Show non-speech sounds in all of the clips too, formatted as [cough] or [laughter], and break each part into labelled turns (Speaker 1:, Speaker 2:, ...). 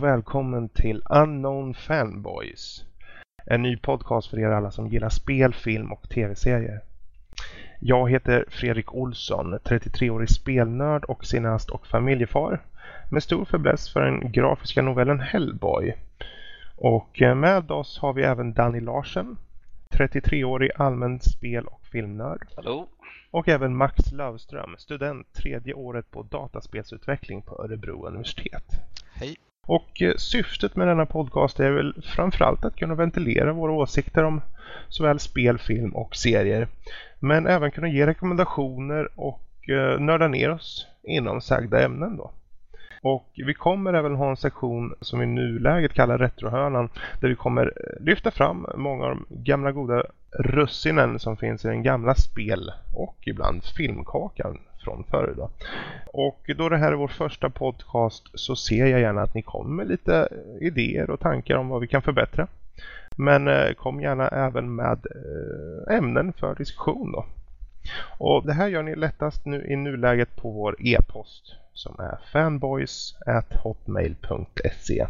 Speaker 1: Och välkommen till Unknown Fanboys. En ny podcast för er alla som gillar spel, film och tv-serier. Jag heter Fredrik Olsson, 33-årig spelnörd och cineast och familjefar med stor fäbless för den grafiska novellen Hellboy. Och med oss har vi även Danny Larsen, 33-årig allmän spel och filmnörd.
Speaker 2: Hallå!
Speaker 1: Och även Max Lövström, student tredje året på dataspelsutveckling på Örebro universitet.
Speaker 3: Hej!
Speaker 1: Och eh, syftet med denna podcast är väl framförallt att kunna ventilera våra åsikter om såväl spel, film och serier. Men även kunna ge rekommendationer och eh, nörda ner oss inom sagda ämnen då. Och vi kommer även ha en sektion som i nuläget kallar Retrohörnan där vi kommer eh, lyfta fram många av de gamla goda russinen som finns i den gamla spel och ibland filmkakan från förr. Då. Och då det här är vår första podcast så ser jag gärna att ni kommer med lite eh, idéer och tankar om vad vi kan förbättra. Men eh, kom gärna även med eh, ämnen för diskussion då. Och det här gör ni lättast nu i nuläget på vår e-post som är fanboys@hotmail.se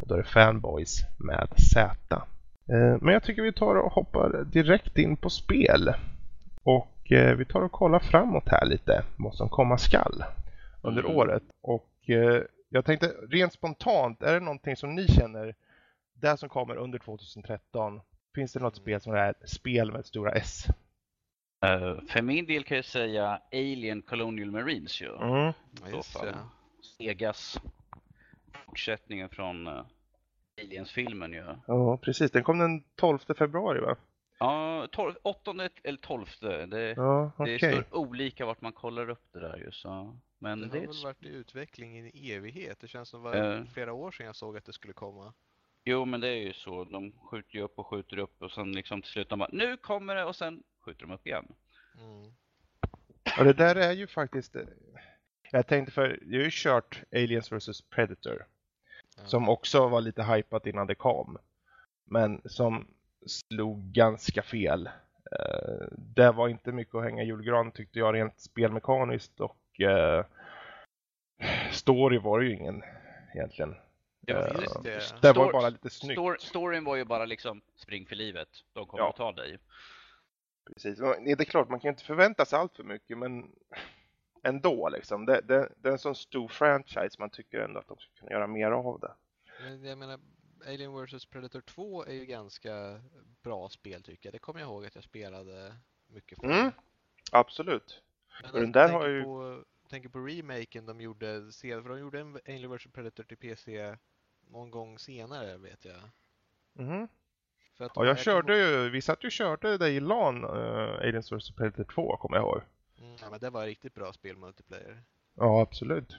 Speaker 1: och då är det fanboys med z. Men jag tycker vi tar och hoppar direkt in på spel. Och eh, vi tar och kollar framåt här lite vad som komma skall under mm. året. Och eh, jag tänkte rent spontant, är det någonting som ni känner, det som kommer under 2013, finns det något spel som är spel med stora S?
Speaker 2: Uh, för min del kan jag säga Alien Colonial Marines ju. Mm. Segas fortsättningen från uh, Aliens-filmen ju.
Speaker 1: Ja, precis. Den kom den 12 februari va?
Speaker 2: Ja, 12, 8 eller 12. Det, ja, okay. det står olika vart man kollar upp det där ju. Så.
Speaker 3: Men det, det har väl varit i utveckling i en evighet. Det känns som det var uh, flera år sedan jag såg att det skulle komma.
Speaker 2: Jo, men det är ju så. De skjuter ju upp och skjuter upp och sen liksom till slut de bara, nu kommer det och sen skjuter de upp igen. Mm.
Speaker 1: Och det där är ju faktiskt... Jag tänkte för, jag har ju kört Aliens vs Predator. Mm. Som också var lite hypat innan det kom. Men som slog ganska fel. Uh, det var inte mycket att hänga julgran tyckte jag rent spelmekaniskt och uh, story var ju ingen egentligen.
Speaker 2: Ja, uh, det. det var bara lite snyggt. Stor, storyn var ju bara liksom spring för livet. De kommer ja. att ta dig.
Speaker 1: Precis. Det är klart, man kan inte förvänta sig allt för mycket, men ändå liksom. Det, det, det är en sån stor franchise, man tycker ändå att de ska kunna göra mer av det.
Speaker 3: Men jag menar, Alien vs Predator 2 är ju ganska bra spel tycker jag. Det kommer jag ihåg att jag spelade mycket för. Mm,
Speaker 1: absolut.
Speaker 3: Men den där har ju... På, tänker på remaken de gjorde, för de gjorde en Alien vs Predator till PC någon gång senare vet jag.
Speaker 1: Mm. Ja, jag körde ju, vi satt ju och körde det i LAN, uh, Aliens vs Predator 2 kommer jag ihåg.
Speaker 3: Mm, ja, men det var riktigt bra spel multiplayer.
Speaker 1: Ja, absolut.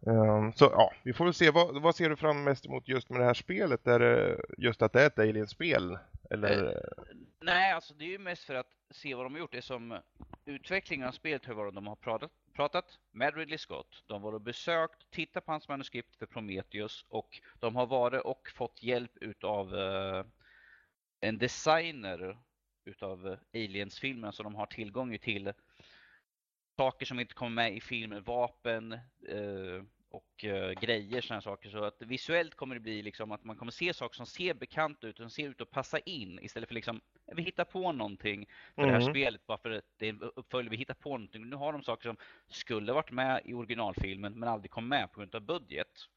Speaker 1: Um, så ja, vi får väl se. Vad, vad ser du fram mest emot just med det här spelet? Är det just att det är ett Alien-spel? Eller? Eh,
Speaker 2: nej, alltså det är ju mest för att se vad de har gjort. Det som eh, utvecklingen av spelet har varit de har pratat, pratat med Ridley Scott. De har besökt, tittat på hans manuskript för Prometheus och de har varit och fått hjälp utav eh, en designer utav eh, Aliens-filmen så de har tillgång till saker som inte kommer med i filmen, vapen uh, och uh, grejer, sådana saker. Så att visuellt kommer det bli liksom att man kommer se saker som ser bekant ut och ser ut att passa in istället för liksom vi hittar på någonting för mm. det här mm. spelet bara för att det är uppföljare. Vi hittar på någonting. Nu har de saker som skulle varit med i originalfilmen men aldrig kom med på grund av budget.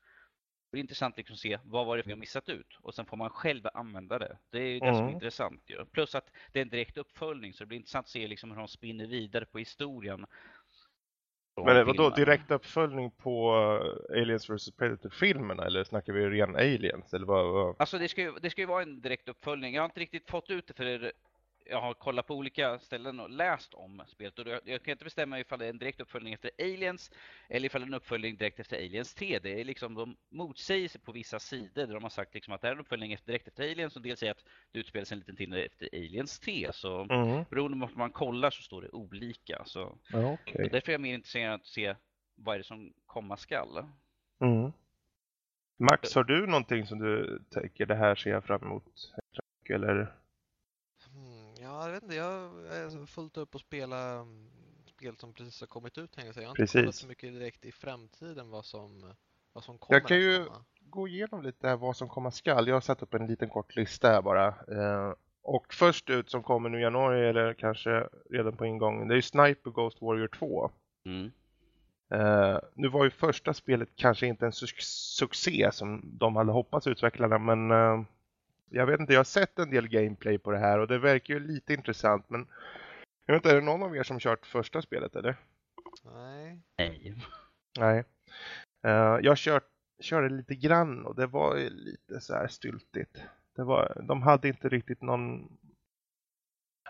Speaker 2: Det är intressant liksom att se vad var det vi har missat ut och sen får man själv använda det. Det är det mm. som är intressant. Ju. Plus att det är en direkt uppföljning så det blir intressant att se liksom hur de spinner vidare på historien
Speaker 1: men vadå, direkt uppföljning på uh, Aliens vs Predator-filmerna eller snackar vi ren Aliens? Eller vad, vad?
Speaker 2: Alltså det ska, ju, det ska ju vara en direkt uppföljning. Jag har inte riktigt fått ut det för jag har kollat på olika ställen och läst om spelet och jag kan inte bestämma ifall det är en direkt uppföljning efter Aliens eller ifall det är en uppföljning direkt efter Aliens 3. Det är liksom, de motsäger sig på vissa sidor där de har sagt liksom att det är en uppföljning efter, direkt efter Aliens och dels säger att det utspelar sig en liten tid efter Aliens 3. Så mm. beroende på vad man kollar så står det olika. Så,
Speaker 1: ja, okay.
Speaker 2: därför är jag mer intresserad av att se vad är det som komma skall.
Speaker 1: Mm. Max, har du någonting som du tänker det här ser jag fram emot? Eller?
Speaker 3: Ja, jag vet inte. Jag är fullt upp att spela mm, spel som precis har kommit ut. Jag, jag har inte
Speaker 1: precis.
Speaker 3: kollat så mycket direkt i framtiden vad som Vad som kommer
Speaker 1: Jag kan ju
Speaker 3: komma.
Speaker 1: gå igenom lite vad som komma skall. Jag har satt upp en liten kort lista här bara. Eh, och först ut som kommer nu i januari eller kanske redan på ingången, det är ju Sniper Ghost Warrior 2.
Speaker 2: Mm.
Speaker 1: Eh, nu var ju första spelet kanske inte en su- succé som de hade hoppats utvecklarna men eh, jag vet inte, jag har sett en del gameplay på det här och det verkar ju lite intressant men jag vet inte, är det någon av er som kört första spelet eller?
Speaker 3: Nej.
Speaker 2: Nej.
Speaker 1: Nej. Eh, jag kört, körde lite grann och det var ju lite så här styltigt. Det var, de hade inte riktigt någon...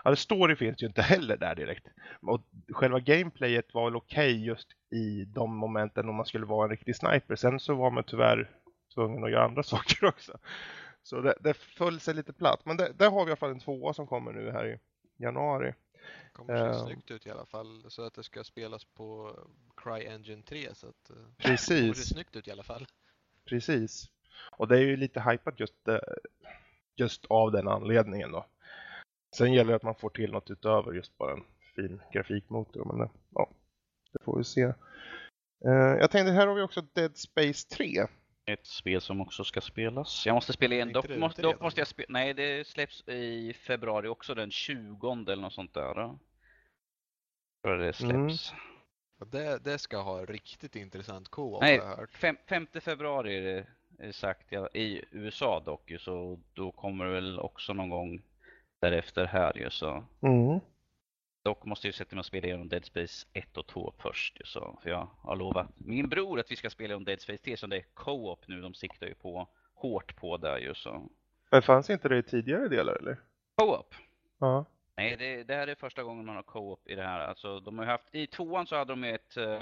Speaker 1: Ja, det story finns ju inte heller där direkt. Och själva gameplayet var väl okej just i de momenten om man skulle vara en riktig sniper. Sen så var man tyvärr tvungen att göra andra [laughs] saker också. Så det, det föll sig lite platt. Men det, där har vi i alla fall en tvåa som kommer nu här i januari.
Speaker 3: Kommer se
Speaker 1: Eh.
Speaker 3: snyggt ut i alla fall. Så att det ska spelas på CryEngine 3 så att eh, det kommer se
Speaker 1: Precis.
Speaker 3: snyggt ut i alla fall.
Speaker 1: Precis. Och det är ju lite hypat just, eh, just av den anledningen då. Sen gäller det att man får till något utöver just bara en fin grafikmotor. Men det, ja, det får vi se. Jag tänkte här har vi också Dead Space 3.
Speaker 2: Ett spel som också ska spelas. Jag måste spela igen. Dock,
Speaker 3: det
Speaker 2: måste, dock måste jag spela. Nej, det släpps i februari också den 20 eller något sånt där. Då. Tror det
Speaker 1: Mm.
Speaker 2: släpps.
Speaker 3: Och det, det ska ha riktigt intressant co-op
Speaker 2: Nej,
Speaker 3: har jag hört.
Speaker 2: Fem, 5 februari är det är sagt ja, i USA dock så då kommer det väl också någon gång därefter här ju så.
Speaker 1: Mm.
Speaker 2: Dock måste jag sätta mig och spela igenom Dead Space 1 och 2 först så. Jag har lovat min bror att vi ska spela om Dead Space 3 som det är co-op nu. De siktar ju på hårt på där ju så.
Speaker 1: Men fanns inte det i tidigare delar eller?
Speaker 2: Co-op?
Speaker 1: Ja.
Speaker 2: Nej, det, det här är första gången man har co-op i det här. Alltså, de har haft, I tvåan så hade de ett uh,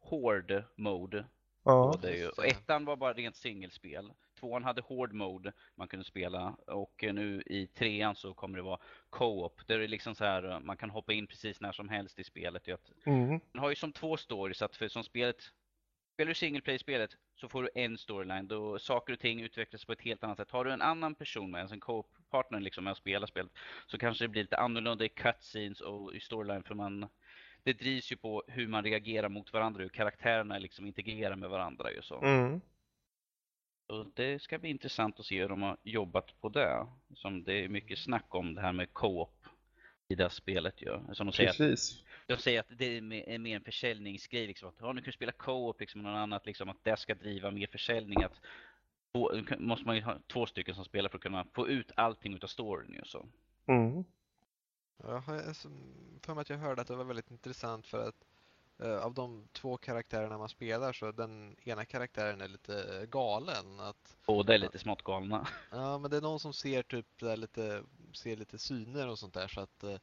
Speaker 2: Horde mode
Speaker 1: Ja.
Speaker 2: på det ju. Och
Speaker 3: det.
Speaker 2: ettan var bara rent singelspel. Tvåan hade Horde mode man kunde spela. Och nu i trean så kommer det vara co-op. Där det är liksom så här, man kan hoppa in precis när som helst i spelet.
Speaker 1: Mm.
Speaker 2: den har ju som två stories, att för som spelet Spelar du single play-spelet så får du en storyline, då saker och ting utvecklas på ett helt annat sätt. Har du en annan person med, alltså en co-partner liksom med att spela spelet, så kanske det blir lite annorlunda i cutscenes och i storyline för man det drivs ju på hur man reagerar mot varandra, hur karaktärerna liksom integrerar med varandra ju så.
Speaker 1: Mm.
Speaker 2: Och det ska bli intressant att se hur de har jobbat på det. Som det är mycket snack om det här med co-op i det här spelet ju. Som de säger att
Speaker 1: Precis.
Speaker 2: de säger att det är mer, en försäljningsgrej. Liksom, att ja, nu kan du spela co-op liksom, och något annat. Liksom, att det ska driva mer försäljning. Att, då måste man ju ha två stycken som spelar för att kunna få ut allting utav storyn. Ju, så.
Speaker 1: Mm.
Speaker 3: Jag har för mig att jag hörde att det var väldigt intressant för att av de två karaktärerna man spelar så den ena karaktären är lite galen. Att,
Speaker 2: Båda är lite smått galna. [laughs]
Speaker 3: ja, men det är någon som ser typ där lite, ser lite syner och sånt där så att eh,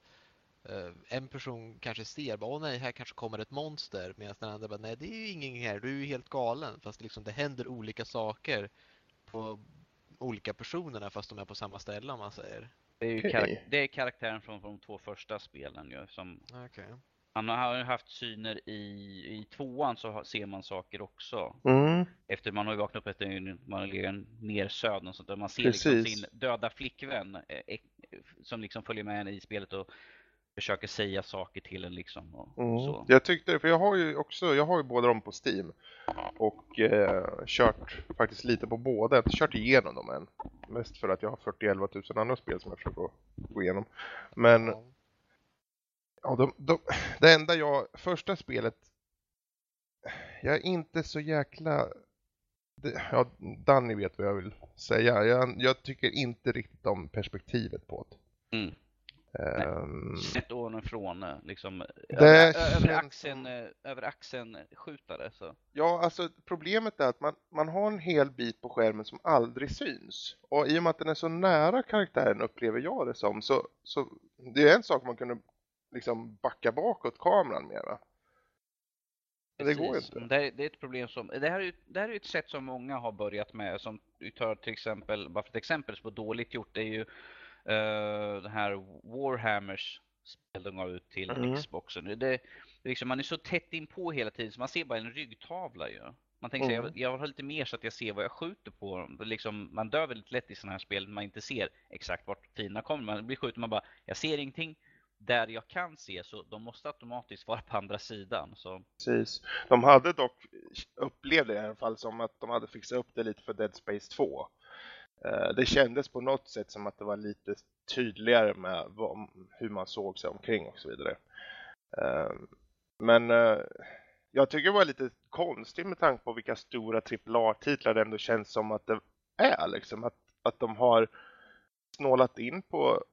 Speaker 3: eh, en person kanske ser bara, åh nej, här kanske kommer ett monster medan den andra bara, nej det är ju ingen här, du är ju helt galen. Fast liksom, det händer olika saker på olika personerna fast de är på samma ställe om man säger.
Speaker 2: Det är, karak- det är karaktären från, från de två första spelen. Ju, som,
Speaker 3: Okej.
Speaker 2: Han har ju haft syner i, i tvåan så ser man saker också.
Speaker 1: Mm.
Speaker 2: Efter man har ju vaknat upp efter man har legat nersövd och sånt där. Man ser liksom sin döda flickvän eh, eh, som liksom följer med en i spelet och försöker säga saker till en liksom. Och,
Speaker 1: Mm.
Speaker 2: så.
Speaker 1: Jag tyckte, för jag har ju också, jag har ju båda dem på Steam och eh, kört faktiskt lite på båda. Jag har inte kört igenom dem än. Mest för att jag har 41 000 andra spel som jag försöker gå igenom. Men
Speaker 3: Ja.
Speaker 1: Ja, de, de, det enda jag, första spelet, jag är inte så jäkla, det, ja, Danny vet vad jag vill säga. Jag, jag tycker inte riktigt om perspektivet på det.
Speaker 2: Mm.
Speaker 1: Ehm,
Speaker 2: Sett ovanifrån eh, liksom.
Speaker 1: Det
Speaker 2: över, över
Speaker 1: känns
Speaker 2: axeln, eh, över axeln skjutare så.
Speaker 1: Ja, alltså problemet är att man, man har en hel bit på skärmen som aldrig syns. Och i och med att den är så nära karaktären upplever jag det som, så, så det är en sak man kunde liksom backa bakåt kameran med va? Men det går inte.
Speaker 2: Det, är, det är ett problem som, det här är ju det här är ett sätt som många har börjat med. Som vi tar till exempel, bara för ett exempel på dåligt gjort, det är ju uh, det här Warhammers spel de gav ut till
Speaker 1: Mm.
Speaker 2: Xboxen. Det, det, liksom, man är så tätt in på hela tiden så man ser bara en ryggtavla ju. Man tänker sig,
Speaker 1: Mm.
Speaker 2: jag, jag vill ha lite mer så att jag ser vad jag skjuter på. Liksom, man dör väldigt lätt i sådana här spel man inte ser exakt vart fienderna kommer. Man blir skjuten man bara, jag ser ingenting där jag kan se så de måste automatiskt vara på andra sidan. Så.
Speaker 1: Precis. De hade dock, upplevde i alla fall som att de hade fixat upp det lite för Dead Space 2. Eh, det kändes på något sätt som att det var lite tydligare med vad, hur man såg sig omkring och så vidare. Eh, men eh, jag tycker det var lite konstigt med tanke på vilka stora AAA-titlar det ändå känns som att det är. Liksom. Att, att de har snålat in på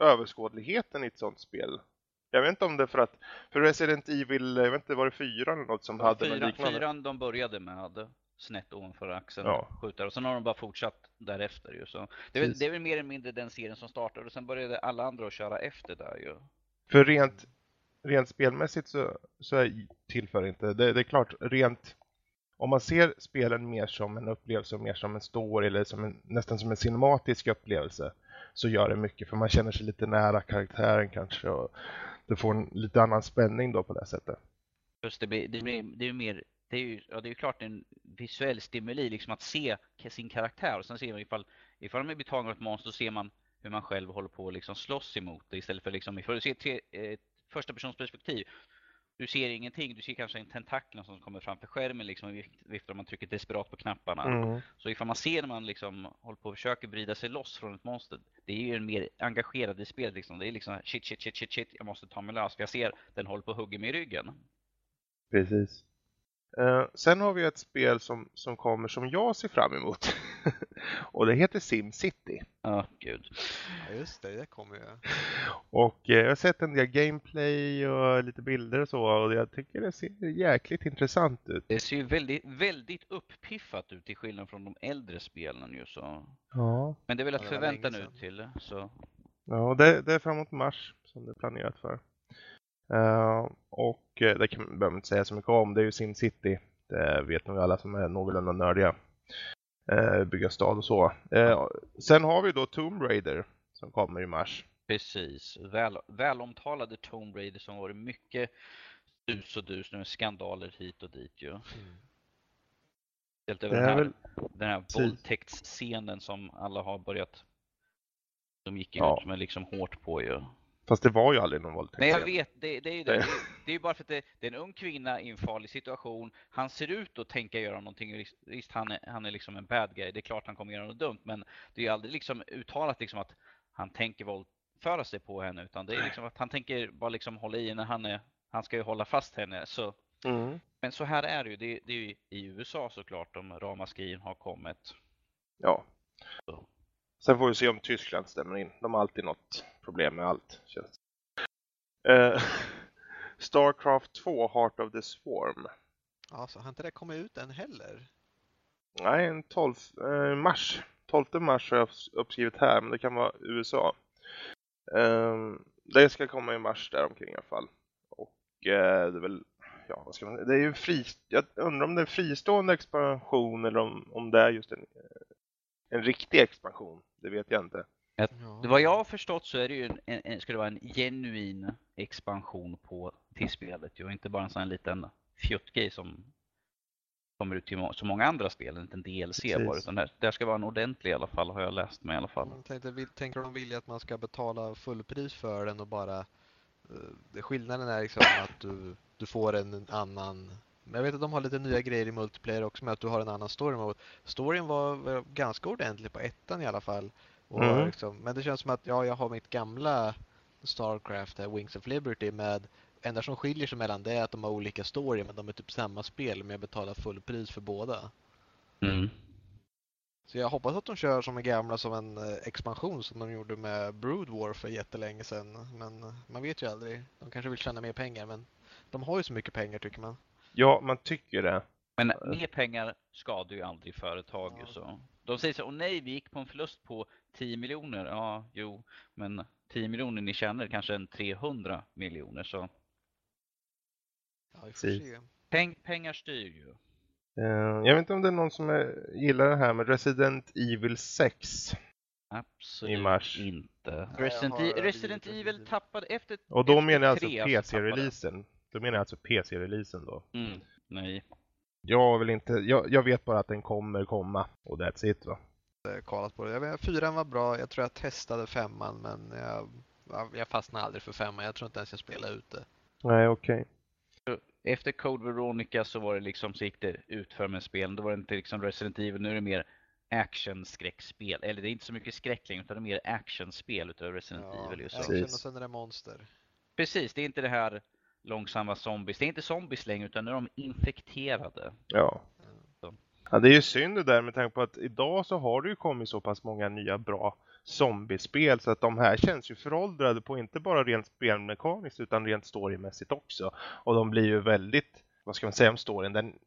Speaker 1: överskådligheten i ett sånt spel. Jag vet inte om det är för att, för Resident Evil, jag vet inte, var det fyran eller något som
Speaker 2: ja,
Speaker 1: hade
Speaker 2: fyra,
Speaker 1: liknande?
Speaker 2: Fyran de började med snett ovanför axeln
Speaker 1: Ja.
Speaker 2: skjuter och sen har de bara fortsatt därefter ju. Så det, är väl, det är väl mer eller mindre den serien som startade och sen började alla andra att köra efter där ju.
Speaker 1: För rent, rent spelmässigt så, så är, tillför inte, det, det är klart, rent om man ser spelen mer som en upplevelse, mer som en story eller som en, nästan som en cinematisk upplevelse så gör det mycket för man känner sig lite nära karaktären kanske och det får en lite annan spänning då på det sättet.
Speaker 2: Just det, blir- det, blir, det är ju mer, det är ju, ja, det är ju klart en visuell stimuli liksom att se sin karaktär och sen ser man ifall, ifall man blir tagen av ett monster så ser man hur man själv håller på att liksom slåss emot det istället för liksom, ifall du ser tre, eh, ett första persons perspektiv du ser ingenting, du ser kanske en tentakel som kommer framför skärmen liksom och vift- viftar man trycker desperat på knapparna.
Speaker 1: Mm.
Speaker 2: Så ifall man ser när man liksom håller på och försöker vrida sig loss från ett monster, det är ju en mer engagerad i spelet liksom. Det är liksom shit, shit, shit, shit, shit, jag måste ta mig lös för jag ser den håller på att hugga mig i ryggen.
Speaker 1: Precis. Eh, sen har vi ett spel som, som kommer som jag ser fram emot. [laughs] och det heter SimCity.
Speaker 2: Ja, gud.
Speaker 3: Ja, just det, det kommer ju.
Speaker 1: Och eh, jag har sett en del gameplay och lite bilder och så och jag tycker det ser jäkligt intressant ut.
Speaker 2: Det ser ju väldigt, väldigt uppiffat ut till skillnad från de äldre spelen ju så.
Speaker 1: Ja.
Speaker 2: Men det är väl att
Speaker 3: Ja,
Speaker 2: förvänta nu till så.
Speaker 1: Ja, det, det är framåt mars som det är planerat för. Eh, och eh, det kan man behöver man inte säga så mycket om. Det är ju SimCity. Det vet nog alla som är någorlunda nördiga. Uh, bygga stad och så. Eh, sen har vi då Tomb Raider som kommer i mars.
Speaker 2: Precis. Väl, välomtalade Tomb Raider som varit mycket dus och dus nu med skandaler hit och dit ju.
Speaker 3: Mm.
Speaker 2: Helt över den här,
Speaker 1: väl-
Speaker 2: den här våldtäktsscenen som alla har börjat de gick
Speaker 1: Ja.
Speaker 2: ut med liksom hårt på ju.
Speaker 1: Fast det var ju aldrig någon våldtäkt.
Speaker 2: Men jag vet, det, det är ju det. Det, det är ju bara för att det, det är en ung kvinna i en farlig situation. Han ser ut att tänka göra någonting. Visst, Visst, han är, han är liksom en bad guy. Det är klart han kommer göra något dumt. Men det är ju aldrig liksom uttalat liksom att han tänker våldföra sig på henne. Utan det är liksom att han tänker bara liksom hålla i henne. Han, är, han ska ju hålla fast henne. Så,
Speaker 1: Mm.
Speaker 2: men så här är det ju. Det, det är ju i USA såklart de ramaskrin har kommit.
Speaker 1: Ja.
Speaker 2: Så.
Speaker 1: Sen får vi se om Tyskland stämmer in. De har alltid något problem med allt. Känns. Eh, [laughs] Starcraft 2 Heart of the Swarm.
Speaker 3: Ja, så har inte det kommit ut än heller?
Speaker 1: Nej, en 12 eh, mars. 12 mars har jag uppskrivit här, men det kan vara USA. Ehm, det ska komma i mars där omkring i alla fall. Och eh, det är väl, ja vad ska man Det är ju fri, jag undrar om det är en fristående expansion eller om, om det är just en, en riktig expansion. Det vet jag inte.
Speaker 3: Ja.
Speaker 2: Det vad jag har förstått så är det ju en, en, en, ska det vara en genuin expansion på till spelet ju, och inte bara en sån här liten fjuttgrej som kommer ut till må- så många andra spel, inte en DLC
Speaker 1: Precis.
Speaker 2: bara, utan det, det ska vara en ordentlig i alla fall, har jag läst mig i alla fall.
Speaker 3: Jag tänkte, vill, tänker de vilja att man ska betala fullpris för den och bara... eh, skillnaden är liksom att du, du får en annan... Men jag vet att de har lite nya grejer i multiplayer också med att du har en annan story mode. Storyn var ganska ordentlig på ettan i alla fall.
Speaker 1: Mm.
Speaker 3: liksom, men det känns som att ja, jag har mitt gamla Starcraft, här, Wings of Liberty med enda som skiljer sig mellan det är att de har olika story men de är typ samma spel men jag betalar fullpris för båda.
Speaker 2: Mm.
Speaker 3: Så jag hoppas att de kör som en gamla som en eh, expansion som de gjorde med Brood War för jättelänge sedan. Men eh, man vet ju aldrig. De kanske vill tjäna mer pengar men de har ju så mycket pengar tycker man.
Speaker 1: Ja, man tycker det.
Speaker 2: Men mer pengar skadar ju aldrig företag
Speaker 3: Ja.
Speaker 2: så. De säger så, åh nej, vi gick på en förlust på 10 miljoner. Ja, jo, men 10 miljoner ni tjänar kanske en 300 miljoner så
Speaker 3: Ja, vi får
Speaker 1: Precis.
Speaker 3: se.
Speaker 2: peng, pengar styr ju.
Speaker 1: Eh, jag vet inte om det är någon som är, gillar det här med Resident Evil 6.
Speaker 2: Absolut
Speaker 1: I mars.
Speaker 2: inte. Resident, E-
Speaker 3: Resident Evil.
Speaker 2: Tappade efter
Speaker 1: Och då
Speaker 2: efter
Speaker 1: menar jag alltså PC-releasen. Då menar jag alltså PC-releasen då.
Speaker 2: Mm, nej.
Speaker 1: Jag vill inte, jag, jag vet bara att den kommer komma och that's it va.
Speaker 3: Kollat på det. Jag vet, fyran var bra. Jag tror jag testade femman men jag ja, jag fastnade aldrig för femman. Jag tror inte ens jag spelade ut det.
Speaker 1: Nej, okej.
Speaker 2: Efter Code Veronica så var det liksom, så gick det utför med spelen. Då var det inte liksom Resident Evil, nu är det mer action-skräckspel. Eller det är inte så mycket skräck längre, utan det är mer actionspel utav Resident
Speaker 3: Ja,
Speaker 2: Evil. Just.
Speaker 3: action och sen är det monster.
Speaker 2: Precis, det är inte det här långsamma zombies. Det är inte zombies längre, utan nu är de infekterade.
Speaker 1: Ja. Ja. Det är ju synd det där med tanke på att idag så har det ju kommit så pass många nya bra zombiespel så att de här känns ju föråldrade på inte bara rent spelmekaniskt utan rent storymässigt också. Och de blir ju väldigt, vad ska man säga om storyn, den,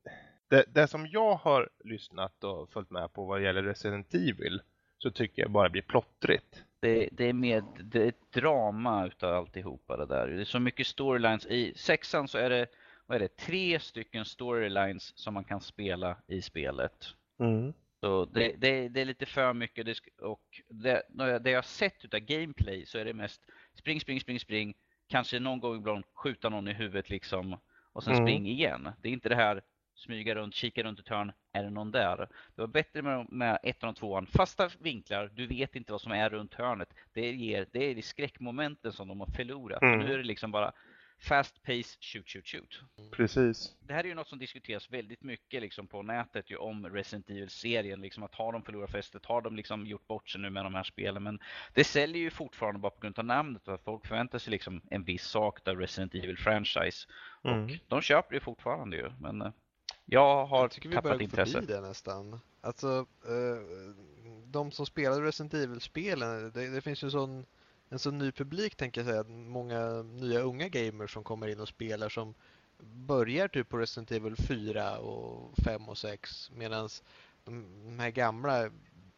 Speaker 1: det, det som jag har lyssnat och följt med på vad gäller Resident Evil så tycker jag bara blir plottrigt.
Speaker 2: Det, det är mer det är ett drama utav alltihopa det där. Det är så mycket storylines. I sexan så är det, vad är det, tre stycken storylines som man kan spela i spelet.
Speaker 1: Mm.
Speaker 2: Så det, det, det är lite för mycket och det, när jag- det jag har sett utav gameplay så är det mest spring, spring, spring, spring. Kanske någon gång ibland skjuta någon i huvudet liksom och sen
Speaker 1: Mm.
Speaker 2: spring igen. Det är inte det här smyga runt, kika runt ett hörn, är det någon där? Det var bättre med, med ettan och tvåan. Fasta vinklar, du vet inte vad som är runt hörnet. Det, ger, det är skräckmomenten som de har förlorat.
Speaker 1: Mm.
Speaker 2: Nu är det liksom bara fast pace, shoot, shoot, shoot
Speaker 1: Precis.
Speaker 2: det här är ju något som diskuteras väldigt mycket liksom på nätet ju om Resident Evil-serien. Liksom att har de förlorat fästet? Har de liksom gjort bort sig nu med de här spelen? Men det säljer ju fortfarande bara på grund av namnet. och Att folk förväntar sig liksom en viss sak av Resident Evil-franchise.
Speaker 1: Mm.
Speaker 2: Och de köper det fortfarande ju. Men eh, jag har
Speaker 3: Jag tycker vi
Speaker 2: tappat intresse.
Speaker 3: förbi det nästan. Alltså, eh, de som spelade Resident Evil-spelen, det, det finns ju sån, en sån ny publik tänker jag säga. Många nya unga gamers som kommer in och spelar som börjar typ på Resident Evil 4 och 5 och 6 medan de, här gamla,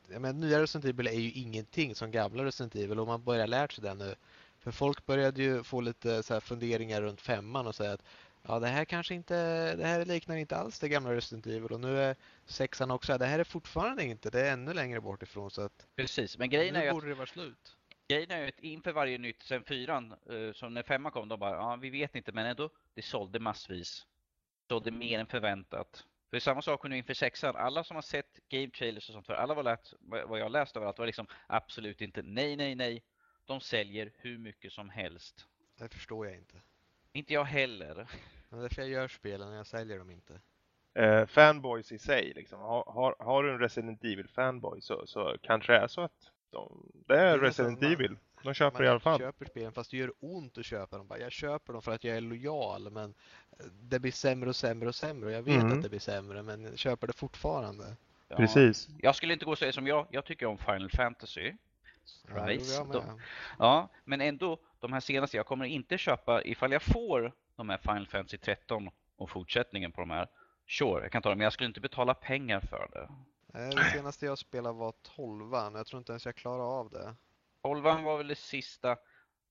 Speaker 3: jag menar nya Resident Evil är ju ingenting som gamla Resident Evil och man börjar lärt sig det nu. För folk började ju få lite så här funderingar runt femman och säga att Ja, det här kanske inte, det här liknar inte alls det gamla Resident Evil och nu är sexan också, det här är fortfarande inte, det är ännu längre bort ifrån så att
Speaker 2: Precis, men grejen är ju att
Speaker 3: borde det vara slut.
Speaker 2: Grejen är ju att inför varje nytt sen fyran, eh, som när femman kom, de bara ja vi vet inte men ändå, det sålde massvis. Sålde mer än förväntat. För samma sak nu inför sexan, alla som har sett game trailers och sånt för alla var lärt, vad jag läst överallt var liksom absolut inte nej, nej, nej. De säljer hur mycket som helst.
Speaker 3: Det förstår jag inte.
Speaker 2: Inte jag heller.
Speaker 3: Men därför jag gör spelen, jag säljer dem inte.
Speaker 1: Eh, fanboys i sig liksom. Har, har, har du en Resident Evil fanboy så, så kanske det är så att de, det är
Speaker 3: Det är
Speaker 1: Resident
Speaker 3: nästan-
Speaker 1: Evil. De köper
Speaker 3: Man
Speaker 1: i alla fall.
Speaker 3: köper spelen fast det gör ont att köpa dem. Bara, Jag köper dem för att jag är lojal men eh, det blir sämre och sämre och sämre och jag vet
Speaker 1: Mm.
Speaker 3: att det blir sämre men jag köper det fortfarande.
Speaker 2: Ja,
Speaker 1: Precis.
Speaker 2: Jag skulle inte gå och säga som jag, jag tycker om Final Fantasy.
Speaker 3: Jag med.
Speaker 2: Ja, men ändå, de här senaste, jag kommer inte köpa, ifall jag får de här Final Fantasy 13 och fortsättningen på de här, sure, jag kan ta dem, men jag skulle inte betala pengar för det.
Speaker 3: Det senaste jag spelade var 12 Jag tror inte ens jag klarar av det.
Speaker 2: Tolvan var väl det sista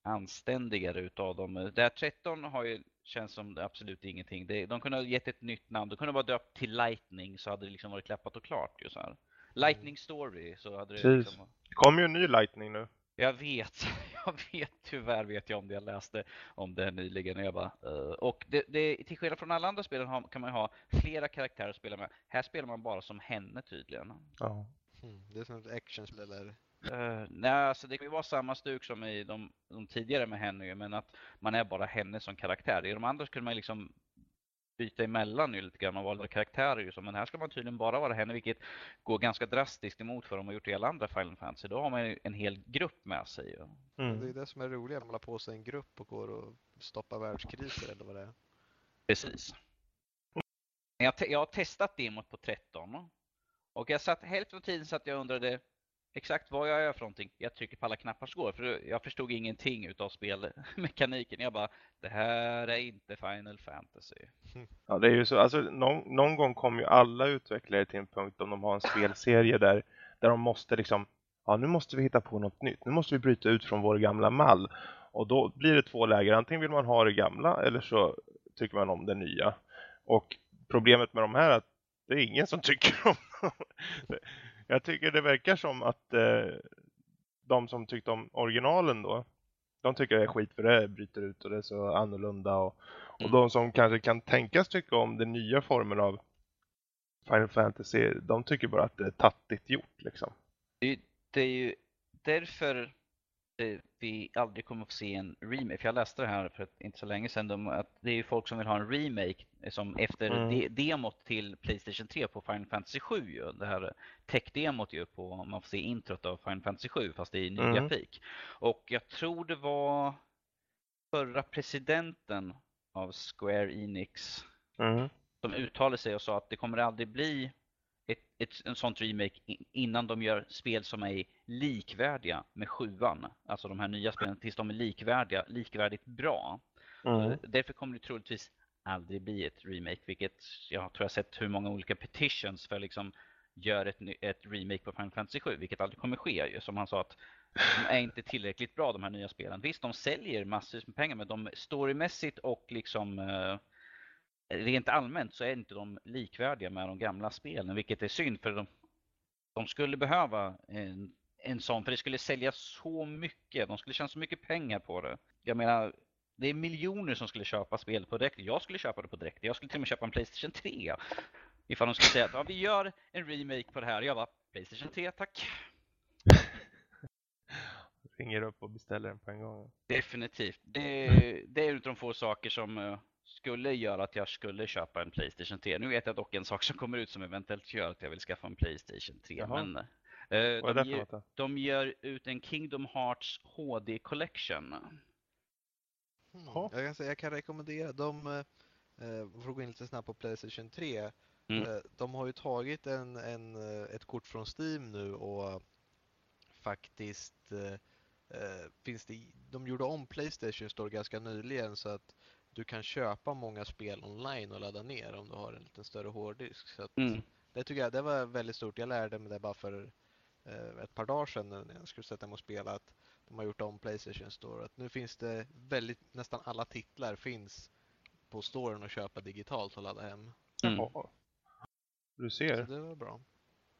Speaker 2: anständigare utav dem. Det här 13 har ju känns som absolut ingenting. De kunde ha gett ett nytt namn, de kunde bara döpt till Lightning så hade det liksom varit klappat och klart ju så här. Lightning Story så hade det liksom
Speaker 1: Det kommer ju en ny Lightning nu.
Speaker 2: Jag vet, [laughs] jag vet, tyvärr vet jag om det. Jag läste om det nyligen och jag bara, eh. Och det, det, till skillnad från alla andra spelen har, kan man ju ha flera karaktärer att spela med. Här spelar man bara som henne tydligen.
Speaker 1: Ja.
Speaker 3: Hmm, Det är som ett actionspel eller?
Speaker 2: Uh, nej, alltså det kan ju vara samma stuk som i de, de tidigare med henne men att man är bara henne som karaktär. I de andra kunde man liksom byta emellan ju lite grann och vara karaktärer ju så, men här ska man tydligen bara vara henne, vilket går ganska drastiskt emot vad de har gjort i alla andra Final Fantasy. Då har man ju en hel grupp med sig ju.
Speaker 3: Det är
Speaker 1: Mm.
Speaker 3: det som är roligt, man har på sig en grupp och går och stoppar världskriser eller vad det är.
Speaker 2: Precis. Jag, te- jag har testat demot på 13 och jag satt hälften av tiden så att jag undrade exakt vad jag gör för någonting. Jag trycker på alla knappar så går för jag förstod ingenting utav spelmekaniken. Jag bara, det här är inte Final Fantasy.
Speaker 1: Ja, det är ju så. Alltså, någon, någon gång kommer ju alla utvecklare till en punkt om de har en spelserie där, där de måste liksom, ja nu måste vi hitta på något nytt. Nu måste vi bryta ut från vår gamla mall. Och då blir det två läger. Antingen vill man ha det gamla eller så tycker man om det nya. Och problemet med de här är att det är ingen som tycker om [laughs] dem. Jag tycker det verkar som att eh, de som tyckte om originalen då, de tycker det är skit för det bryter ut och det är så annorlunda och och
Speaker 2: Mm.
Speaker 1: de som kanske kan tänkas tycka om den nya formen av Final Fantasy, de tycker bara att det är tattigt gjort liksom.
Speaker 2: Det är, det är ju därför vi aldrig kommer att få se en remake. För jag läste det här för inte så länge sedan. De, att det är ju folk som vill ha en remake som efter
Speaker 1: Mm.
Speaker 2: de, demot till Playstation 3 på Final Fantasy 7 ju. Det här tech-demot ju på, man får se introt av Final Fantasy 7 fast det är ny
Speaker 1: Mm.
Speaker 2: grafik. Och jag tror det var förra presidenten av Square Enix
Speaker 1: Mm.
Speaker 2: som uttalade sig och sa att det kommer aldrig bli ett, ett, en sånt remake innan de gör spel som är likvärdiga med sjuan. Alltså de här nya spelen tills de är likvärdiga, likvärdigt bra.
Speaker 1: Mm.
Speaker 2: Därför kommer det troligtvis aldrig bli ett remake, vilket jag tror jag sett hur många olika petitions för liksom gör ett, ett remake på Final Fantasy 7, vilket aldrig kommer ske. Som han sa att de är inte tillräckligt bra de här nya spelen. Visst, de säljer massor med pengar, men de storymässigt och liksom eh, rent allmänt så är inte de likvärdiga med de gamla spelen, vilket är synd för de, de skulle behöva en, en sån, för det skulle sälja så mycket. De skulle tjäna så mycket pengar på det. Jag menar, det är miljoner som skulle köpa spel på direkt. Jag skulle köpa det på direkt. Jag skulle till och med köpa en Playstation 3. Ifall de skulle säga att ja, vi gör en remake på det här. Jag bara, Playstation 3 tack.
Speaker 1: Ringer upp och beställer den på en gång.
Speaker 2: Definitivt. Det, det är en av de få saker som eh, skulle göra att jag skulle köpa en Playstation 3. Nu vet jag dock en sak som kommer ut som eventuellt gör att jag vill skaffa en Playstation 3.
Speaker 1: Jaha.
Speaker 2: Men, eh, de, ger, de ger ut en Kingdom Hearts HD Collection.
Speaker 1: Ja.
Speaker 3: Jag, kan säga, jag kan rekommendera de, eh, för att gå in lite snabbt på Playstation 3.
Speaker 2: Mm.
Speaker 3: Eh, de har ju tagit en, en, eh, ett kort från Steam nu och faktiskt eh, eh, finns det, de gjorde om Playstation Store ganska nyligen så att du kan köpa många spel online och ladda ner om du har en lite större hårddisk. Så att
Speaker 2: Mm.
Speaker 3: Det tycker jag det var väldigt stort. Jag lärde mig det bara för eh, ett par dagar sedan när jag skulle sätta mig och spela att de har gjort om Playstation Store. Att nu finns det väldigt, nästan alla titlar finns på storen att köpa digitalt och ladda hem.
Speaker 2: Mm.
Speaker 1: Jaha. Du
Speaker 3: Så
Speaker 1: ser.
Speaker 3: det var bra.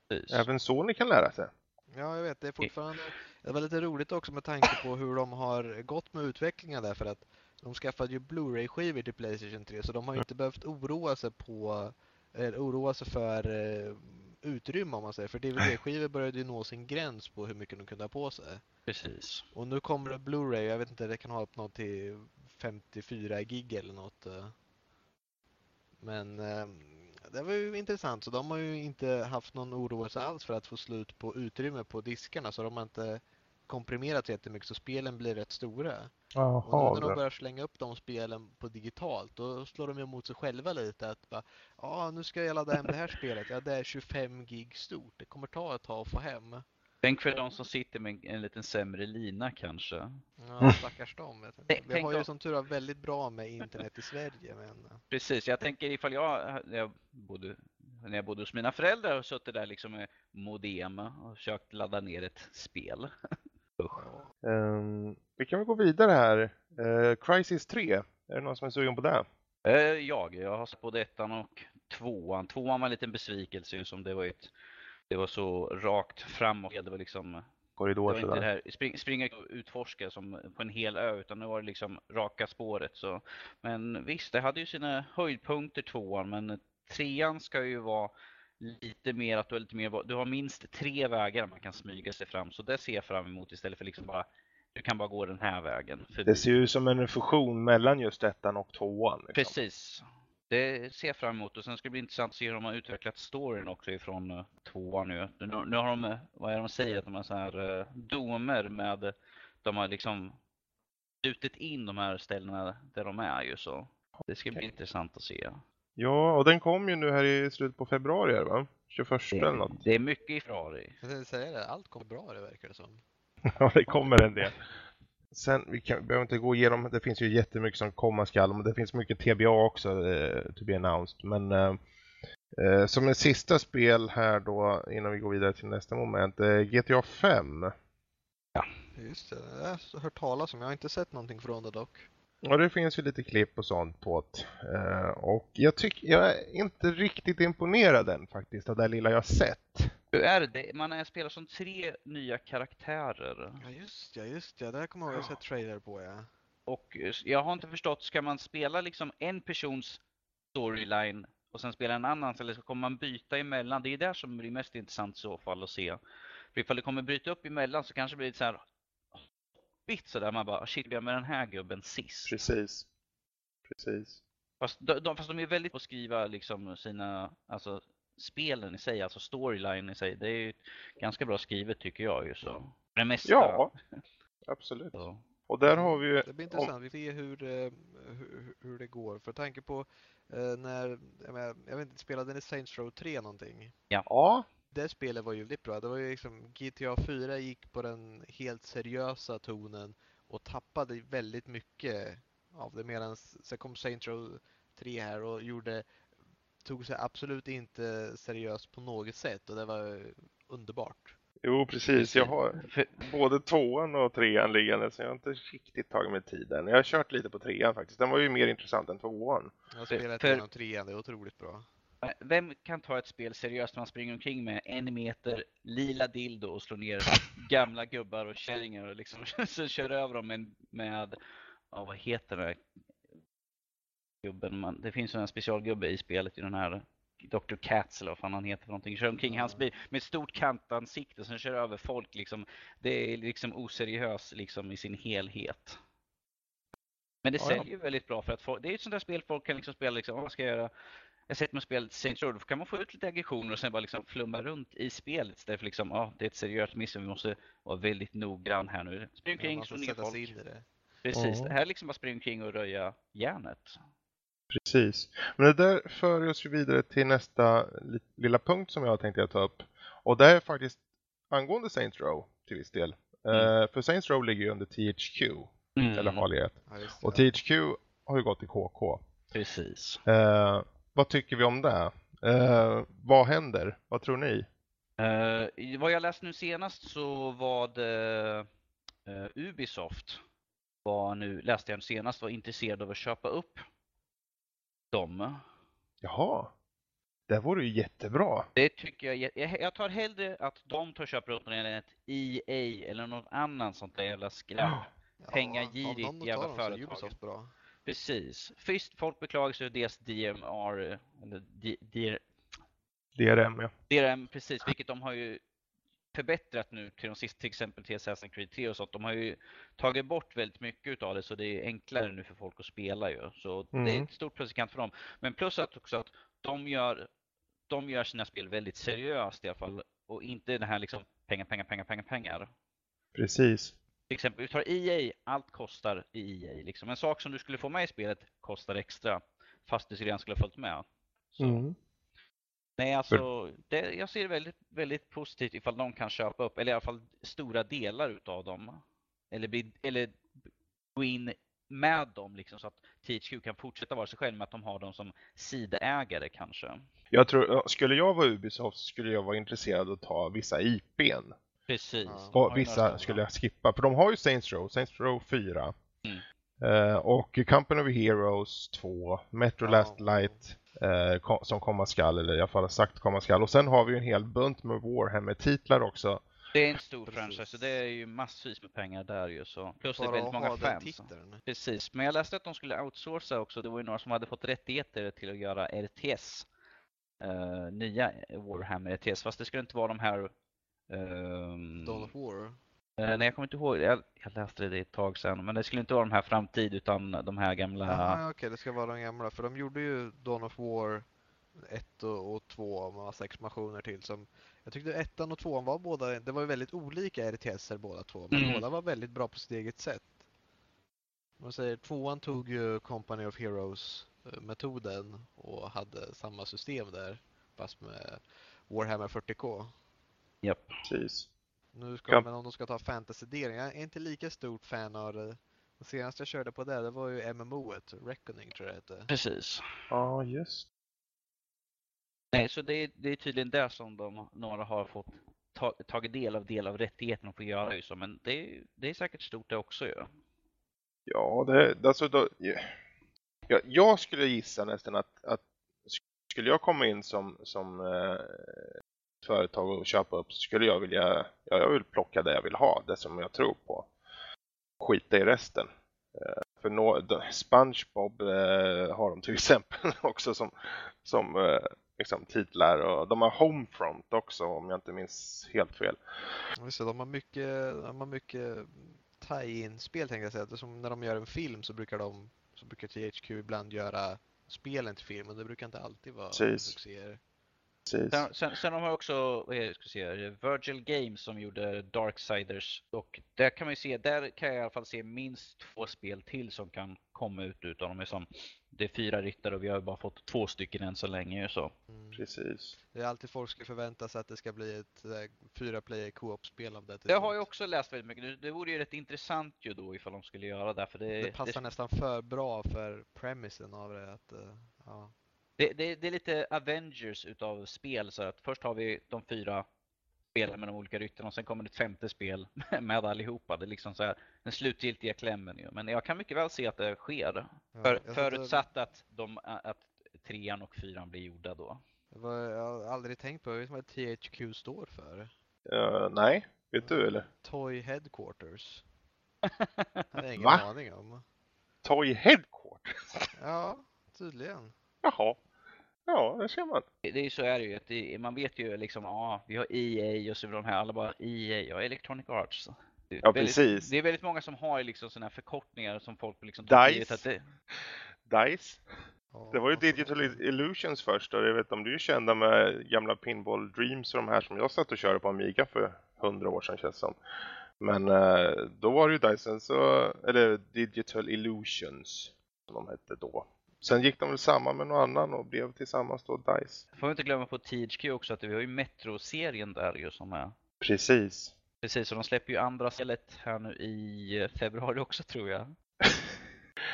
Speaker 2: Precis.
Speaker 1: Även Sony kan lära sig.
Speaker 3: Ja, jag vet. Det är fortfarande det var lite roligt också med tanke på hur de har gått med utvecklingen där för att de skaffade ju Blu-ray-skivor till Playstation 3 så de har ju inte behövt oroa sig på eller oroa sig för eh, utrymme om man säger. För DVD-skivor började ju nå sin gräns på hur mycket de kunde ha på sig.
Speaker 2: Precis.
Speaker 3: Och nu kommer det Blu-ray, jag vet inte, det kan ha upp något till 54 gig eller något. eh. Men eh, det var ju intressant, så de har ju inte haft någon oroelse alls för att få slut på utrymme på diskarna, så de har inte komprimerat jättemycket, så spelen blir rätt stora. Och nu
Speaker 1: Jaha.
Speaker 3: när de börjar slänga upp de spelen på digitalt, då slår de emot sig själva lite. Att bara, ja nu ska jag ladda hem det här spelet, ja det är 25 gig stort, det kommer ta ett tag att få hem.
Speaker 2: Tänk för de som sitter med en, en liten sämre lina kanske.
Speaker 3: Ja, stackars dem. Vi har ju som tur är väldigt bra med internet i Sverige. Men...
Speaker 2: Precis, jag tänker ifall jag, jag bodde, när jag bodde hos mina föräldrar och suttit där liksom med modem och försökt ladda ner ett spel.
Speaker 1: Ehm, vi kan väl gå vidare här. Eh, Crisis 3. Är det någon som är sugen på det?
Speaker 2: Eh, Jag, jag har både ettan och tvåan. Tvåan var en liten besvikelse som det var ett, det var så rakt framåt. Det var liksom, det
Speaker 1: Korridor
Speaker 2: var inte det här spring, springa och utforska som på en hel ö utan nu var det liksom raka spåret. Så. Men visst, det hade ju sina höjdpunkter tvåan men trean ska ju vara lite mer att du har lite mer, du har minst tre vägar man kan smyga sig fram så det ser jag fram emot istället för liksom bara du kan bara gå den här vägen. förbi.
Speaker 1: Det ser ju ut som en fusion mellan just ettan och tvåan. Liksom.
Speaker 2: Precis. Det ser jag fram emot och sen ska det bli intressant att se hur de har utvecklat storyn också ifrån uh, tvåan nu. nu. Nu har de, eh, vad är det de säger, att de har så här uh, domer med, de har liksom slutit in de här ställena där de är ju så. Det ska bli
Speaker 1: Okej.
Speaker 2: intressant att se.
Speaker 1: Ja, och den kom ju nu här i slutet på februari, är det va? 21 eller
Speaker 2: Det,
Speaker 1: något.
Speaker 2: det är mycket i Ferrari.
Speaker 3: Jag tänkte säga det, allt kommer bra det verkar det som. [laughs]
Speaker 1: Ja, det kommer en del. Sen, vi, kan, vi behöver inte gå igenom, det finns ju jättemycket som komma skall, men det finns mycket TBA också, eh, to be announced. Men eh, eh, som en sista spel här då, innan vi går vidare till nästa moment, eh, GTA 5.
Speaker 3: Just det, det har jag hört talas om. Jag har inte sett någonting från det dock.
Speaker 1: Ja, det finns ju lite klipp och sånt på det. Eh, och jag tycker, jag är inte riktigt imponerad än faktiskt av det lilla jag sett.
Speaker 2: Hur är det? Man är spelar som tre nya karaktärer.
Speaker 3: Ja just ja, just ja. Det här kommer jag ihåg att jag sett trailer på ja.
Speaker 2: Och eh, jag har inte förstått, ska man spela liksom en persons storyline och sen spela en annan eller så kommer man byta emellan? Det är där som blir mest intressant i så fall att se. För ifall det kommer bryta upp emellan så kanske det blir så här deppigt sådär. Man bara, shit, vi har med den här gubben sist.
Speaker 1: Precis. Precis.
Speaker 2: Fast de, de, fast de är väldigt på att skriva liksom sina, alltså spelen i sig, alltså storyline i sig. Det är ju ganska bra skrivet tycker jag ju så. Det mesta.
Speaker 1: Ja, absolut.
Speaker 2: Så.
Speaker 1: Och där har vi ju...
Speaker 3: Det blir intressant. Vi får se hur, hur, hur det går. För tanke på eh, när, jag, menar, jag vet inte, spelade ni Saints Row 3 någonting?
Speaker 1: Ja,
Speaker 3: Det spelet var ju väldigt bra. Det var ju liksom GTA 4 gick på den helt seriösa tonen och tappade väldigt mycket av det medan sen kom Saints Row 3 här och gjorde tog sig absolut inte seriöst på något sätt och det var underbart.
Speaker 1: jo precis. Jag har både tvåan och trean liggande så jag har inte riktigt tagit mig tiden. Jag har kört lite på trean faktiskt. Den var ju mer intressant än tvåan.
Speaker 3: Jag har
Speaker 2: För-
Speaker 3: spelat
Speaker 2: för-
Speaker 3: igenom trean, det är otroligt bra.
Speaker 2: Vem kan ta ett spel seriöst när man springer omkring med en meter lila dildo och slår ner gamla gubbar och kärringar och liksom [laughs] kör över dem med, med ja, vad heter här gubben? Man, det finns en specialgubbe i spelet i den här Dr. Katz eller vad fan han heter för någonting. Kör omkring hans
Speaker 3: Ja.
Speaker 2: bil med ett stort kantansikte som kör över folk liksom. Det är liksom oseriös liksom i sin helhet. Men det
Speaker 1: Ja, ja.
Speaker 2: säljer ju väldigt bra för att folk, det är ett sånt där spel folk kan liksom spela liksom, "Åh, vad ska jag göra? Jag sätter mig och spelar Saints Row, då kan man få ut lite aggressioner och sen bara liksom flumma runt i spelet istället för liksom, ja det är ett seriöst mission, vi måste vara väldigt noggrann här nu. Spring
Speaker 3: Ja,
Speaker 2: omkring,
Speaker 3: man
Speaker 2: slå ner folk.
Speaker 3: sig in i det.
Speaker 2: Precis,
Speaker 1: Ja.
Speaker 2: det här är liksom bara springa omkring och röja järnet.
Speaker 1: Precis. Men det där för oss ju vidare till nästa li- lilla punkt som jag tänkte ta upp. Och det är faktiskt angående Saints Row till viss del.
Speaker 2: Mm.
Speaker 1: Eh, för Saints Row ligger ju under THQ, eller har legat.
Speaker 3: Ja.
Speaker 1: Och THQ har ju gått i KK.
Speaker 2: Precis.
Speaker 1: Eh, vad tycker vi om det? Eh, vad händer? Vad tror ni?
Speaker 2: Uh, i vad jag läste nu senast så var det eh, Ubisoft var nu, läste jag nu senast, var intresserad av att köpa upp dem.
Speaker 1: Jaha, det vore ju jättebra.
Speaker 2: Det tycker jag, jag, tar hellre att de tar och köper upp än ett EA eller något annat sånt där jävla skräp.
Speaker 3: Ja,
Speaker 2: pengagirigt
Speaker 3: någon
Speaker 2: jävla företag.
Speaker 3: Ubisoft bra.
Speaker 2: Precis. Först folk beklagar sig över deras DMR, eller
Speaker 1: DRM ja.
Speaker 2: DRM, precis, vilket de har ju förbättrat nu till de sista, till exempel till Assassin's Creed 3 och sånt. De har ju tagit bort väldigt mycket utav det så det är enklare nu för folk att spela ju. Så det är
Speaker 1: Mm.
Speaker 2: ett stort plus för dem. Men plus att också att de gör, de gör sina spel väldigt seriöst i alla fall och inte det här liksom pengar, pengar, pengar, pengar, pengar.
Speaker 1: Precis.
Speaker 2: Till exempel, vi tar EA, allt kostar i EA. Liksom. En sak som du skulle få med i spelet kostar extra fast du redan skulle ha följt med. Så.
Speaker 1: Mm.
Speaker 2: Nej, alltså, det, jag ser det väldigt, väldigt positivt ifall de kan köpa upp, eller i alla fall stora delar utav dem. Eller, bli, eller gå in med dem liksom, så att THQ kan fortsätta vara sig själv med att de har dem som sidoägare kanske.
Speaker 1: Jag tror, skulle jag vara Ubisoft så skulle jag vara intresserad av att ta vissa IPn.
Speaker 2: Precis.
Speaker 1: Och vissa skulle jag skippa, för de har ju Saints Row, Saints Row 4.
Speaker 2: Mm.
Speaker 1: Eh, och Company of Heroes 2, Metro
Speaker 3: Ja.
Speaker 1: Last Light eh, ko- som komma skall, eller i alla fall har sagt komma skall. Och sen har vi ju en hel bunt med Warhammer-titlar också.
Speaker 2: Det är en stor
Speaker 3: Precis.
Speaker 2: franchise, så det är ju massvis med pengar där ju. Så. Plus det är
Speaker 3: Bara
Speaker 2: väldigt många fans. Precis, men jag läste att de skulle outsourca också. Det var ju några som hade fått rättigheter till att göra RTS. eh, nya Warhammer RTS, fast det skulle inte vara de här... ehm,
Speaker 3: Dawn of War.
Speaker 2: eh, nej, jag kommer inte ihåg. Jag, jag läste det ett tag sedan, men det skulle inte vara de här framtid utan de här gamla...
Speaker 3: Jaha, okej, det ska vara de gamla. För de gjorde ju Dawn of War 1 och, och 2 med massa expansioner till som jag tyckte ettan och tvåan var båda, det var väldigt olika RTSer båda två, men
Speaker 2: Mm.
Speaker 3: båda var väldigt bra på sitt eget sätt. Man säger, tvåan tog ju Company of Heroes metoden och hade samma system där fast med Warhammer 40K.
Speaker 2: Japp.
Speaker 1: Precis.
Speaker 3: Nu ska
Speaker 1: Ja.
Speaker 3: men om de ska ta fantasy-delen, jag är inte lika stort fan av det. Det senaste jag körde på det, det var ju MMO-et, Reckoning tror jag det hette.
Speaker 2: Precis.
Speaker 1: Ja, just
Speaker 2: Nej, så det är, det är tydligen där som de, några har fått ta, tagit del av del av rättigheten att få göra ju så, men det, är- det är säkert stort det också ju.
Speaker 1: Ja, det, alltså då, ja, jag skulle gissa nästan att, att skulle jag komma in som, som eh, företag och köpa upp så skulle jag vilja, ja, jag vill plocka det jag vill ha, det som jag tror på. Skita i resten. Eh, för de, SpongeBob eh, har de till [laughs] exempel också som, som eh, liksom titlar och de har Homefront också om jag inte minns helt fel.
Speaker 3: Det, de har mycket, de har mycket tie-in-spel tänkte jag säga. Som när de gör en film så brukar de så brukar THQ ibland göra spelen till filmen. Det brukar inte alltid vara
Speaker 1: Precis.
Speaker 3: succéer.
Speaker 1: Precis.
Speaker 2: Sen, sen, sen har man också, vad är det, ska se, Virgil Games som gjorde Darksiders. Och där kan man ju se, där kan jag i alla fall se minst två spel till som kan komma ut utav dem. Som, det är fyra ryttare och vi har bara fått två stycken än så länge. Så.
Speaker 3: Mm.
Speaker 1: Precis.
Speaker 3: Det är alltid folk ska förvänta sig att det ska bli ett eh, fyra player co-op-spel av det.
Speaker 2: Det har jag också läst väldigt mycket. Det- Det vore ju rätt intressant ju då ifall de skulle göra det. För det,
Speaker 3: Det passar nästan för bra för premisen av det. Att, eh, ja.
Speaker 2: Det, det, det är lite Avengers utav spel. Så att först har vi de fyra spelen med de olika ryttarna och sen kommer det ett femte spel [laughs] med allihopa. Det är liksom så här den slutgiltiga klämmen ju. Men jag kan mycket väl se att det sker.
Speaker 3: Ja,
Speaker 2: För, förutsatt att, de, att trean och fyran blir gjorda då.
Speaker 3: Det var, jag har aldrig tänkt på vet vad THQ står för.
Speaker 1: Eh, nej, vet du eller?
Speaker 3: Toy Headquarters. [laughs] hade jag ingen
Speaker 1: Va?
Speaker 3: aning om.
Speaker 1: Toy Headquarters?
Speaker 3: Ja, tydligen.
Speaker 1: Jaha. Ja, det ser man.
Speaker 2: Det, det är ju så är det ju. Att det, man vet ju liksom, ja, vi har EA och så de här, alla bara EA, ja, Electronic Arts. Det är
Speaker 1: Ja,
Speaker 2: väldigt,
Speaker 1: precis.
Speaker 2: Det är väldigt många som har liksom sådana här förkortningar som folk liksom
Speaker 1: DICE.
Speaker 2: att det,
Speaker 1: DICE. Det var ju Digital Illusions först och jag vet om du är kända med gamla Pinball Dreams och de här som jag satt och körde på Amiga för hundra år sedan känns det som. Men eh, då var det ju Dyson så, eller Digital Illusions som de hette då. Sen gick de väl samman med någon annan och blev tillsammans då DICE.
Speaker 2: Får vi inte glömma på THQ också att vi har ju Metro-serien där ju som är
Speaker 1: Precis.
Speaker 2: Precis, och de släpper ju andra spelet här nu i eh, februari också tror jag. [laughs]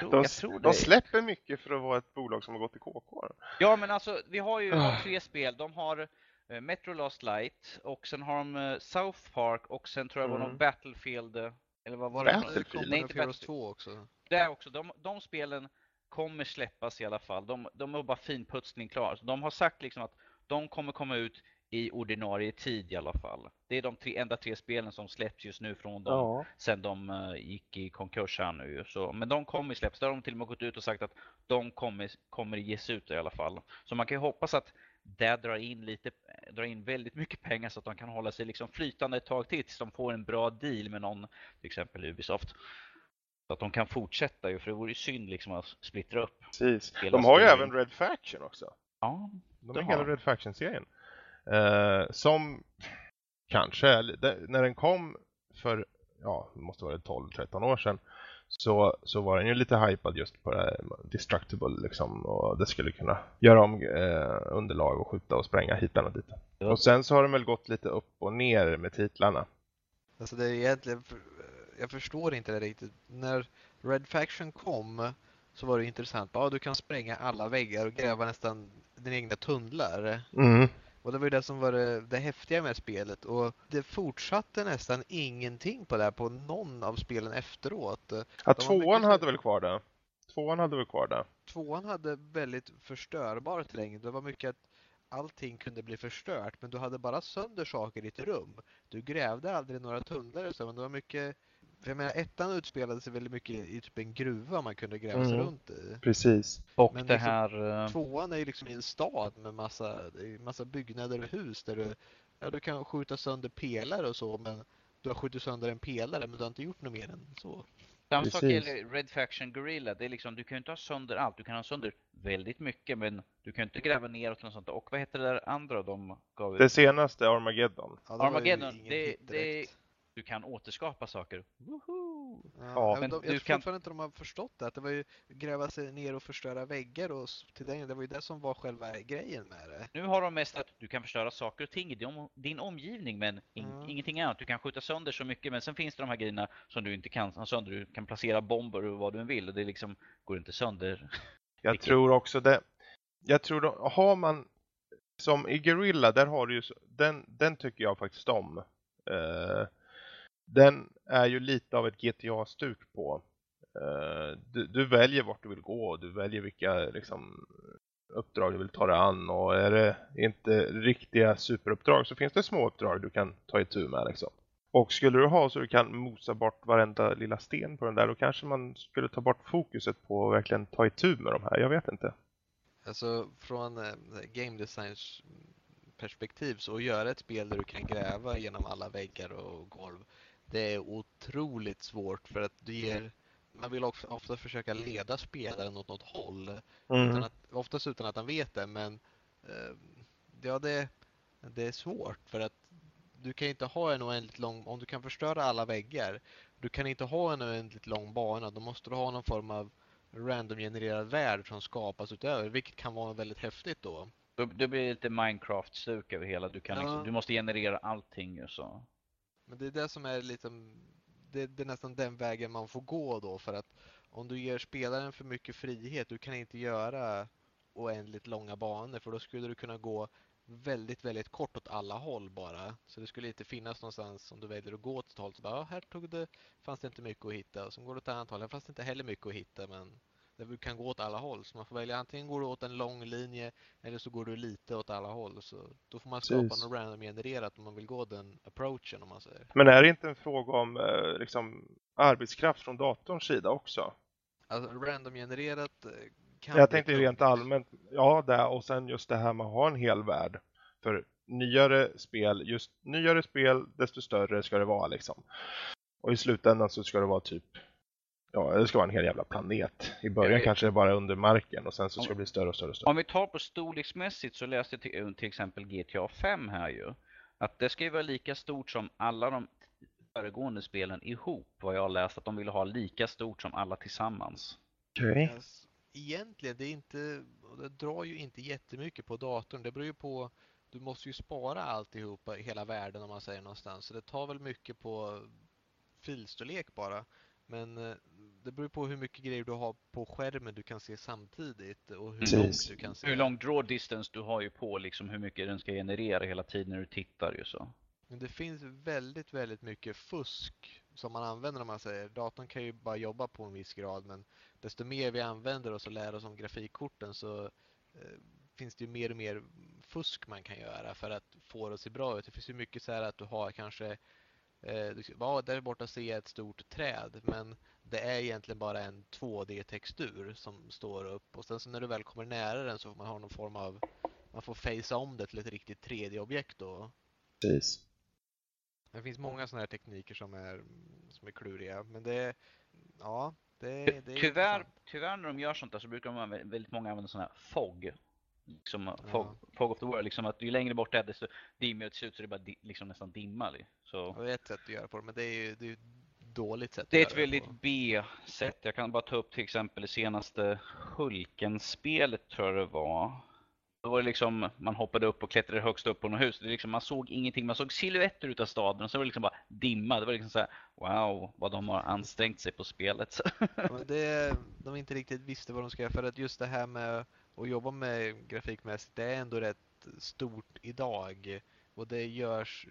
Speaker 2: Jo,
Speaker 1: De,
Speaker 2: jag tror det.
Speaker 1: de släpper mycket för att vara ett bolag som har gått i KK.
Speaker 2: Ja men alltså vi har ju
Speaker 1: Ah.
Speaker 2: tre spel. De har eh, Metro Last Light och sen har de eh, South Park och sen tror jag var
Speaker 1: Mm.
Speaker 2: någon Battlefield. Eller vad var det?
Speaker 1: Battlefield?
Speaker 2: Nej, inte Battlefield.
Speaker 3: 2 också.
Speaker 2: Det är också. De, de spelen kommer släppas i alla fall. De, de är bara finputsning klar. Så de har sagt liksom att de kommer komma ut i ordinarie tid i alla fall. Det är de tre, enda tre spelen som släpps just nu från dem
Speaker 1: Ja.
Speaker 2: sen de eh, gick i konkurs här nu. Så, men de kommer släppas. Där har de till och med gått ut och sagt att de kommer, kommer ges ut i alla fall. Så man kan ju hoppas att det drar in, lite, drar in väldigt mycket pengar så att de kan hålla sig liksom flytande ett tag till tills de får en bra deal med någon, till exempel Ubisoft. Så att de kan fortsätta ju, för det vore ju synd liksom att splittra upp.
Speaker 1: Precis. De har ju även Red Faction också.
Speaker 2: Ja,
Speaker 1: De
Speaker 2: har
Speaker 1: hela. Red Faction-serien. Eh, som kanske, när den kom för, ja, det måste vara 12-13 år sedan. Så, så var den ju lite hypad just på det här Destructible liksom. Och det skulle kunna göra om eh, underlag och skjuta och spränga hit och dit.
Speaker 2: Ja.
Speaker 1: Och sen så har de väl gått lite upp och ner med titlarna.
Speaker 3: Alltså det är egentligen, jag förstår inte det riktigt. När Red Faction kom så var det intressant. Ja, du kan spränga alla väggar och gräva nästan dina egna tunnlar.
Speaker 1: Mm.
Speaker 3: Och det var ju det som var det, det häftiga med spelet. Och det fortsatte nästan ingenting på det här på någon av spelen efteråt.
Speaker 1: Ja, tvåan
Speaker 3: mycket
Speaker 1: hade väl kvar det. Tvåan hade väl kvar det.
Speaker 3: Tvåan hade väldigt förstörbar terräng. Det var mycket att allting kunde bli förstört men du hade bara sönder saker i ett rum. Du grävde aldrig några tunnlar så, men det var mycket för jag menar, ettan utspelade sig väldigt mycket i typ en gruva man kunde gräva sig
Speaker 1: Mm.
Speaker 3: runt i.
Speaker 1: Precis.
Speaker 2: och
Speaker 3: Men
Speaker 2: det
Speaker 3: liksom-
Speaker 2: här... eh,
Speaker 3: Tvåan är ju liksom i en stad med massa, massa byggnader och hus där du, ja, du kan skjuta sönder pelare och så men du har skjutit sönder en pelare men du har inte gjort något mer än så.
Speaker 2: Samma sak gäller Red Faction Gorilla. Det är liksom, du kan ju inte ha sönder allt. Du kan ha sönder väldigt mycket men du kan inte gräva neråt och sånt. Och vad heter det där andra de gav ut?
Speaker 1: Det senaste Armageddon.
Speaker 3: Ja, det ju
Speaker 2: Armageddon, det- det-. Du kan återskapa saker. Woho!
Speaker 3: Ja,
Speaker 1: Ja,
Speaker 3: men de,
Speaker 2: du
Speaker 3: jag tror
Speaker 2: kan-
Speaker 3: fortfarande inte de har förstått det. Att det var ju gräva sig ner och förstöra väggar och till den, det var ju det som var själva grejen med det.
Speaker 2: Nu har de mest att du kan förstöra saker och ting i din, din omgivning men in,
Speaker 3: Mm.
Speaker 2: ingenting annat. Du kan skjuta sönder så mycket men sen finns det de här grejerna som du inte kan ha sönder. Du kan placera bomber och vad du än vill och det liksom går inte sönder.
Speaker 1: Jag tror också det. Jag tror då, har man som i Guerrilla, där har du ju, den, den tycker jag faktiskt om. Eh, den är ju lite av ett GTA-stuk på. Eh, du, du väljer vart du vill gå och du väljer vilka liksom, uppdrag du vill ta dig an och är det inte riktiga superuppdrag så finns det små uppdrag du kan ta itu med liksom. Och skulle du ha så du kan mosa bort varenda lilla sten på den där då kanske man skulle ta bort fokuset på att verkligen ta itu med de här. Jag vet inte.
Speaker 3: Alltså från eh, game designs perspektiv så att göra ett spel där du kan gräva genom alla väggar och golv det är otroligt svårt för att du ger man vill också ofta försöka leda spelaren åt något håll.
Speaker 1: Mm.
Speaker 3: Utan att, oftast utan att han vet det, men eh, ja, det, det är svårt för att du kan inte ha en oändligt lång, om du kan förstöra alla väggar, du kan inte ha en oändligt lång bana, då måste du ha någon form av random-genererad värld som skapas utöver, vilket kan vara väldigt häftigt då.
Speaker 2: Då, då blir det lite Minecraft-stuk över hela. Du, kan
Speaker 3: Ja.
Speaker 2: liksom, du måste generera allting så.
Speaker 3: Men det är det som är lite, det, det är nästan den vägen man får gå då för att om du ger spelaren för mycket frihet, du kan inte göra oändligt långa banor för då skulle du kunna gå väldigt, väldigt kort åt alla håll bara. Så det skulle inte finnas någonstans om du väljer att gå åt ett håll så bara, ja, här tog det, fanns det inte mycket att hitta och så går du åt ett annat håll, här fanns det inte heller mycket att hitta men där du kan gå åt alla håll. Så man får välja antingen går du åt en lång linje eller så går du lite åt alla håll. Så då får man skapa
Speaker 1: Precis.
Speaker 3: något random-genererat om man vill gå den approachen om man säger.
Speaker 1: Men är det inte en fråga om eh, liksom, arbetskraft från datorns sida också?
Speaker 3: Alltså random-genererat eh, kan
Speaker 1: Jag tänkte rent allmänt, ja det och sen just det här med att ha en hel värld. För nyare spel, just nyare spel, desto större ska det vara liksom. Och i slutändan så ska det vara typ, ja det ska vara en hel jävla planet. I början
Speaker 2: Eh,
Speaker 1: kanske det är bara under marken och sen så ska det bli större och större och större.
Speaker 2: Om vi tar på storleksmässigt så läste jag till, till exempel GTA 5 här ju. Att det ska ju vara lika stort som alla de föregående spelen ihop. Vad jag har läst att de vill ha lika stort som alla tillsammans.
Speaker 1: Okej.
Speaker 3: Alltså, egentligen, det är inte, det drar ju inte jättemycket på datorn. Det beror ju på, du måste ju spara alltihopa, hela världen om man säger någonstans. Så det tar väl mycket på filstorlek bara. Men eh, det beror på hur mycket grejer du har på skärmen du kan se samtidigt och hur
Speaker 1: Precis.
Speaker 3: långt du kan se.
Speaker 2: Hur lång draw distance du har ju på liksom hur mycket den ska generera hela tiden när du tittar ju så.
Speaker 3: Men det finns väldigt, väldigt mycket fusk som man använder om man säger. Datorn kan ju bara jobba på en viss grad men desto mer vi använder oss och lär oss om grafikkorten så eh, finns det ju mer och mer fusk man kan göra för att få det att se bra ut. Det finns ju mycket så här att du har kanske ja, där borta ser jag ett stort träd men det är egentligen bara en 2D-textur som står upp och sen så när du väl kommer nära den så får man ha någon form av man får facea om det till ett riktigt 3D-objekt då.
Speaker 1: Precis.
Speaker 3: Det finns många sådana här tekniker som är, som är kluriga, men det, ja, det, det är
Speaker 2: Tyvärr,
Speaker 3: intressant.
Speaker 2: tyvärr när de gör sånt där så brukar de väldigt många använda sån här FOG. Liksom,
Speaker 3: Ja.
Speaker 2: fog, fog of the world, liksom att ju längre bort det är desto dimmigare det ser ut så det är bara di, liksom nästan dimma. Så.
Speaker 3: Ja, Det är ett sätt att göra på det, men det är ju det är ett dåligt sätt
Speaker 2: Det är ett väldigt. B-sätt. Jag kan bara ta upp till exempel det senaste Hulken-spelet tror jag det var. Då var det liksom, man hoppade upp och klättrade högst upp på något hus. Det liksom, man såg ingenting, man såg silhuetter utav staden och så var det liksom bara dimma. Det var liksom så här, wow, vad de har ansträngt sig på spelet. [laughs]
Speaker 3: Ja, det, de inte riktigt visste vad de ska göra, för att just det här med att jobba med grafikmässigt, det är ändå rätt stort idag. Och det görs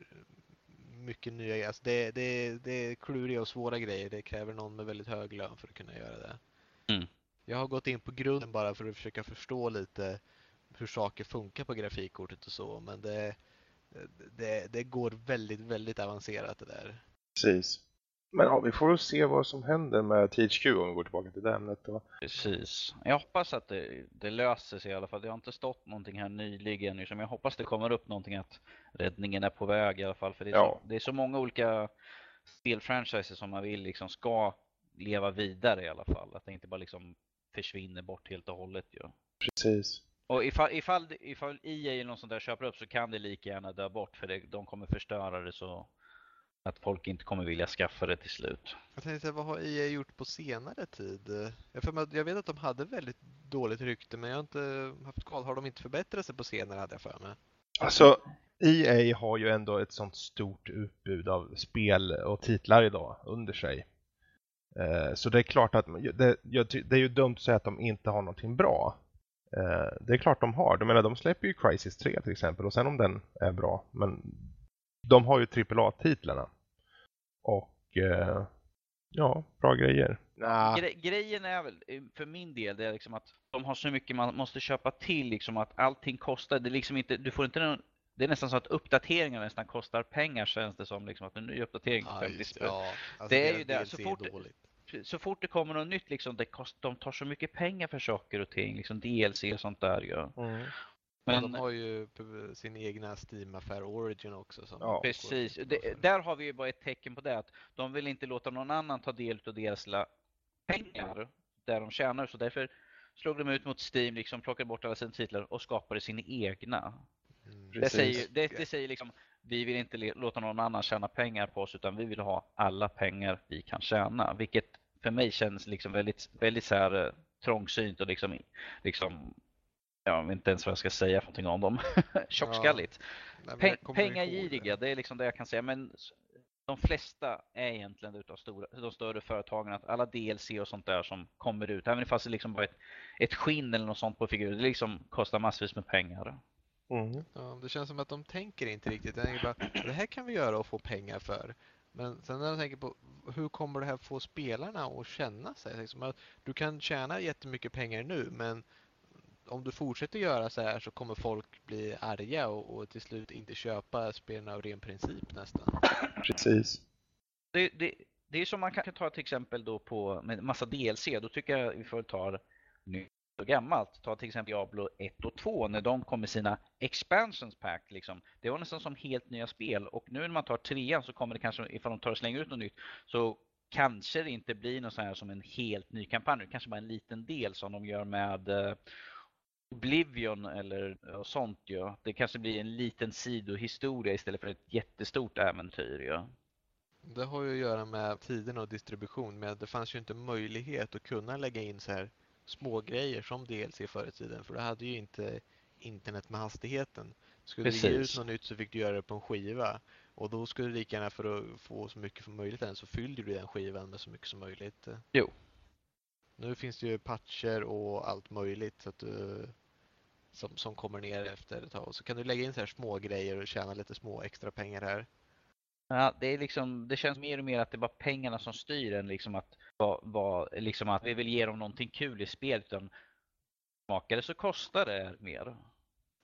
Speaker 3: mycket nya grejer. Alltså det, det, det är kluriga och svåra grejer. Det kräver någon med väldigt hög lön för att kunna göra det.
Speaker 2: Mm.
Speaker 3: Jag har gått in på grunden bara för att försöka förstå lite hur saker funkar på grafikkortet och så, men det, det, det går väldigt, väldigt avancerat det där.
Speaker 1: Precis. Men ja, vi får väl se vad som händer med THQ om vi går tillbaka till det ämnet. Då.
Speaker 2: Precis. Jag hoppas att det, det löser sig i alla fall. Det har inte stått någonting här nyligen. Liksom. Jag hoppas det kommer upp någonting att räddningen är på väg i alla fall. För det är,
Speaker 1: Ja.
Speaker 2: så, det är så många olika spelfranchises som man vill liksom ska leva vidare i alla fall. Att det inte bara liksom försvinner bort helt och hållet. Ju.
Speaker 1: Precis.
Speaker 2: Och ifall, ifall, ifall EA eller något sånt där köper upp så kan det lika gärna dö bort för det, de kommer förstöra det så att folk inte kommer vilja skaffa det till slut.
Speaker 3: Jag tänkte, vad har EA gjort på senare tid? Jag, vet att de hade väldigt dåligt rykte, men jag har inte haft koll. Har de inte förbättrat sig på senare, hade jag för mig?
Speaker 1: Alltså, EA har ju ändå ett sånt stort utbud av spel och titlar idag under sig. Eh, Så det är klart att det, det är ju dumt att säga att de inte har någonting bra. Eh, Det är klart de har. Jag menar, de släpper ju Crisis 3 till exempel och sen om den är bra. Men de har ju AAA-titlarna. Och eh, ja, bra grejer. Nah.
Speaker 2: Gre grejen är väl, eh, för min del, det är liksom att de har så mycket man måste köpa till, liksom att allting kostar. Det är liksom inte, du får inte någon, det är nästan så att uppdateringar nästan kostar pengar känns det som. Liksom, att en ny uppdatering för 50 spänn.
Speaker 3: alltså
Speaker 2: Det är ju det, så fort-. Så fort det kommer något nytt, liksom, det kost, de tar så mycket pengar för saker och ting. Liksom DLC och sånt där. Ja.
Speaker 1: Mm.
Speaker 3: Men de har ju sin egna Steam-affär Origin också. Som
Speaker 1: Ja.
Speaker 2: precis, det, där har vi ju bara ett tecken på det att de vill inte låta någon annan ta del av deras pengar där de tjänar. Så därför slog de ut mot Steam, liksom plockade bort alla sina titlar och skapade sina egna.
Speaker 3: Mm.
Speaker 2: Det
Speaker 1: Precis.
Speaker 2: säger, det, det säger liksom, vi vill inte låta någon annan tjäna pengar på oss utan vi vill ha alla pengar vi kan tjäna. Vilket för mig känns liksom väldigt, väldigt så här eh, trångsynt och liksom, liksom jag vet inte ens vad jag ska säga för någonting om dem. [laughs] Tjockskalligt. Peng,
Speaker 3: jag ihåg
Speaker 2: pengagiriga, det är liksom det jag kan säga. Men de flesta är egentligen utav stora, de större företagen att alla DLC och sånt där som kommer ut, även fast det liksom bara är ett, ett skinn eller något sånt på figurer, det liksom kostar massvis med pengar.
Speaker 1: Mm.
Speaker 3: Ja, det känns som att de tänker inte riktigt. Jag tänker bara, det här kan vi göra och få pengar för. Men sen när de tänker på hur kommer det här få spelarna att känna sig? Liksom att du kan tjäna jättemycket pengar nu men om du fortsätter göra så här så kommer folk bli arga och, och till slut inte köpa spelen av ren princip nästan.
Speaker 1: Precis.
Speaker 2: Det, det, det är som man kan ta till exempel då på med massa DLC, då tycker jag vi får ta nytt och gammalt. Ta till exempel Diablo 1 och 2 när de kom med sina expansions pack. Liksom. Det var nästan som helt nya spel och nu när man tar trean så kommer det kanske, ifall de tar och slänger ut något nytt, så kanske det inte blir något så här som en helt ny kampanj. Det kanske bara en liten del som de gör med eh, Oblivion eller sånt ja. Det kanske blir en liten sidohistoria istället för ett jättestort äventyr ja.
Speaker 3: Det har ju att göra med tiden och distribution men det fanns ju inte möjlighet att kunna lägga in så här små grejer som DLC förr i tiden för du hade ju inte internet med hastigheten. Skulle du ge ut
Speaker 2: Precis.
Speaker 3: något nytt så fick du göra det på en skiva och då skulle du lika gärna för att få så mycket som möjligt än så fyllde du den skivan med så mycket som möjligt.
Speaker 2: Jo.
Speaker 3: Nu finns det ju patcher och allt möjligt så att du, som, som kommer ner efter ett tag. Så kan du lägga in så här små grejer och tjäna lite små extra pengar här.
Speaker 2: Ja, det, är liksom, det känns mer och mer att det är bara pengarna som styr än liksom att, vad, vad, liksom att vi vill ge dem någonting kul i spelet. Utan smakar det så kostar det mer.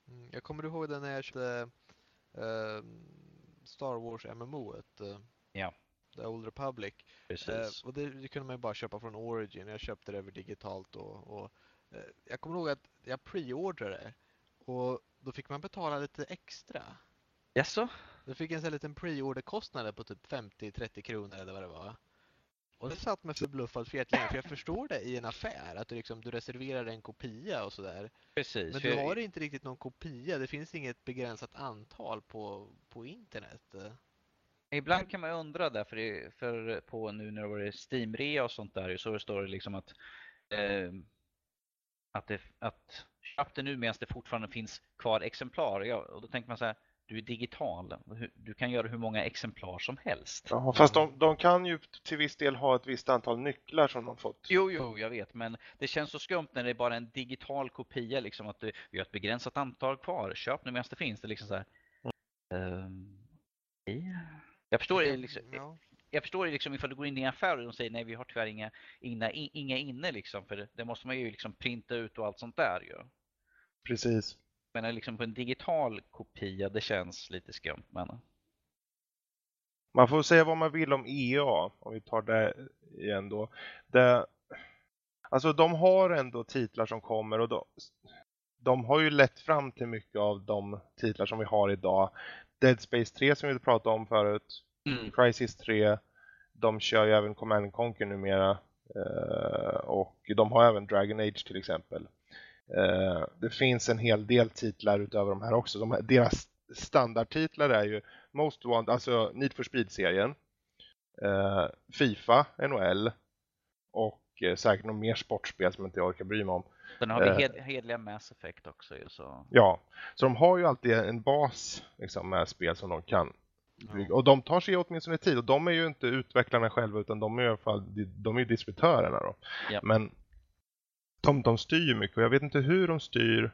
Speaker 3: Mm, Jag kommer ihåg jag köpte eh, Star Wars MMO, ett, eh,
Speaker 2: Ja.
Speaker 3: The Old Republic.
Speaker 2: Precis.
Speaker 3: Eh, och det, det kunde man ju bara köpa från Origin. Jag köpte det över digitalt och, och jag kommer ihåg att jag preordrade och då fick man betala lite extra.
Speaker 2: Jaså?
Speaker 3: Då fick jag en sån här liten preorderkostnad på typ 50-30 kronor eller vad det var. Och det satt mig förbluffad för jättelänge, för jag förstår det i en affär, att du, liksom, du reserverar en kopia och sådär.
Speaker 2: Precis.
Speaker 3: Men du har inte riktigt någon kopia, det finns inget begränsat antal på, på internet.
Speaker 2: Ibland kan man undra där, för, det, för på nu när det var Steam-rea och sånt där så står det liksom att eh, att, det, att köp det nu medan det fortfarande finns kvar exemplar. Ja, och då tänker man så här, du är digital. Du kan göra hur många exemplar som helst.
Speaker 1: Ja, fast de, de kan ju till viss del ha ett visst antal nycklar som de fått.
Speaker 2: Jo, jo, jag vet, men det känns så skumt när det är bara en digital kopia, liksom att du, vi har ett begränsat antal kvar, köp nu medan det finns. Det är liksom så här. ehm, okej. Jag förstår, det liksom,
Speaker 3: Ja.
Speaker 2: Jag förstår det liksom ifall du går in i en affär och de säger nej, vi har tyvärr inga, inga, inga inne liksom, för det måste man ju liksom printa ut och allt sånt där ju.
Speaker 1: Precis.
Speaker 2: Men liksom på en digital kopia, det känns lite skumt. Men...
Speaker 1: Man får säga vad man vill om EA, om vi tar det igen då. Det, alltså de har ändå titlar som kommer och de, de har ju lett fram till mycket av de titlar som vi har idag. Dead Space 3 som vi pratade om förut,
Speaker 2: Mm.
Speaker 1: Crisis 3, de kör ju även Command and Conquer numera. Eh, och de har även Dragon Age till exempel. Eh, det finns en hel del titlar utöver de här också. De här, deras standardtitlar är ju Most Wanted, alltså Need for Speed-serien, eh, Fifa, NHL och säkert något mer sportspel som inte jag orkar bry mig om.
Speaker 2: Sen har vi hed, hedliga Mass Effect också så...
Speaker 1: Ja, så de har ju alltid en bas liksom, med spel som de kan bygga. Och de tar sig åtminstone tid och de är ju inte utvecklarna själva utan de är i alla fall de är ju distributörerna då.
Speaker 2: Ja.
Speaker 1: Men de, de styr ju mycket och jag vet inte hur de styr.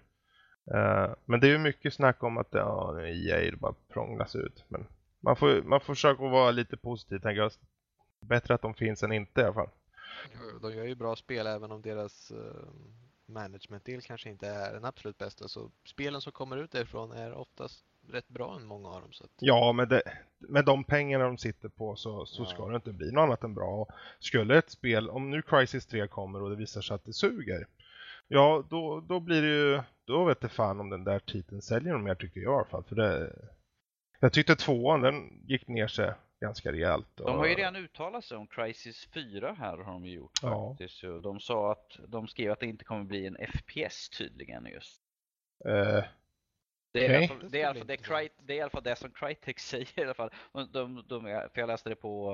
Speaker 1: eh, men det är ju mycket snack om att ja, nu är EA det bara prånglas ut. Men man får, man får försöka vara lite positiv tänker jag. Bättre att de finns än inte i alla fall.
Speaker 3: De gör ju bra spel även om deras uh, managementdel kanske inte är den absolut bästa. Så spelen som kommer ut därifrån är oftast rätt bra än många av dem. Så att,
Speaker 1: Ja, med, det, med de pengarna de sitter på så, så
Speaker 3: Ja.
Speaker 1: ska det inte bli något annat än bra. Och skulle ett spel, om nu Crisis 3 kommer och det visar sig att det suger, Ja, då, då blir det ju, då vet det fan om den där titeln säljer något mer tycker jag i alla fall. För det, jag tyckte tvåan, den gick ner sig ganska rejält. Och...
Speaker 2: De har ju redan uttalat sig om Crisis 4 här har de ju gjort
Speaker 1: Ja.
Speaker 2: faktiskt. Så De sa att de skrev att det inte kommer bli en FPS tydligen just.
Speaker 1: Eh,
Speaker 2: Det är,
Speaker 1: Okej.
Speaker 2: i alla fall, det, är i alla
Speaker 3: Det
Speaker 2: fall det,
Speaker 3: ska bli
Speaker 2: Cry- det är i alla fall det som Crytek [laughs] säger i alla fall. De, de, för jag läste det på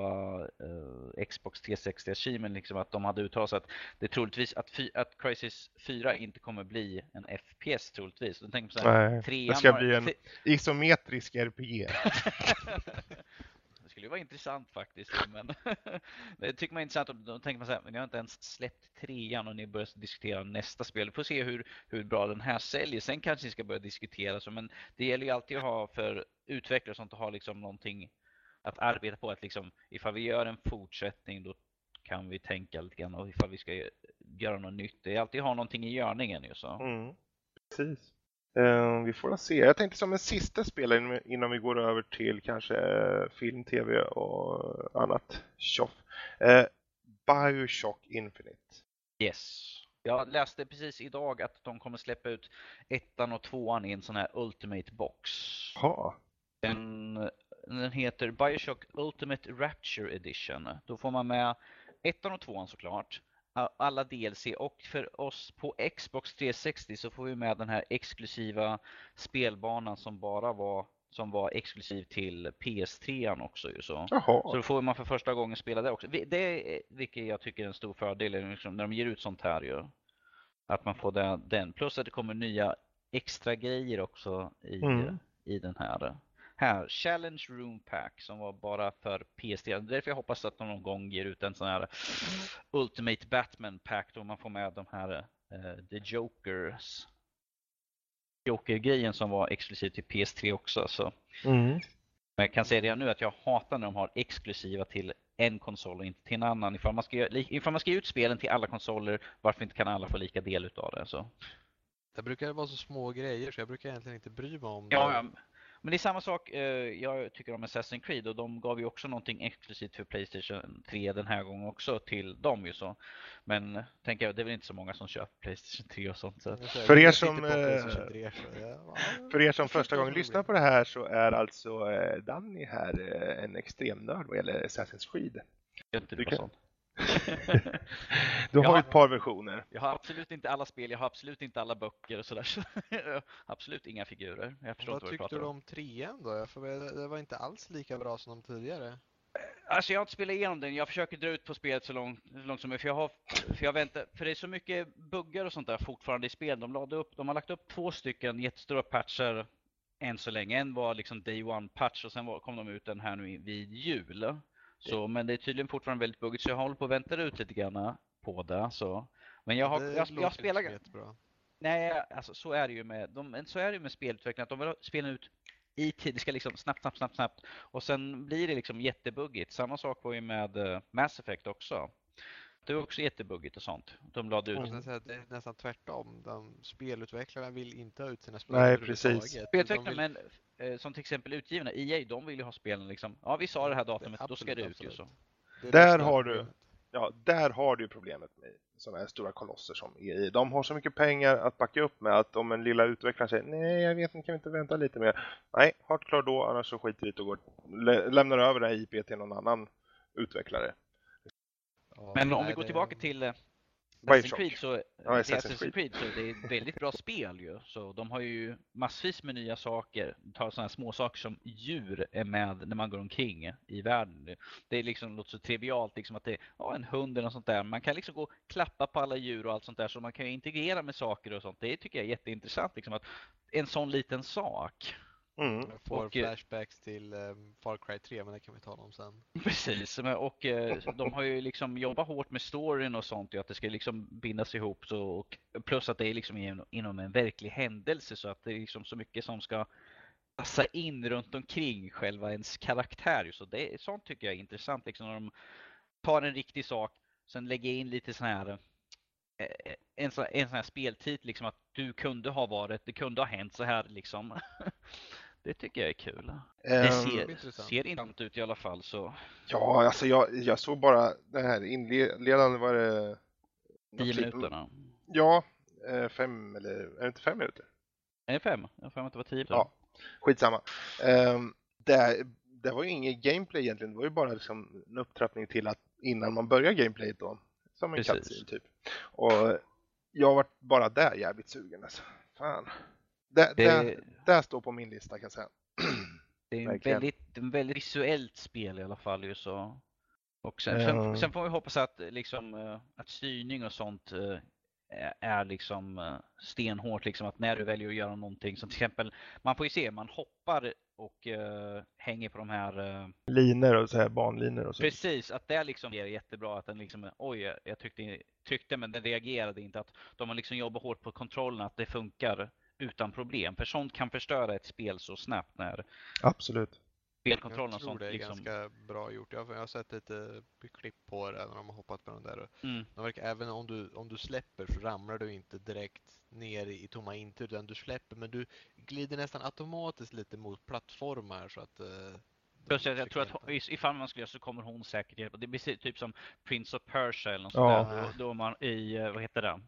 Speaker 2: uh, Xbox 360 Achievement liksom att de hade uttalat sig att det är troligtvis att, fy, att Crisis 4 inte kommer bli en FPS troligtvis. De tänker på så här,
Speaker 1: nej, det ska
Speaker 2: har-
Speaker 1: bli en isometrisk RPG. [laughs] [laughs]
Speaker 2: det skulle ju vara intressant faktiskt. Men [laughs] det tycker man är intressant och då tänker man så här, men jag har inte ens släppt trean och ni börjar diskutera nästa spel. Vi får se hur, hur bra den här säljer. Sen kanske ni ska börja diskutera så, men det gäller ju alltid att ha för utvecklare och sånt att ha liksom någonting att arbeta på. Att liksom, ifall vi gör en fortsättning då kan vi tänka lite grann och ifall vi ska göra något nytt. Det är alltid att ha någonting i görningen ju så.
Speaker 1: Mm, precis. Eh, vi får se. Jag tänkte som en sista spelare innan vi- innan vi går över till kanske eh, film, tv och annat tjoff. Eh, Bioshock Infinite.
Speaker 2: Yes. Jag läste precis idag att de kommer släppa ut ettan och tvåan i en sån här Ultimate Box.
Speaker 1: Ha.
Speaker 2: Den, den heter Bioshock Ultimate Rapture Edition. Då får man med ettan och tvåan såklart. Alla DLC och för oss på Xbox 360 så får vi med den här exklusiva spelbanan som bara var som var exklusiv till PS3 också ju så. Så då får man för första gången spela det också. Det är, vilket jag tycker är en stor fördel liksom, när de ger ut sånt här ju. Att man får den, den. Plus att det kommer nya extra grejer också i,
Speaker 1: Mm.
Speaker 2: i den här. Här, Challenge Room Pack som var bara för PS3. Det är därför jag hoppas att de någon gång ger ut en sån här Ultimate Batman Pack då man får med de här eh, The Jokers. Joker-grejen som var exklusiv till PS3 också. Så.
Speaker 1: Mm.
Speaker 2: Men jag kan säga redan nu att jag hatar när de har exklusiva till en konsol och inte till en annan. Ifall man ska, ifall man ska ge ut spelen till alla konsoler, varför inte kan alla få lika del utav det? Så.
Speaker 3: Det brukar vara så små grejer så jag brukar egentligen inte bry mig om
Speaker 2: Ja,
Speaker 3: det.
Speaker 2: ja. Men det är samma sak, eh, jag tycker om Assassin's Creed och de gav ju också någonting exklusivt för Playstation 3 den här gången också till dem ju så. Men tänker jag, det är väl inte så många som köper Playstation 3 och sånt. Så.
Speaker 1: För er som, eh,
Speaker 3: PlayStation 3, så jag- ja, [laughs]
Speaker 1: För er som första gången lyssnar på det här så är alltså eh, Danny här eh, en extremnörd vad gäller Assassin's Creed. Du kan-
Speaker 2: sånt? [laughs]
Speaker 1: Du har ju ett par versioner.
Speaker 2: Jag har absolut inte alla spel, jag har absolut inte alla böcker och sådär. Så [laughs] absolut inga figurer. Jag förstår
Speaker 3: Vad
Speaker 2: inte vad du
Speaker 3: tyckte du
Speaker 2: om.
Speaker 3: trean då? För det var inte alls lika bra som de tidigare.
Speaker 2: Alltså jag har inte spelat igenom den. Jag försöker dra ut på spelet så långt, så långt som möjligt. För jag har, för jag väntar, för det är så mycket buggar och sånt där fortfarande i spel. De, lade upp, de har lagt upp två stycken jättestora patcher än så länge. En var liksom day one patch och sen var, kom de ut den här nu i- vid jul. Så, men det är tydligen fortfarande väldigt buggigt så jag håller på att vänta ut lite grann på det. Så. Men jag har,
Speaker 3: det
Speaker 2: jag, jag spelar
Speaker 3: jättebra.
Speaker 2: Nej, alltså så är det ju med, de, så är det med spelutveckling, att de vill ha spelen ut i tid, det ska liksom snabbt, snabbt, snabbt, snabbt. Och sen blir det liksom jättebuggigt. Samma sak var ju med eh, Mass Effect också. Det var också jättebuggigt och sånt. De lade ut.
Speaker 3: Jag skulle säga att det är nästan tvärtom. De spelutvecklarna vill inte ha ut sina spel
Speaker 1: Nej, precis.
Speaker 2: Spelutvecklarna,
Speaker 3: vill-
Speaker 2: men eh, som till exempel utgivarna, EA, de vill ju ha spelen liksom, ja vi sa det här datumet, då ska det ut ju så.
Speaker 3: det är
Speaker 1: Där
Speaker 3: det
Speaker 1: har du-. Ja, där har du problemet med sådana här stora kolosser som EI. De har så mycket pengar att backa upp med att om en lilla utvecklare säger nej, jag vet inte, kan vi inte vänta lite mer? Nej, hart klar då, annars så skiter vi det och går, lä lämnar över det här IP till någon annan utvecklare.
Speaker 2: Men om vi går tillbaka till eh. Assassin's Creed så,
Speaker 1: Ja, Assassin's Creed.
Speaker 2: Så det är ett väldigt bra spel ju. Så de har ju massvis med nya saker. Ta sådana små saker som djur är med när man går omkring i världen. Det är liksom låter så trivialt liksom att det är ja, en hund eller något sånt där. Man kan liksom gå och klappa på alla djur och allt sånt där så man kan ju integrera med saker och sånt. Det tycker jag är jätteintressant liksom att en sån liten sak.
Speaker 1: Mm.
Speaker 3: Jag får
Speaker 2: Och, eh,
Speaker 3: flashbacks till um, Far Cry 3 men det kan vi tala om sen.
Speaker 2: Precis, men- och eh, de har ju liksom jobbat hårt med storyn och sånt, ju, att det ska liksom bindas ihop så, och plus att det är liksom in- inom en verklig händelse så att det är liksom så mycket som ska passa in runt omkring själva ens karaktär. Så det, sånt tycker jag är intressant, liksom när de tar en riktig sak, sen lägger in lite sån här en sån, en sån här speltitel, liksom att du kunde ha varit, det kunde ha hänt så här liksom. [laughs] Det tycker jag är kul. Det
Speaker 1: Ehm,
Speaker 2: ser,
Speaker 3: intressant.
Speaker 2: ser intressant ut i alla fall så.
Speaker 1: Ja, alltså jag, jag såg bara det här inledande var det...
Speaker 2: Tio
Speaker 1: klipp-
Speaker 2: minuterna.
Speaker 1: Ja, eh, fem eller är det inte fem minuter?
Speaker 2: Är det fem? Jag har för att det var tio.
Speaker 1: Ja. Skitsamma. Um, det, det var ju inget gameplay egentligen, det var ju bara liksom en upptrappning till att innan man börjar gameplayet då. Som en cutscene typ. Och jag var bara där jävligt sugen alltså. Fan. Det,
Speaker 2: Det-
Speaker 1: står på min lista kan jag säga. [clears throat]
Speaker 2: Det är en väldigt, en väldigt visuellt spel i alla fall ju så. Och sen,
Speaker 1: Ja.
Speaker 2: sen, sen får vi hoppas att liksom eh, att styrning och sånt eh, är- liksom eh, stenhårt liksom att när du väljer att göra någonting som till exempel man får ju se man hoppar och eh, hänger på de här eh,
Speaker 1: Linor och så här banlinor och så.
Speaker 2: Precis, att det liksom är jättebra att den liksom, oj jag- tyckte, tryckte men den reagerade inte. Att de har liksom jobbat hårt på kontrollen, att det funkar utan problem. För sånt kan förstöra ett spel så snabbt när
Speaker 1: Absolut.
Speaker 2: spelkontrollen
Speaker 3: Jag
Speaker 2: och
Speaker 3: tror
Speaker 2: sånt
Speaker 3: det är
Speaker 2: liksom...
Speaker 3: ganska bra gjort. Jag har, jag sett lite klipp på det när de har hoppat med de där.
Speaker 2: Mm,
Speaker 3: De verkar, även om du, om du släpper så ramlar du inte direkt ner i, tomma intet utan du släpper men du glider nästan automatiskt lite mot plattformar så att... eh,
Speaker 2: Plus jag, jag tror att ifall man skulle göra så kommer hon säkert hjälpa. Det blir typ som Prince of Persia eller något
Speaker 1: Ja.
Speaker 2: sånt där. Då, då är man i, eh, vad heter det?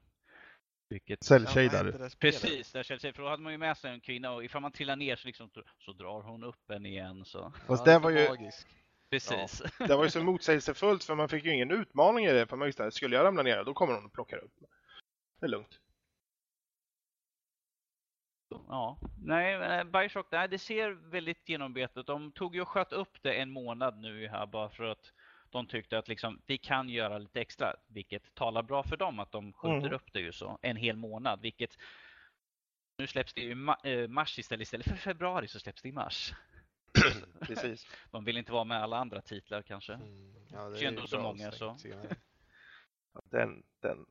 Speaker 2: Vilket...
Speaker 3: Ja, det spelet?
Speaker 2: Precis, där det. För då hade man ju med sig en kvinna och ifall man trillar ner så, liksom, så drar hon upp en igen. Så.
Speaker 1: Fast
Speaker 3: Ja,
Speaker 1: det var ju-
Speaker 3: Magisk.
Speaker 2: Precis.
Speaker 1: Det var ju så motsägelsefullt för man fick ju ingen utmaning i det. För man visste att skulle jag ramla ner då kommer hon och plockar upp mig. Det är lugnt.
Speaker 2: Ja, nej, men, eh, Bioshock, nej, det ser väldigt genomarbetat ut. De tog ju och sköt upp det en månad nu här bara för att de tyckte att liksom, vi kan göra lite extra, vilket talar bra för dem att de skjuter
Speaker 1: Mm.
Speaker 2: upp det ju så en hel månad, vilket nu släpps det i eh, mars istället. Istället för februari så släpps det i mars. [clears throat]
Speaker 1: Precis.
Speaker 2: De vill inte vara med alla andra titlar kanske.
Speaker 3: Mm, ja, det ju
Speaker 2: så många, så.
Speaker 1: Den, den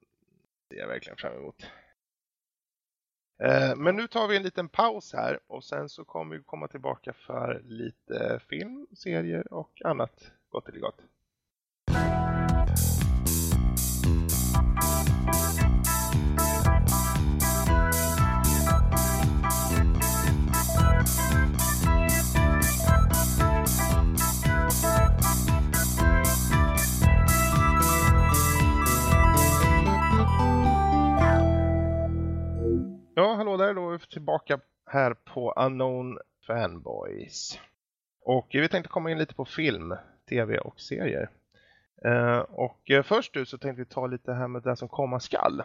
Speaker 1: ser jag verkligen fram emot. Eh, Men nu tar vi en liten paus här och sen så kommer vi komma tillbaka för lite film, serier och annat gott eller gott. Hallå vi tillbaka här på Unknown Fanboys. Och vi tänkte komma in lite på film, tv och serier. Eh, och eh, först ut så tänkte vi ta lite här med det som komma skall.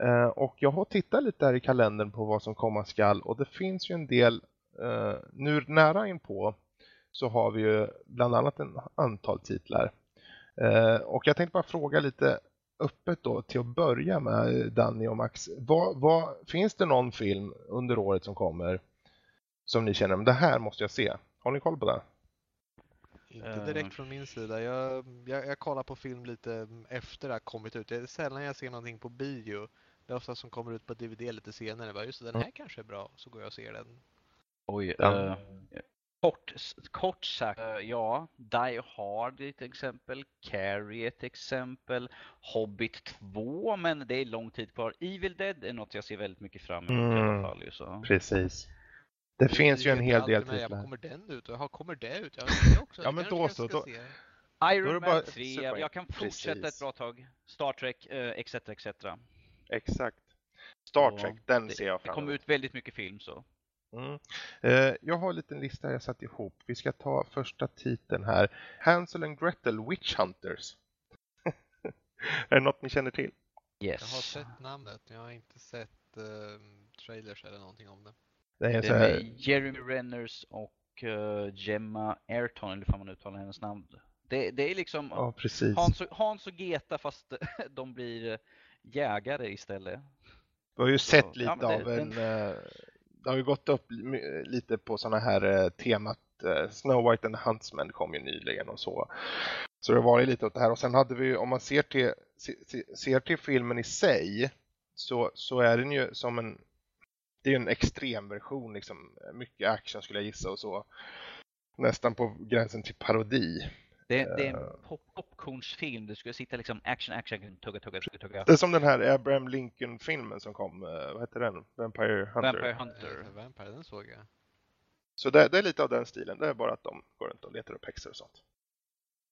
Speaker 1: Eh, och jag har tittat lite här i kalendern på vad som komma skall och det finns ju en del nu nära inpå så har vi ju bland annat en antal titlar. Och jag tänkte bara fråga lite öppet då till att börja med Danny och Max. Vad, vad, finns det någon film under året som kommer som ni känner, men det här måste jag se? Har ni koll på det?
Speaker 3: Inte direkt från min sida. Jag, jag, jag kollar på film lite efter det har kommit ut. Det är sällan jag ser någonting på bio. Det är ofta som kommer ut på DVD lite senare. Bara, just det, den här kanske är bra. Så går jag och ser den.
Speaker 2: Oj,
Speaker 1: Ja.
Speaker 2: eh, kort, kort sagt, eh, ja, Die Hard är ett exempel, Carrie är ett exempel, Hobbit 2, men det är lång tid kvar. Evil Dead är något jag ser väldigt mycket fram emot i
Speaker 1: Mm.
Speaker 2: alla fall. ju, Så.
Speaker 1: Precis. Det finns ju en hel del titlar.
Speaker 3: Kommer den ut? Jaha, kommer det ut? Ja, det också.
Speaker 1: Ja, men då
Speaker 3: jag
Speaker 1: så, då-. Då
Speaker 2: Iron
Speaker 1: det
Speaker 2: Man
Speaker 1: bara
Speaker 2: 3,
Speaker 1: superpoäng.
Speaker 2: jag kan fortsätta
Speaker 1: Precis.
Speaker 2: ett bra tag. Star Trek, eh, etc. etc.
Speaker 1: Exakt. Star
Speaker 2: Ja,
Speaker 1: Trek, den
Speaker 2: Det,
Speaker 1: ser jag
Speaker 2: det
Speaker 1: fram
Speaker 2: kommer
Speaker 1: emot.
Speaker 2: ut väldigt mycket film så.
Speaker 1: Mm. Eh, jag har en liten lista jag satt ihop. Vi ska ta första titeln här. Hansel and Gretel Witch Hunters. [laughs] är det något ni känner till?
Speaker 2: Yes.
Speaker 3: Jag har sett namnet. Jag har inte sett eh, trailers eller någonting om det.
Speaker 1: Det är
Speaker 2: Det
Speaker 1: så
Speaker 2: är Jeremy Renners och eh, Gemma Ayrton, eller hur man uttalar hennes namn. Det, det är liksom
Speaker 1: ja, precis.
Speaker 2: Hans och, Hans och Geta fast [laughs] de blir eh, jägare istället.
Speaker 1: Vi har ju sett
Speaker 2: Ja,
Speaker 1: lite
Speaker 2: men det-
Speaker 1: av en... eh, det har ju gått upp lite på sådana här eh, temat. Eh, Snow White and the Huntsman kom ju nyligen och så. Så det har varit lite åt det här. Och sen hade vi ju, om man ser till, ser till filmen i sig, så, så är den ju som en... Det är ju en extremversion liksom. Mycket action skulle jag gissa och så. Nästan på gränsen till parodi.
Speaker 2: Det, det är
Speaker 1: Eh.
Speaker 2: en pop popcornsfilm. Du ska sitta liksom action, action, tugga, tugga, tugga, tugga.
Speaker 1: Det är som den här Abraham Lincoln-filmen som kom. eh, Vad heter den? Vampire Hunter.
Speaker 2: Vampire
Speaker 3: Eh,
Speaker 2: Hunter.
Speaker 3: Vampire, den såg jag.
Speaker 1: Så det, det är lite av den stilen. Det är bara att de går runt och letar upp häxor och sånt.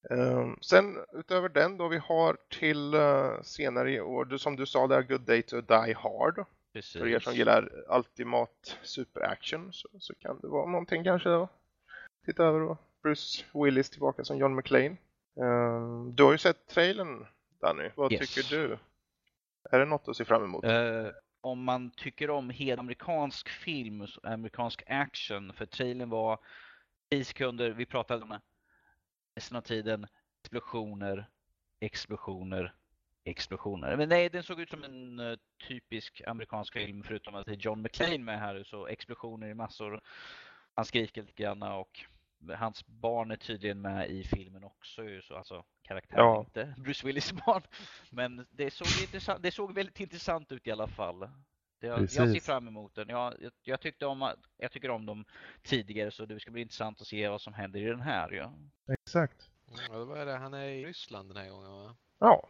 Speaker 1: Um, sen utöver den då vi har till uh, senare i år, som du sa där, Good Day to Die Hard. Precis. För er som gillar ultimat superaction så, så kan det vara någonting kanske då. Titta över då. Bruce Willis tillbaka som John McClane. Um, du har ju sett trailern Danny. Vad yes. tycker du? Är det något att se fram emot?
Speaker 2: Uh, om man tycker om hela amerikansk film, amerikansk action, för trailern var 10 sekunder, vi pratade om resten av tiden, explosioner, explosioner, explosioner. Men nej, den såg ut som en uh, typisk amerikansk film förutom att det är John McClane med här, så explosioner i massor. Han skriker lite grann och hans barn är tydligen med i filmen också så alltså karaktären ja. inte Bruce Willis [laughs] barn. Men det såg, intressant, det såg väldigt intressant ut i alla fall. Det, jag, jag ser fram emot den. Jag, jag, jag, tyckte om, jag tycker om dem tidigare så det ska bli intressant att se vad som händer i den här. Ja.
Speaker 1: Exakt.
Speaker 3: Ja, vad är det? Han är i Ryssland den här gången va?
Speaker 1: Ja.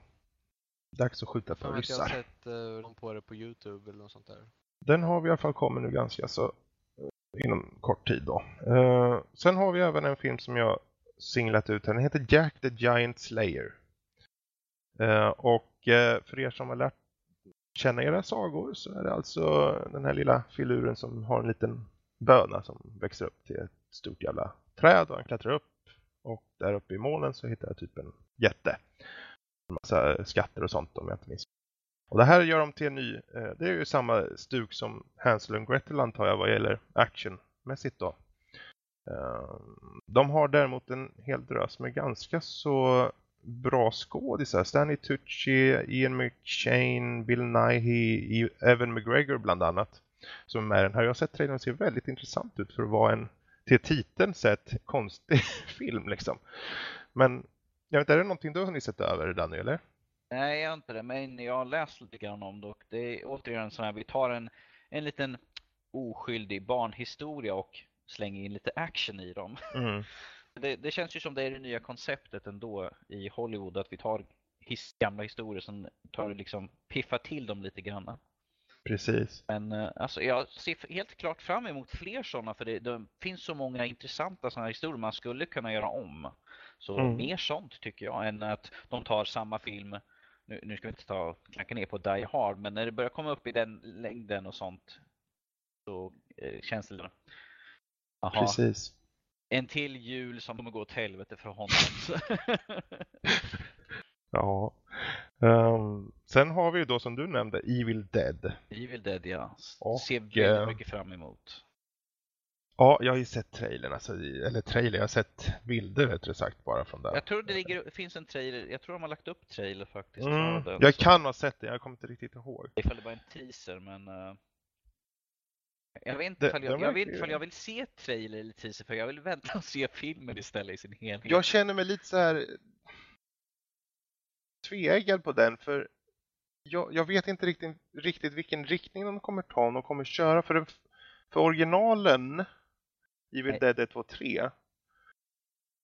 Speaker 1: Dags att skjuta på ryssar.
Speaker 3: Jag har sett uh, dem på det på Youtube eller något sånt där.
Speaker 1: Den har vi i alla fall kommit nu ganska så inom kort tid då. Uh, sen har vi även en film som jag singlat ut här. Den heter Jack the Giant Slayer. Uh, och uh, för er som har lärt känna era sagor så är det alltså den här lilla filuren som har en liten böna som växer upp till ett stort jävla träd och han klättrar upp och där uppe i molnen så hittar jag typ en jätte. En massa skatter och sånt om jag inte minns och det här gör de till en ny, eh, det är ju samma stuk som Hansel och Gretel antar jag vad gäller actionmässigt då. Eh, de har däremot en hel drös med ganska så bra skådisar. Stanley Tucci, Ian McShane, Bill Nighy, e, Evan McGregor bland annat. Som är med den här. Jag har sett trailern ser väldigt intressant ut för att vara en till titeln sett konstig [laughs] film liksom. Men jag vet, är det någonting du har sett över Danny eller?
Speaker 2: Nej, jag har inte det, men jag har läst lite grann om det och det är återigen så här, vi tar en, en liten oskyldig barnhistoria och slänger in lite action i dem. Mm. [laughs] Det, det, känns ju som det är det nya konceptet ändå i Hollywood att vi tar his, gamla historier som tar liksom piffar till dem lite grann.
Speaker 1: Precis.
Speaker 2: Men eh, alltså, jag ser helt klart fram emot fler sådana för det, det finns så många intressanta sådana historier man skulle kunna göra om. Så mm. mer sånt tycker jag än att de tar samma film nu, nu ska vi inte ta klanka ner på Die Hard, men när det börjar komma upp i den längden och sånt så eh, känns det
Speaker 1: Aha, Precis.
Speaker 2: En till jul som kommer gå åt helvete för honom. [laughs]
Speaker 1: ja. Um, sen har vi ju då som du nämnde Evil Dead.
Speaker 2: Evil Dead ja. Och, Ser väldigt uh, mycket fram emot.
Speaker 1: Ja, jag har ju sett trailern, alltså, eller trailer, jag har sett bilder rättare sagt bara från där.
Speaker 2: Jag tror det ligger, finns en trailer, jag tror de har lagt upp trailer faktiskt.
Speaker 1: Mm, den, jag så. kan ha sett det, jag kommer inte riktigt ihåg.
Speaker 2: Ifall det var en teaser, men... Uh, jag vet inte ifall jag, jag, vet ifall jag vill se trailer eller teaser, för jag vill vänta och se filmen istället i sin helhet.
Speaker 1: Jag känner mig lite så här tveeggad på den, för jag, jag, vet inte riktigt, riktigt vilken riktning de kommer ta, de kommer köra, för, för originalen Evil Dead 1, 2, 3.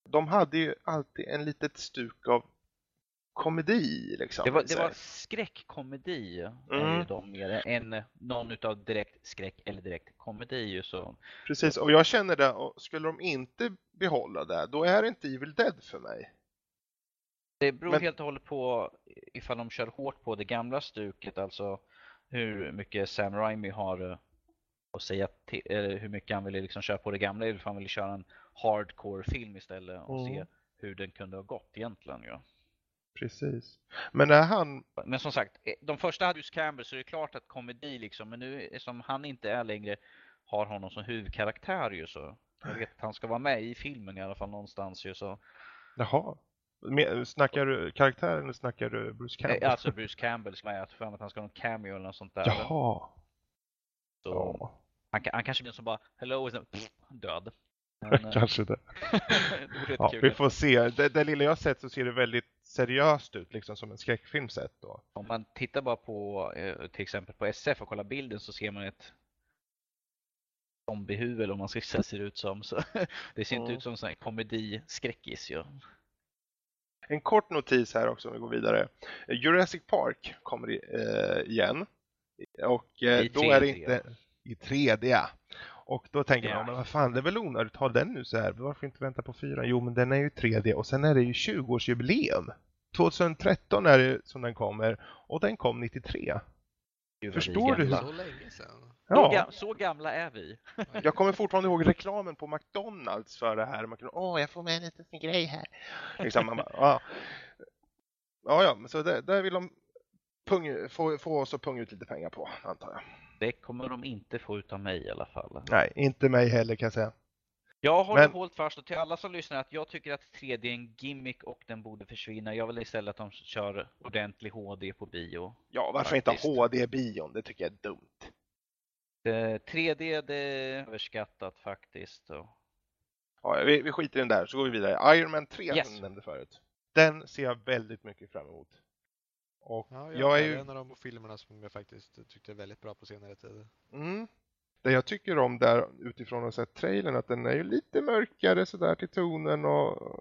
Speaker 1: De hade ju alltid en litet stuk av komedi liksom.
Speaker 2: Det var, det var skräckkomedi mm. de mer än någon utav direkt skräck eller direkt komedi. Så.
Speaker 1: Precis, och jag känner det, och skulle de inte behålla det, då är det inte Evil Dead för mig.
Speaker 2: Det beror Men... helt och hållet på ifall de kör hårt på det gamla stuket, alltså hur mycket Sam Raimi har och säga till, hur mycket han ville liksom köra på det gamla eller han ville köra en hardcore film istället och mm. se hur den kunde ha gått egentligen. Ja.
Speaker 1: Precis. Men är han...
Speaker 2: Men som sagt, eh, de första hade ju Campbell så det är klart att komedi liksom, men nu som han inte är längre har honom som huvudkaraktär ju så. Jag vet att han ska vara med i filmen i alla fall någonstans ju så.
Speaker 1: Jaha. Snackar du karaktären eller snackar du Bruce Campbell?
Speaker 2: Alltså Bruce Campbell som är, jag tror att han ska ha en cameo eller något sånt där.
Speaker 1: Jaha.
Speaker 2: Så, ja. Han, han kanske blir som bara hello och sen pff, död.
Speaker 1: Men, eh, [laughs] kanske det. [laughs] det ja, vi får se. Det, det lilla jag sett så ser det väldigt seriöst ut, liksom som en skräckfilm sett då.
Speaker 2: Om man tittar bara på eh, till exempel på SF och kollar bilden så ser man ett zombiehuvud eller om man ska säga ser ut som. Så [laughs] det ser mm. inte ut som en komedi-skräckis ju.
Speaker 1: En kort notis här också om vi går vidare. Jurassic Park kommer i, eh, igen. Och eh, då är det inte i 3D. Och då tänker
Speaker 2: Ja.
Speaker 1: man, men vad fan, det är väl onödigt att ha den nu så här. Varför inte vänta på fyran? Jo, men den är ju 3D och sen är det ju 20-årsjubileum. 2013 är det som den kommer och den kom 93.
Speaker 2: Gud,
Speaker 1: Förstår du?
Speaker 3: Så länge sedan.
Speaker 2: Så,
Speaker 1: Ja,
Speaker 2: så gamla är vi. [laughs]
Speaker 1: jag kommer fortfarande ihåg reklamen på McDonalds för det här. Man kunde, åh, jag får med en liten grej här. Liksom, man bara, ja. Ja, ja, men så där, där vill de pung, få, få oss att punga ut lite pengar på, antar jag.
Speaker 2: Det kommer de inte få utav mig i alla fall.
Speaker 1: Nej, inte mig heller kan jag säga.
Speaker 2: Jag har
Speaker 1: Men-
Speaker 2: Men... hållit fast och till alla som lyssnar att jag tycker att 3D är en gimmick och den borde försvinna. Jag vill istället att de kör ordentlig HD på bio.
Speaker 1: Ja, varför
Speaker 2: Faktiskt.
Speaker 1: inte HD-bion? Det tycker jag är dumt.
Speaker 2: Det, 3D det är överskattat faktiskt. Och...
Speaker 1: Ja, vi, vi skiter i den där, så går vi vidare. Iron Man 3
Speaker 2: Yes.
Speaker 1: som du nämnde förut. Den ser jag väldigt mycket fram emot. Och
Speaker 3: Ja,
Speaker 1: jag,
Speaker 3: jag
Speaker 1: är ju...
Speaker 3: en av de filmerna som jag faktiskt tyckte är väldigt bra på senare tid.
Speaker 1: Mm. Det jag tycker om där utifrån att ha sett trailern att den är ju lite mörkare sådär till tonen och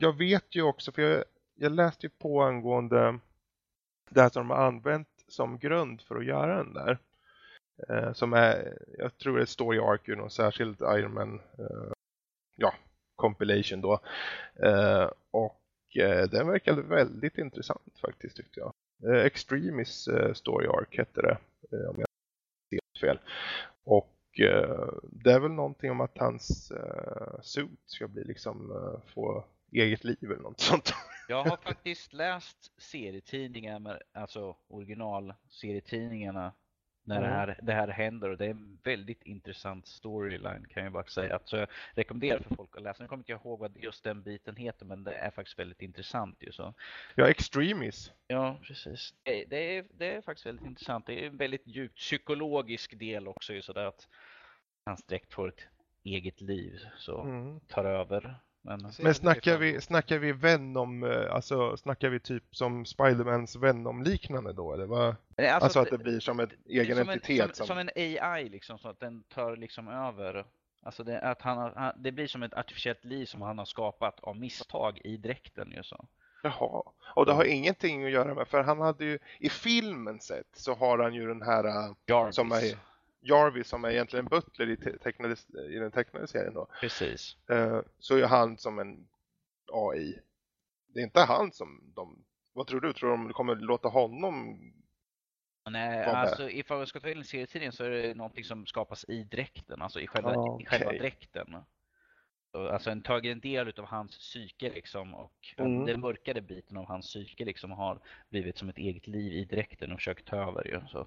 Speaker 1: jag vet ju också för jag, jag läste ju på angående det här som de har använt som grund för att göra den där. Eh, som är, jag tror det är Story Arc, ju någon särskild Iron Man eh, ja, compilation då. Eh, och eh, den verkade väldigt intressant faktiskt tyckte jag. Eh, Extremis eh, Story Arc hette det, eh, om jag inte ser fel. Och det är väl någonting om att hans suit ska bli liksom få eget liv eller något sånt.
Speaker 2: Jag har [laughs] faktiskt läst serietidningar, alltså originalserietidningarna när det,
Speaker 1: Mm.
Speaker 2: här, det här händer och det är en väldigt intressant storyline kan jag bara säga. Så jag rekommenderar för folk att läsa. Nu kommer inte jag ihåg vad just den biten heter men det är faktiskt väldigt intressant ju så.
Speaker 1: ja, Extremis.
Speaker 2: Ja, precis. Det, det, är, det är faktiskt väldigt intressant. Det är en väldigt djupt psykologisk del också ju sådär att hans direkt får ett eget liv så
Speaker 1: Mm.
Speaker 2: tar över. Men
Speaker 1: Men snackar vi, snackar vi Venom, eh, alltså snackar vi typ som Spidermans Venom-liknande då eller vad?
Speaker 2: Nej,
Speaker 1: Alltså, att det blir som en egen
Speaker 2: som
Speaker 1: entitet
Speaker 2: En, som, som en AI liksom, så att den tar liksom över. Alltså det, att han, har- han, det blir som ett artificiellt liv som han har skapat av misstag i dräkten ju så.
Speaker 1: Jaha, och det har ingenting att göra med, för han hade ju, i filmen sett så har han ju den här eh,
Speaker 2: Jarvis.
Speaker 1: som är Jarvis som är egentligen butler i, te- tecknade, i den tecknade serien då.
Speaker 2: Precis.
Speaker 1: Eh, så är han som en AI. Det är inte han som de, vad tror du? Tror du de kommer låta honom?
Speaker 2: Nej, alltså ifall vi ska ta in en serietidning så är det någonting som skapas i dräkten, alltså i själva,
Speaker 1: Ah,
Speaker 2: i själva dräkten. Så, Alltså en tagit en del utav hans psyke liksom och
Speaker 1: Mm.
Speaker 2: den mörkare biten av hans psyke liksom har blivit som ett eget liv i dräkten och försökt ta över ju. Så.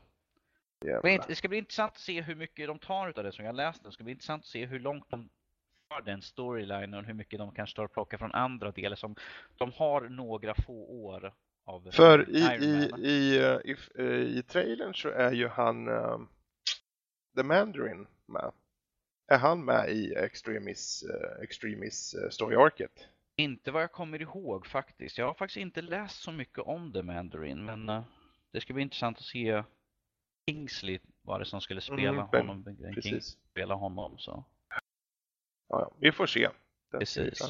Speaker 1: Jävlar.
Speaker 2: Det ska bli intressant att se hur mycket de tar utav det som jag läst. Det ska bli intressant att se hur långt de för den storylinen och hur mycket de kanske tar och plockar från andra delar som de har några få år av
Speaker 1: För i, i, i, eh, i, eh, i trailern så är ju han eh, The Mandarin med. Är han med i Extremis, eh, Extremis eh, Story Arket?
Speaker 2: Inte vad jag kommer ihåg faktiskt. Jag har faktiskt inte läst så mycket om The Mandarin men eh, det ska bli intressant att se Kingsley var det som skulle spela
Speaker 1: Mm, Ben,
Speaker 2: honom. Ben King
Speaker 1: Precis.
Speaker 2: spela honom så.
Speaker 1: Ja, ja, vi får se. Ser vi
Speaker 2: Precis.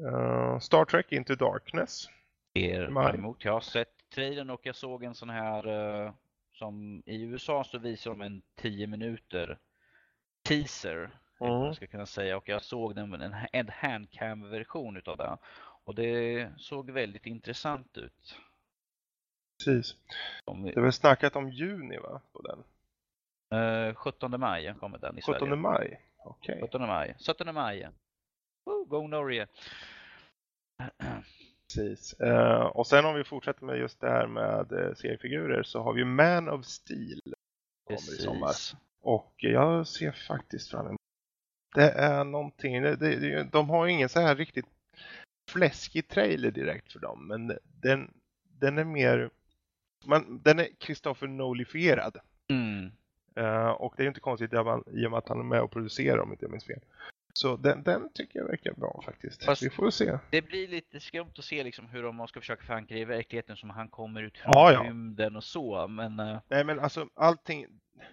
Speaker 1: Eh, Star Trek Into Darkness.
Speaker 2: er fram emot. Jag har sett trailern och jag såg en sån här eh, som i USA så visar de en 10 minuter teaser. Mm.
Speaker 1: Mm.
Speaker 2: Jag ska kunna säga och jag såg den en, en handcam version utav det. Och det såg väldigt intressant ut.
Speaker 1: Precis. Det är väl snackat om juni va? På den.
Speaker 2: eh, 17 maj kommer den i
Speaker 1: 17
Speaker 2: Sverige.
Speaker 1: maj. Okej.
Speaker 2: 17 maj. 17 maj. Woo, go Norge! [clears throat]
Speaker 1: Precis. Eh, och sen om vi fortsätter med just det här med uh, seriefigurer så har vi Man of Steel. Kommer i sommar.
Speaker 2: Precis.
Speaker 1: Och jag ser faktiskt fram emot det. är någonting, det, det, det- de har ju ingen så här riktigt fläskig trailer direkt för dem. Men den, den är mer, man, den är Christopher Nolifierad.
Speaker 2: Mm.
Speaker 1: Eh, och det är ju inte konstigt i och med- i och med att han är med och producerar om inte jag minns fel. Så den, den tycker jag verkar bra faktiskt.
Speaker 2: Fast-
Speaker 1: Vi får se.
Speaker 2: Det blir lite skumt att se liksom hur de ska försöka förankra i verkligheten som han kommer ut från
Speaker 1: Ja, ja.
Speaker 2: rymden och så. Men eh,
Speaker 1: Nej men alltså allting,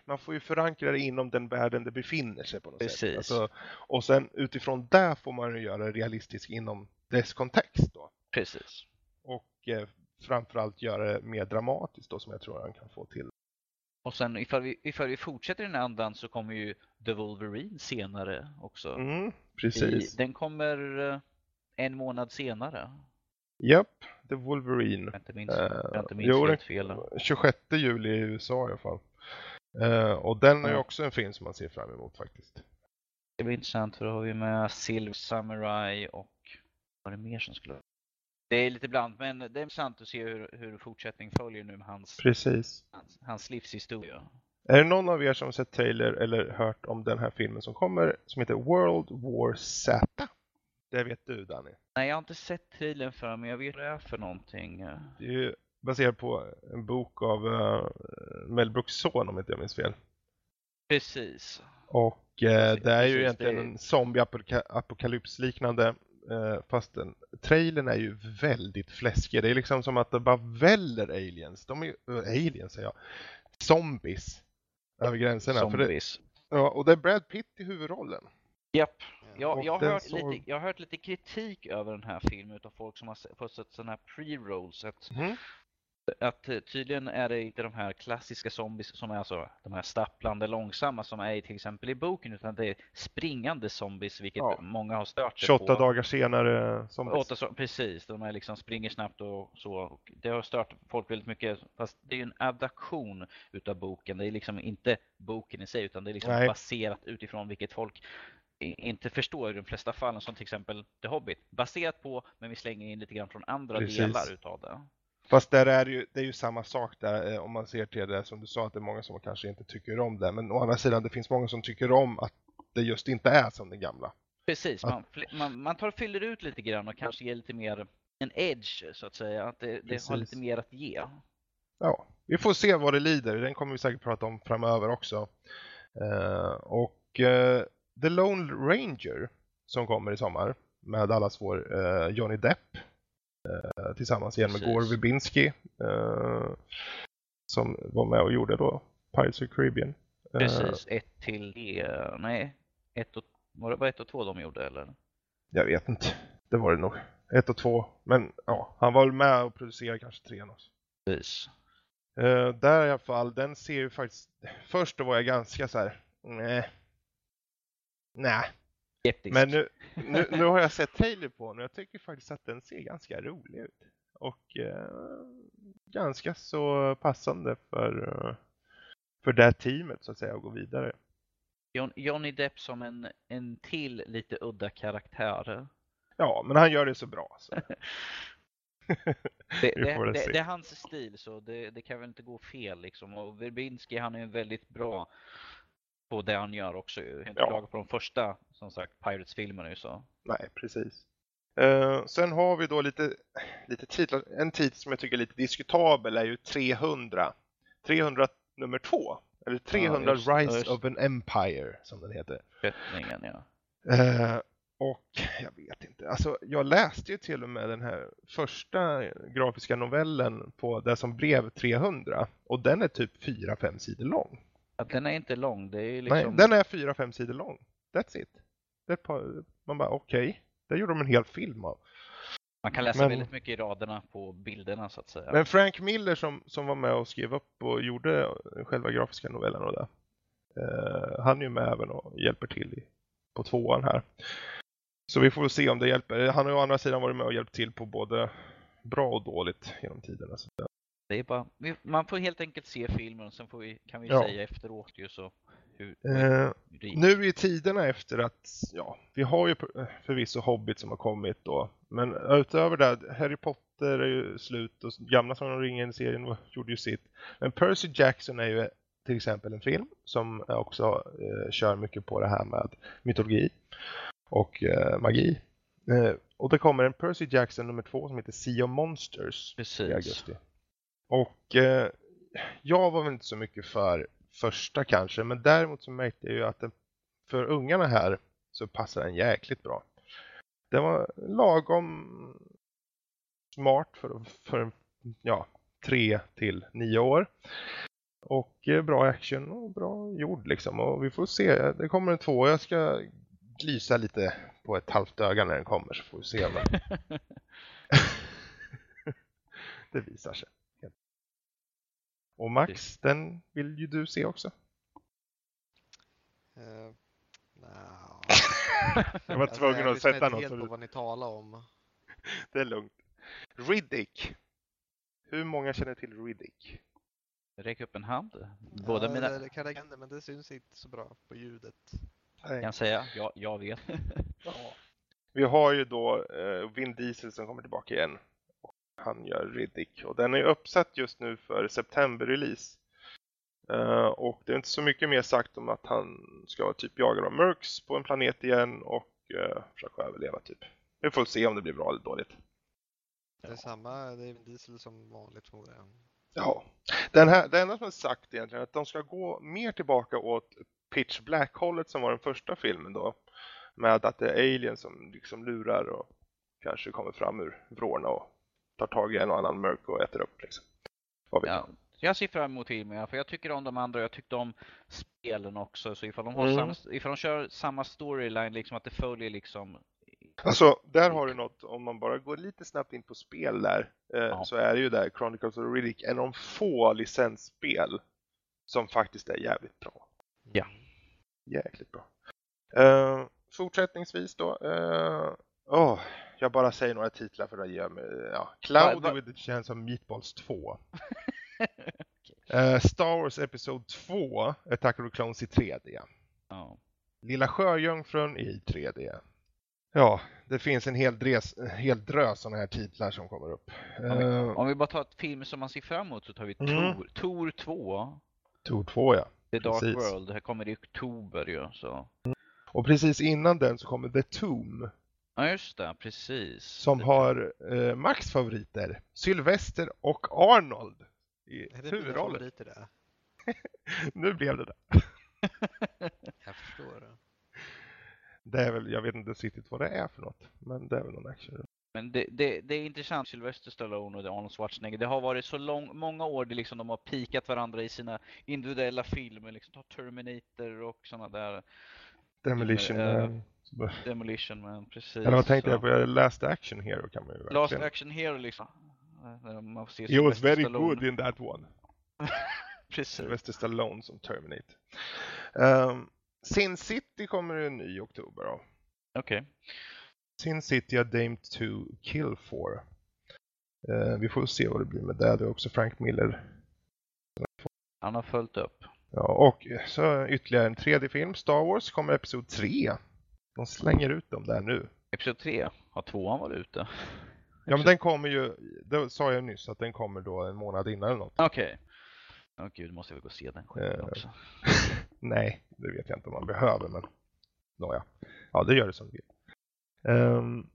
Speaker 1: man får ju förankra det inom den världen det befinner sig på något
Speaker 2: Precis.
Speaker 1: sätt. Alltså, och sen utifrån där får man ju göra det realistiskt inom dess kontext då.
Speaker 2: precis.
Speaker 1: Och eh, framförallt göra det mer dramatiskt då som jag tror han kan få till.
Speaker 2: Och sen ifall vi, ifall vi fortsätter i den andan så kommer ju The Wolverine senare också.
Speaker 1: Mm,
Speaker 2: I,
Speaker 1: precis.
Speaker 2: den kommer eh, en månad senare.
Speaker 1: Japp, The Wolverine.
Speaker 2: Jag inte minns,
Speaker 1: Eh,
Speaker 2: om jag inte minns
Speaker 1: jo,
Speaker 2: helt fel.
Speaker 1: 26 juli i USA i alla fall. Eh, och den är ju också en film som man ser fram emot faktiskt.
Speaker 2: Det blir intressant för då har vi med Silver Samurai och vad är det mer som skulle Det är lite bland men det är intressant att se hur, hur fortsättning följer nu med hans,
Speaker 1: Precis.
Speaker 2: hans, hans livshistoria.
Speaker 1: Är det någon av er som sett trailer eller hört om den här filmen som kommer som heter World War Z? Det vet du Danny.
Speaker 2: Nej, jag har inte sett trailern för men jag vet vad det är för någonting.
Speaker 1: Det är ju baserat på en bok av uh, Mel Brooks son om inte jag minns fel.
Speaker 2: Precis.
Speaker 1: Och eh, det är ju
Speaker 2: Precis,
Speaker 1: egentligen
Speaker 2: det-
Speaker 1: en zombie-apokalypsliknande fast den, trailern är ju väldigt fläskig. Det är liksom som att det bara väller aliens. De är äh, aliens säger jag. Zombies. Över gränserna. För det,
Speaker 2: Zombies.
Speaker 1: ja, och det är Brad Pitt i huvudrollen.
Speaker 2: Japp. Jag, jag, har hört
Speaker 1: såg-
Speaker 2: lite, jag har hört lite kritik över den här filmen utav folk som har fått sett sådana här pre-rolls. Att,
Speaker 1: Mhm.
Speaker 2: Att eh, tydligen är det inte de här klassiska zombies som är alltså de här stapplande långsamma som är till exempel i boken utan det är springande zombies vilket
Speaker 1: Ja.
Speaker 2: många har stört sig
Speaker 1: 28
Speaker 2: på.
Speaker 1: dagar senare.
Speaker 2: Åtta, så, precis, de är liksom springer snabbt och så. Och det har stört folk väldigt mycket. Fast det är ju en adaption utav boken. Det är liksom inte boken i sig utan det är liksom
Speaker 1: Nej.
Speaker 2: baserat utifrån vilket folk inte förstår i de flesta fallen. Som till exempel The Hobbit. Baserat på, men vi slänger in lite grann från andra
Speaker 1: Precis.
Speaker 2: delar utav det.
Speaker 1: Fast där är det, ju, det är ju samma sak där eh, om man ser till det som du sa att det är många som kanske inte tycker om det. Men å andra sidan det finns många som tycker om att det just inte är som det gamla.
Speaker 2: Precis,
Speaker 1: Att-
Speaker 2: man, man, man tar fyller ut lite grann och kanske ger lite mer en edge så att säga. Att det, det har lite mer att ge.
Speaker 1: Ja, vi får se vad det lider. Den kommer vi säkert prata om framöver också. Eh, och eh, The Lone Ranger som kommer i sommar med allas vår eh, Johnny Depp tillsammans igen med
Speaker 2: Precis.
Speaker 1: Gore Verbinski eh, som var med och gjorde då Pirates of Caribbean. Eh,
Speaker 2: Precis, ett till det. Nej, ett och, var det bara ett och två de gjorde eller?
Speaker 1: jag vet inte, det var det nog. Ett och två, men ja, han var väl med och producerade kanske trean också.
Speaker 2: Precis.
Speaker 1: Uh, där i alla fall, den ser ju faktiskt... Först då var jag ganska så här. nej. Nej.
Speaker 2: Skeptisk.
Speaker 1: Men nu, nu, nu har jag sett trailer på den och jag tycker faktiskt att den ser ganska rolig ut. Och eh, ganska så passande för, eh, för det här teamet så att säga att gå vidare.
Speaker 2: John, Johnny Depp som en, en till lite udda karaktär.
Speaker 1: Ja, men han gör det så bra. Så. [laughs]
Speaker 2: Det, det, det, det är hans stil så det, det kan väl inte gå fel liksom. Och Verbinski han är väldigt bra på det han gör också. Jag inte
Speaker 1: Ja.
Speaker 2: på de första som sagt Pirates-filmerna ju så.
Speaker 1: Nej, precis. Eh, sen har vi då lite, lite titlar. En titel som jag tycker är lite diskutabel är ju 300. 300 nummer två. Eller 300
Speaker 2: just-
Speaker 1: Rise
Speaker 2: just.
Speaker 1: of an Empire som den heter.
Speaker 2: Rättningen ja.
Speaker 1: Eh, och jag vet inte, alltså jag läste ju till och med den här första grafiska novellen på det som blev 300 och den är typ 4-5 sidor lång.
Speaker 2: Att den är inte lång. Det är liksom...
Speaker 1: Nej, den är 4-5 sidor lång. That's it. Det par, man bara okej, där gjorde de en hel film av.
Speaker 2: Man kan läsa
Speaker 1: Men-
Speaker 2: väldigt mycket i raderna på bilderna så att säga.
Speaker 1: Men Frank Miller som, som var med och skrev upp och gjorde själva grafiska novellen och det. Eh, han är ju med även och hjälper till i, på tvåan här. Så vi får se om det hjälper. Han har ju å andra sidan varit med och hjälpt till på både bra och dåligt genom tiderna. Så det-
Speaker 2: Det är bara, man får helt enkelt se filmen och sen får vi, kan vi
Speaker 1: Ja.
Speaker 2: säga efteråt ju så hur,
Speaker 1: Eh, nu i tiderna efter att, ja, vi har ju förvisso Hobbit som har kommit då. Men utöver det, Harry Potter är ju slut och gamla Sagan om ringen-serien gjorde ju sitt. Men Percy Jackson är ju till exempel en film som också eh, kör mycket på det här med mytologi och eh, magi. Eh, och det kommer en Percy Jackson nummer två som heter Sea of Monsters i
Speaker 2: Precis.
Speaker 1: augusti. Och eh, jag var väl inte så mycket för första kanske, men däremot så märkte jag ju att den, för ungarna här så passar den jäkligt bra. Den var lagom smart för, för ja, tre till nio år. Och eh, bra action och bra gjord liksom. Och vi får se, det kommer en två. Jag ska glysa lite på ett halvt öga när den kommer så får vi se. [laughs] [laughs] Det visar sig. Och Max, den vill ju du se också. [laughs]
Speaker 3: Uh, no.
Speaker 1: Jag var tvungen att sätta något.
Speaker 3: Jag helt på vad ni talar om.
Speaker 1: Det är lugnt. Riddick. Hur många känner till Riddick?
Speaker 2: Räck upp en hand. Båda
Speaker 3: ja,
Speaker 2: mina...
Speaker 3: Det kan räcka men det syns inte så bra på ljudet.
Speaker 2: Jag kan säga, ja, jag vet.
Speaker 1: ja. Vi har ju då eh, Vin Diesel som kommer tillbaka igen. Han gör Riddick och den är uppsatt just nu för september-release. Uh, och det är inte så mycket mer sagt om att han ska typ jaga de Mercs på en planet igen och uh, försöka överleva typ. Vi får se om det blir bra eller dåligt.
Speaker 3: Det är samma, det är Diesel som vanligt förmodligen.
Speaker 1: Ja, den här, det enda som är sagt egentligen är att de ska gå mer tillbaka åt Pitch Black-hållet som var den första filmen då. Med att det är alien som liksom lurar och kanske kommer fram ur vrårna och tar tag i en och annan mörk och äter upp liksom.
Speaker 2: Ja, jag ser fram emot filmen, för jag tycker om de andra, jag tyckte om spelen också. Så ifall de, har
Speaker 1: Mm.
Speaker 2: samma, ifall de kör samma storyline, liksom att det följer liksom
Speaker 1: Alltså, där har du något, om man bara går lite snabbt in på spel där, eh,
Speaker 2: Ja.
Speaker 1: så är det ju där Chronicles of Riddick en av få licensspel som faktiskt är jävligt bra.
Speaker 2: Ja.
Speaker 1: Jäkligt bra. Eh, fortsättningsvis då, eh, åh, jag bara säger några titlar för att ge mig, ja, Cloudy
Speaker 2: Va- va-
Speaker 1: with the chance of Meatballs 2. [laughs] Eh, Star Wars Episod 2, Attack of the Clones i 3D.
Speaker 2: Ja.
Speaker 1: Lilla Sjöjungfrun i 3D. Ja, det finns en hel, dres, en hel drös sådana här titlar som kommer upp.
Speaker 2: Om, vi,
Speaker 1: Uh,
Speaker 2: om vi bara tar ett film som man ser fram emot så tar vi
Speaker 1: Mm.
Speaker 2: Tor, Tor 2,
Speaker 1: Tor 2 ja.
Speaker 2: The Dark
Speaker 1: Precis.
Speaker 2: World. Det här kommer i oktober ju. Så.
Speaker 1: Och precis innan den så kommer The Tomb
Speaker 2: Ja just det, precis.
Speaker 1: som
Speaker 2: Det-
Speaker 1: har eh, Max favoriter. Sylvester och Arnold i
Speaker 3: Är det favoriter det? [laughs]
Speaker 1: Nu blev det det. [laughs]
Speaker 3: Jag förstår det.
Speaker 1: Det är väl, jag vet inte riktigt vad det är för något. Men det är väl någon action.
Speaker 2: Men det, det, det är intressant, Sylvester Stallone och Arnold Schwarzenegger. Det har varit så lång, många år det liksom de har pikat varandra i sina individuella filmer. Liksom, Terminator och sådana där.
Speaker 1: Demolition. Så-
Speaker 2: Demolition Man, precis.
Speaker 1: Eller vad tänkte
Speaker 2: så.
Speaker 1: jag på? Läste Action Hero kan man ju
Speaker 2: Last
Speaker 1: verkligen.
Speaker 2: Action Hero liksom. Man får
Speaker 1: He was very
Speaker 2: Stallone.
Speaker 1: good in that one. [laughs]
Speaker 2: Precis.
Speaker 1: Sylvester Stallone som Terminator. Um, Sin City kommer en ny i oktober då.
Speaker 2: Okej.
Speaker 1: Sin City har Dame to Kill for. Eh, vi får se vad det blir med det. Det är också Frank Miller.
Speaker 2: Han har följt upp.
Speaker 1: Ja, och så ytterligare en tredje film. Star Wars kommer episod 3. De slänger ut dem där nu.
Speaker 2: Episod 3. Har tvåan varit ute?
Speaker 1: Ja men den kommer ju, det sa jag nyss att den kommer då en månad innan eller något.
Speaker 2: Okej. Åh gud, måste jag väl gå och se den skiten
Speaker 1: Eh,
Speaker 2: också. [laughs]
Speaker 1: Nej, det vet jag inte om man behöver men nåja. Ja det gör det som det vill. Um,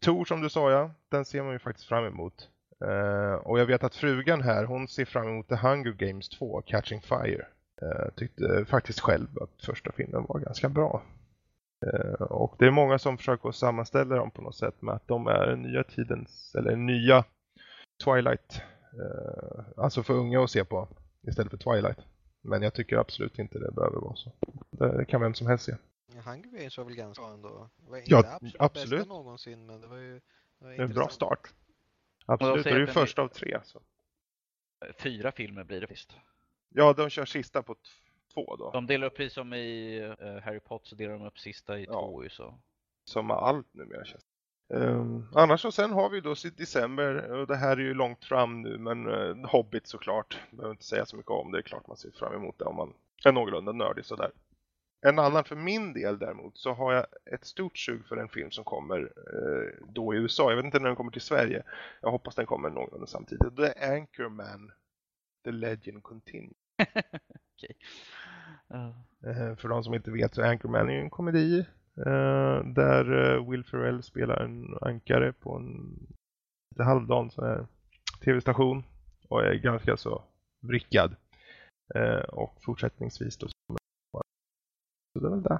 Speaker 1: Tor som du sa ja, den ser man ju faktiskt fram emot. Eh, och jag vet att frugan här, hon ser fram emot The Hunger Games 2, Catching Fire. Uh, tyckte faktiskt själv att första filmen var ganska bra. Eh, och det är många som försöker att sammanställa dem på något sätt med att de är den nya tidens, eller nya Twilight. eh, alltså för unga att se på istället för Twilight. Men jag tycker absolut inte det behöver vara så. Det kan vem som helst se.
Speaker 3: Hunger Games var väl ganska bra ändå. Det var inte
Speaker 1: Ja,
Speaker 3: absolut,
Speaker 1: absolut.
Speaker 3: bästa någonsin men det var ju det var
Speaker 1: en bra start. Absolut, det är ju första av tre. Så.
Speaker 2: Fyra filmer blir det visst.
Speaker 1: Ja, de kör sista på två då.
Speaker 2: De delar upp precis som i eh, Harry Potter så delar de upp sista i
Speaker 1: Ja.
Speaker 2: två ju så.
Speaker 1: Som med allt numera känns det. um, Annars så sen har vi då sitt december och det här är ju långt fram nu men uh, Hobbit såklart. Behöver inte säga så mycket om det. är klart man ser fram emot det om man är någorlunda nördig sådär. En annan för min del däremot så har jag ett stort sug för en film som kommer eh, då i USA. Jag vet inte när den kommer till Sverige. Jag hoppas den kommer någorlunda samtidigt. Det är Anchorman The Legend Continues. [laughs]
Speaker 2: Okej.
Speaker 1: Uh. För de som inte vet så är Anchorman är ju en komedi eh, där eh, Will Ferrell spelar en ankare på en lite halvdan sån här tv-station och är ganska så vrickad. Och fortsättningsvis då så det så det är väl det.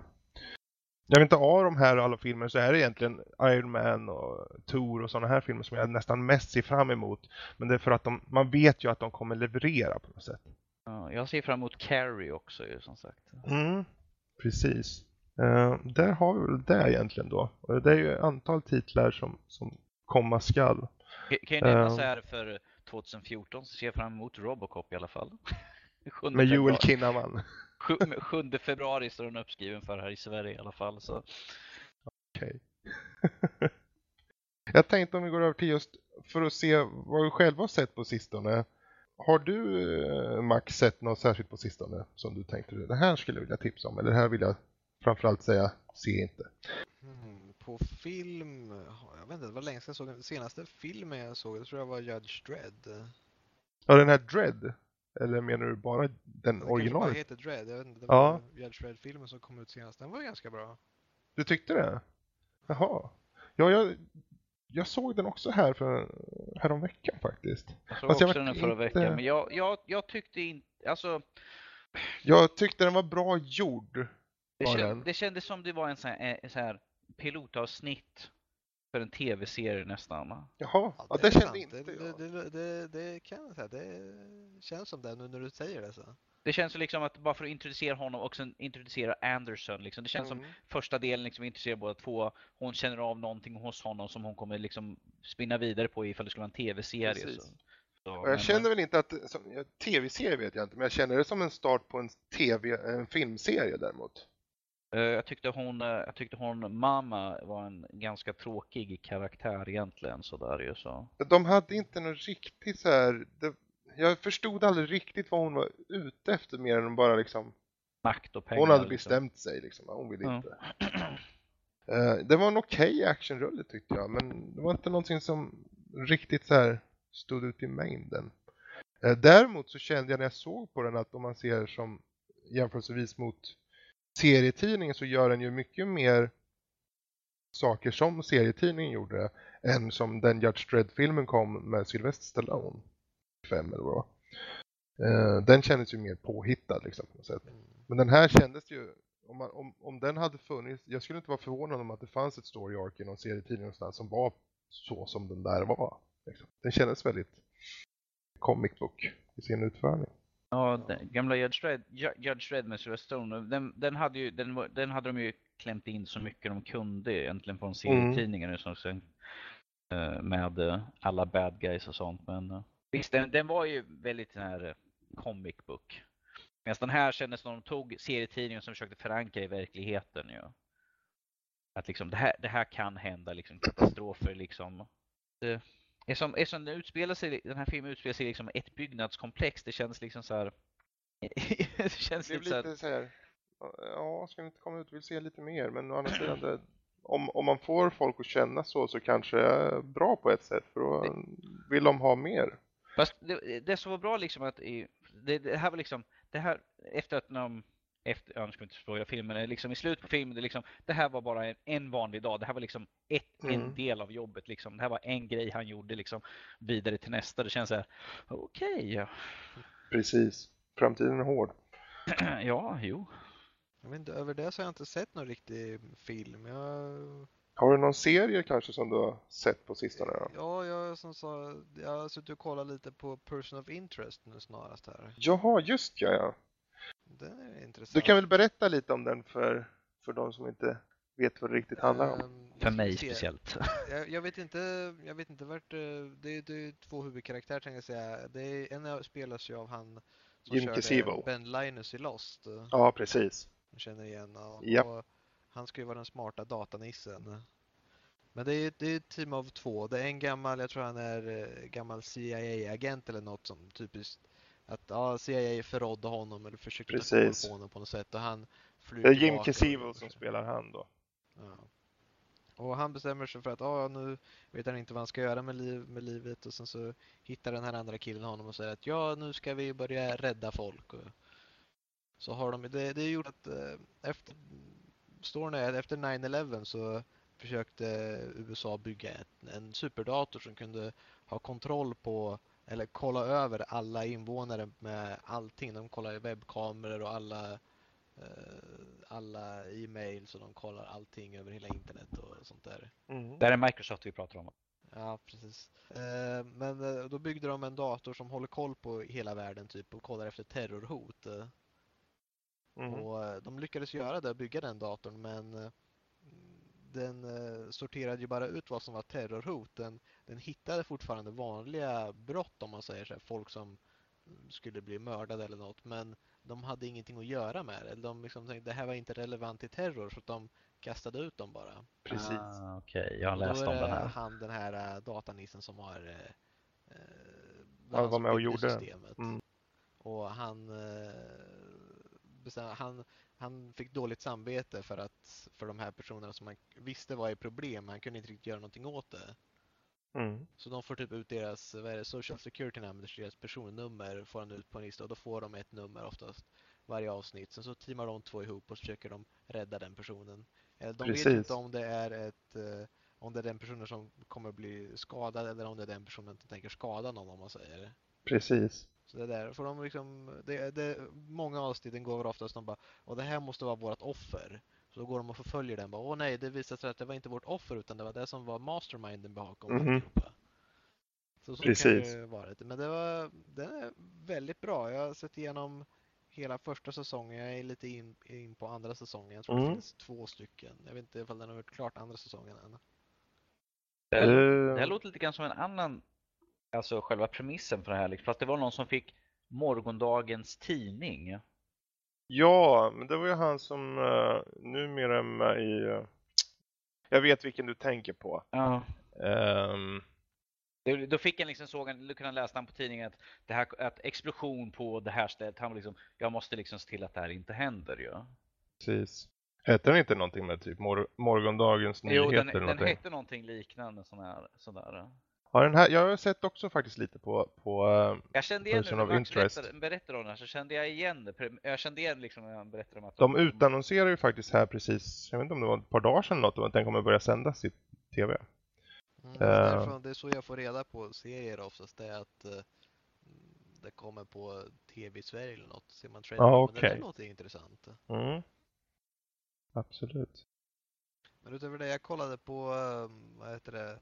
Speaker 1: Jag vet inte av de här alla filmer så är det egentligen Iron Man och Thor och sådana här filmer som jag nästan mest ser fram emot. Men det är för att de, man vet ju att de kommer leverera på något sätt.
Speaker 2: Ja, jag ser fram emot Carrie också ju som sagt.
Speaker 1: Mm, precis. Eh, där har vi väl det egentligen då. Det är ju antal titlar som, som komma skall.
Speaker 2: Kan- Kan ju nämna
Speaker 1: Ehm.
Speaker 2: så här för 2014 så ser jag fram emot Robocop i alla fall. [laughs] 7
Speaker 1: Med Joel Kinnaman. [laughs]
Speaker 2: sju- 7 februari står den uppskriven för här i Sverige i alla fall. Så.
Speaker 1: Okej. [laughs] Jag tänkte om vi går över till just för att se vad du själv har sett på sistone. Har du, eh, Max, sett något särskilt på sistone som du tänkte det här skulle jag vilja tipsa om eller det här vill jag framförallt säga, se inte.
Speaker 3: Mm, på film, jag vet inte, det var länge sedan jag såg den senaste filmen jag såg, det tror jag var Judge Dredd.
Speaker 1: Ja, den här Dread? Eller menar du bara den
Speaker 3: Det
Speaker 1: original?
Speaker 3: heter Dredd, jag vet inte, det
Speaker 1: Ja.
Speaker 3: var Judge Dredd-filmen som kom ut senast, den var ganska bra.
Speaker 1: Du tyckte det? Jaha. Ja, jag, jag såg den också här för häromveckan faktiskt.
Speaker 2: Jag såg
Speaker 1: Fast jag
Speaker 2: också den förra
Speaker 1: inte-
Speaker 2: veckan, men jag, jag, jag tyckte inte, alltså
Speaker 1: Jag tyckte den var bra gjord.
Speaker 2: det,
Speaker 1: Var
Speaker 2: kän,
Speaker 1: den?
Speaker 2: det kändes som det var en sån här, en sån här pilotavsnitt för en tv-serie nästan.
Speaker 1: Jaha, ja,
Speaker 3: är
Speaker 1: det kände inte
Speaker 3: det,
Speaker 1: jag.
Speaker 3: det, det, det, det kan jag säga, det känns som det nu när du säger det så.
Speaker 2: Det känns ju liksom att bara för att introducera honom och sen introducera Anderson liksom. Det känns som
Speaker 1: Mm.
Speaker 2: första delen liksom introducerar båda två. Hon känner av någonting hos honom som hon kommer liksom spinna vidare på ifall det skulle vara en tv-serie. Så,
Speaker 1: Och
Speaker 2: men-
Speaker 1: jag känner väl inte att, som, ja, tv-serie vet jag inte, men jag känner det som en start på en tv, en filmserie däremot.
Speaker 2: Eh, Jag tyckte hon, eh, jag tyckte hon mamma var en ganska tråkig karaktär egentligen sådär ju så.
Speaker 1: De hade inte någon riktigt så här, det, jag förstod aldrig riktigt vad hon var ute efter mer än bara liksom,
Speaker 2: Makt och pengar.
Speaker 1: hon hade
Speaker 2: liksom.
Speaker 1: bestämt sig liksom, hon ville
Speaker 2: Ja.
Speaker 1: inte. Eh, det var en okej actionrulle tyckte jag, men det var inte någonting som riktigt så här stod ut i mängden. Eh, däremot så kände jag när jag såg på den att om man ser som jämförelsevis mot serietidningen så gör den ju mycket mer saker som serietidningen gjorde än som den Judge Dredd-filmen kom med Sylvester Stallone. Fem eller vad det var. Eh, Den kändes ju mer påhittad liksom på något sätt. Men den här kändes ju, om, man, om, om den hade funnits, jag skulle inte vara förvånad om att det fanns ett story arc i någon serietidning någonstans som var så som den där var. Liksom. Den kändes väldigt comic book i sin utförande.
Speaker 2: Ja, den gamla Judge Ju- Judge Dredd med Sylvester Stallone, den, den, hade ju, den, den hade de ju klämt in så mycket de kunde egentligen från serietidningar nu som sen, eh, med alla bad guys och sånt. Men eh, visst, den, den var ju väldigt sån här eh, comic book. Medan den här kändes som de tog serietidningen som försökte förankra i verkligheten. ju. Att liksom, det, här, det här kan hända, liksom, katastrofer. Liksom. Det, eftersom, eftersom den, utspelar sig, den här filmen utspelar sig i liksom ett byggnadskomplex, det känns liksom så här... [laughs] det känns
Speaker 1: Det
Speaker 2: lite
Speaker 1: blir
Speaker 2: så här,
Speaker 1: lite så här, ja, ska vi inte komma ut och vill se lite mer, men å andra sidan, det, om, om man får folk att känna så, så kanske det är bra på ett sätt, för då vill de ha mer.
Speaker 2: Fast det, det som var bra liksom att i, det, det här var liksom, det här efter att de, efter, ja, nu ska inte spoila filmen, men liksom i slutet på filmen, det, liksom, det här var bara en, en vanlig dag. Det här var liksom ett, en
Speaker 1: Mm.
Speaker 2: del av jobbet. Liksom. Det här var en grej han gjorde liksom, vidare till nästa. Det känns så här, okej, ja.
Speaker 1: Precis. Framtiden är hård. [clears throat]
Speaker 2: ja, jo.
Speaker 3: Jag vet inte, över det så har jag inte sett någon riktig film. Jag,
Speaker 1: Har du någon serie kanske som du har sett på sistone? Då?
Speaker 3: ja, jag som sa, jag har suttit och kollat lite på Person of Interest nu snarast här.
Speaker 1: Jaha, just ja, ja.
Speaker 3: Den är intressant.
Speaker 1: Du kan väl berätta lite om den för, för de som inte vet vad det riktigt handlar om?
Speaker 3: Ehm,
Speaker 2: För mig
Speaker 3: se.
Speaker 2: speciellt. [laughs]
Speaker 3: Jag, jag vet inte, jag vet inte vart, eh, det, är- det är två huvudkaraktärer tänkte jag säga. Det är, en av- spelas ju av han som
Speaker 1: Jim
Speaker 3: körde
Speaker 1: Caviezel.
Speaker 3: Ben Linus i Lost.
Speaker 1: Ja, precis.
Speaker 3: Man känner igen honom.
Speaker 1: Japp.
Speaker 3: Och Han ska ju vara den smarta datanissen. Men det är, det är ett team av två. Det är en gammal, jag tror han är eh, gammal CIA-agent eller något som typiskt att ja, CIA förrådde honom eller försökte ta
Speaker 1: Precis.
Speaker 3: på honom på något sätt och han flyr
Speaker 1: Det är Jim Caviezel som spelar han då.
Speaker 3: Ja. Och han bestämmer sig för att ah, nu vet han inte vad han ska göra med, liv, med livet och sen så hittar den här andra killen honom och säger att ja, nu ska vi börja rädda folk. Och så har de, det, det är gjort att eh, efter, storyn är att efter 9-11 så försökte USA bygga en superdator som kunde ha kontroll på eller kolla över alla invånare med allting. De kollar webbkameror och alla eh, alla e-mails och de kollar allting över hela internet och sånt där.
Speaker 1: Mm.
Speaker 2: Det här är Microsoft vi pratar om.
Speaker 3: Ja, precis. Eh, Men eh, då byggde de en dator som håller koll på hela världen typ och kollar efter terrorhot. Eh.
Speaker 1: Mm.
Speaker 3: Och eh, de lyckades göra det, bygga den datorn, men eh, den eh, sorterade ju bara ut vad som var terrorhot. Den, den hittade fortfarande vanliga brott om man säger så här, folk som skulle bli mördade eller något. Men de hade ingenting att göra med det. De liksom tänkte det här var inte relevant i terror så de kastade ut dem bara.
Speaker 1: Precis.
Speaker 2: Ah, Okej, jag har
Speaker 3: Och
Speaker 2: läst om
Speaker 3: det
Speaker 2: här.
Speaker 3: han den här datanissen som har
Speaker 1: Ja,
Speaker 3: han
Speaker 1: var med och gjorde
Speaker 3: systemet.
Speaker 1: Mm.
Speaker 3: Och han, bestäm, han han fick dåligt samvete för att för de här personerna som han visste var i problem, men han kunde inte riktigt göra någonting åt det.
Speaker 1: Mm.
Speaker 3: Så de får typ ut deras, vad är det, social security numbers, deras personnummer får han ut på en lista och då får de ett nummer oftast varje avsnitt. Sen så teamar de två ihop och så försöker de rädda den personen. De vet
Speaker 1: Precis.
Speaker 3: inte om det är ett eh, om det är den personen som kommer bli skadad eller om det är den personen som tänker skada någon om man säger.
Speaker 1: Precis.
Speaker 3: Så det där får de liksom, det, det, många avsnitten går oftast de bara, och det här måste vara vårt offer. Så då går de och förföljer den bara, åh nej, det visar sig att det var inte vårt offer utan det var det som var masterminden bakom
Speaker 1: Mhm.
Speaker 3: alltihopa. Så så
Speaker 1: Precis.
Speaker 3: kan det vara. lite. Men det var, den är väldigt bra. Jag har sett igenom hela första säsongen. Jag är lite in, in på andra säsongen. Jag tror det
Speaker 1: Mm.
Speaker 3: finns två stycken. Jag vet inte ifall den har varit klart andra säsongen än.
Speaker 2: Det
Speaker 1: Eh,
Speaker 2: det låter lite grann som en annan, alltså själva premissen för det här. liksom. Fast det var någon som fick morgondagens tidning.
Speaker 1: Ja, men det var ju han som uh, numera är med i... eh, jag vet vilken du tänker på.
Speaker 2: Ja.
Speaker 1: Ehm,
Speaker 2: Det- Då fick han liksom såg han, då kunde läsa han på tidningen att, det här, att explosion på det här stället, han var liksom, jag måste liksom se till att det här inte händer ju.
Speaker 1: precis. Hette den inte någonting med typ mor- morgondagens
Speaker 2: Jo,
Speaker 1: nyheter
Speaker 2: den,
Speaker 1: eller
Speaker 2: den
Speaker 1: någonting?
Speaker 2: hette någonting liknande sån här, sådär.
Speaker 1: Ja, den här, jag har sett också faktiskt lite på, på eh,
Speaker 2: Jag kände igen
Speaker 1: Person
Speaker 2: nu
Speaker 1: of
Speaker 2: när Max
Speaker 1: interest.
Speaker 2: berättade, berättade om här så kände jag igen det. Jag kände igen liksom när han berättade om att
Speaker 1: de utannonserar ju faktiskt här precis, jag vet inte om det var ett par dagar sedan något, att den kommer börja sändas i tv.
Speaker 3: Mm, det, är
Speaker 1: Eh.
Speaker 3: därifrån, det är så jag får reda på serier oftast. Det är att eh, det kommer på tv i Sverige eller något. Ser man trailer.
Speaker 1: Ja,
Speaker 3: Men det låter intressant.
Speaker 1: Mm. Absolut.
Speaker 3: Men utöver det, jag kollade på, vad heter det,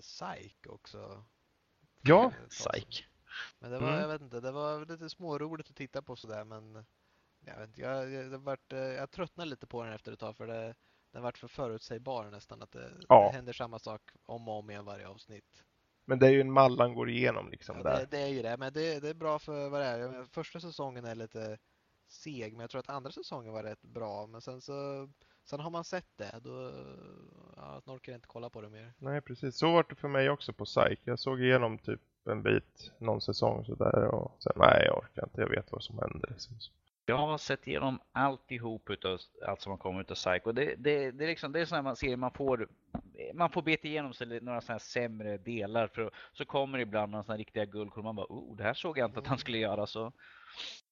Speaker 3: Psych också.
Speaker 1: Ja,
Speaker 3: Eh.
Speaker 2: Psych.
Speaker 3: Men det var,
Speaker 1: Mm.
Speaker 3: jag vet inte, det var lite småroligt att titta på sådär men jag vet inte, jag, jag, vart, eh, jag tröttnade lite på den efter ett tag för det, den vart för förutsägbar nästan att det,
Speaker 1: Ja.
Speaker 3: det händer samma sak om och om igen varje avsnitt.
Speaker 1: Men det är ju en mall han går igenom liksom
Speaker 3: Ja,
Speaker 1: där.
Speaker 3: det, det är ju det, men det, det är bra för vad det är. Första säsongen är lite seg, men jag tror att andra säsongen var rätt bra. Men sen så, sen har man sett det, då ja, då orkar inte kolla på det mer.
Speaker 1: Nej, precis. Så var det för mig också på Psych. Jag såg igenom typ en bit, någon säsong sådär och sen, nej jag orkar inte, jag vet vad som händer. Liksom.
Speaker 2: Jag har sett igenom alltihop utav allt som har kommit utav Psycho. Det, det, det är liksom, det är sådana man ser, man får, man får beta igenom sig några sådana här sämre delar. För, så kommer det ibland några sådana här riktiga guldkorn. Man bara, oh, det här såg jag inte att han skulle göra. Så.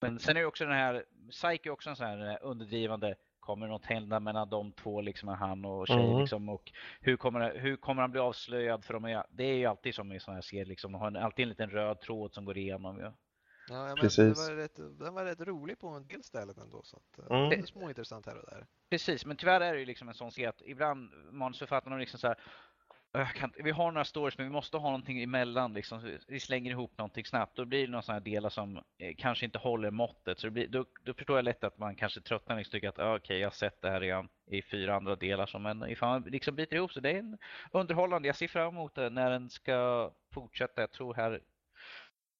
Speaker 2: Men sen är det också den här, Psycho är också en sån här eh, underdrivande, kommer något hända mellan de två, liksom han och tjej
Speaker 1: Mm.
Speaker 2: liksom. Och hur kommer, hur kommer han bli avslöjad? För de är, det är ju alltid som i sådana här serier, liksom. De har en, alltid en liten röd tråd som går igenom. Ja.
Speaker 3: Ja, men det
Speaker 1: Precis.
Speaker 3: var rätt, den var rätt rolig på en del ställen ändå. Så att,
Speaker 1: Mm.
Speaker 3: mm. det är småintressant här och där.
Speaker 2: Precis, men tyvärr är det ju liksom en sån serie att ibland manusförfattarna är liksom så här. "Äh, jag kan, vi har några stories men vi måste ha någonting emellan liksom. Vi slänger ihop någonting snabbt. Då blir det några sådana delar som eh, kanske inte håller måttet. Så det blir, då, då förstår jag lätt att man kanske tröttnar och tycker att ah, okej, jag har sett det här redan i fyra andra delar. Så, men ifall man liksom biter ihop så det är en underhållande. Jag ser fram emot det när den ska fortsätta. Jag tror här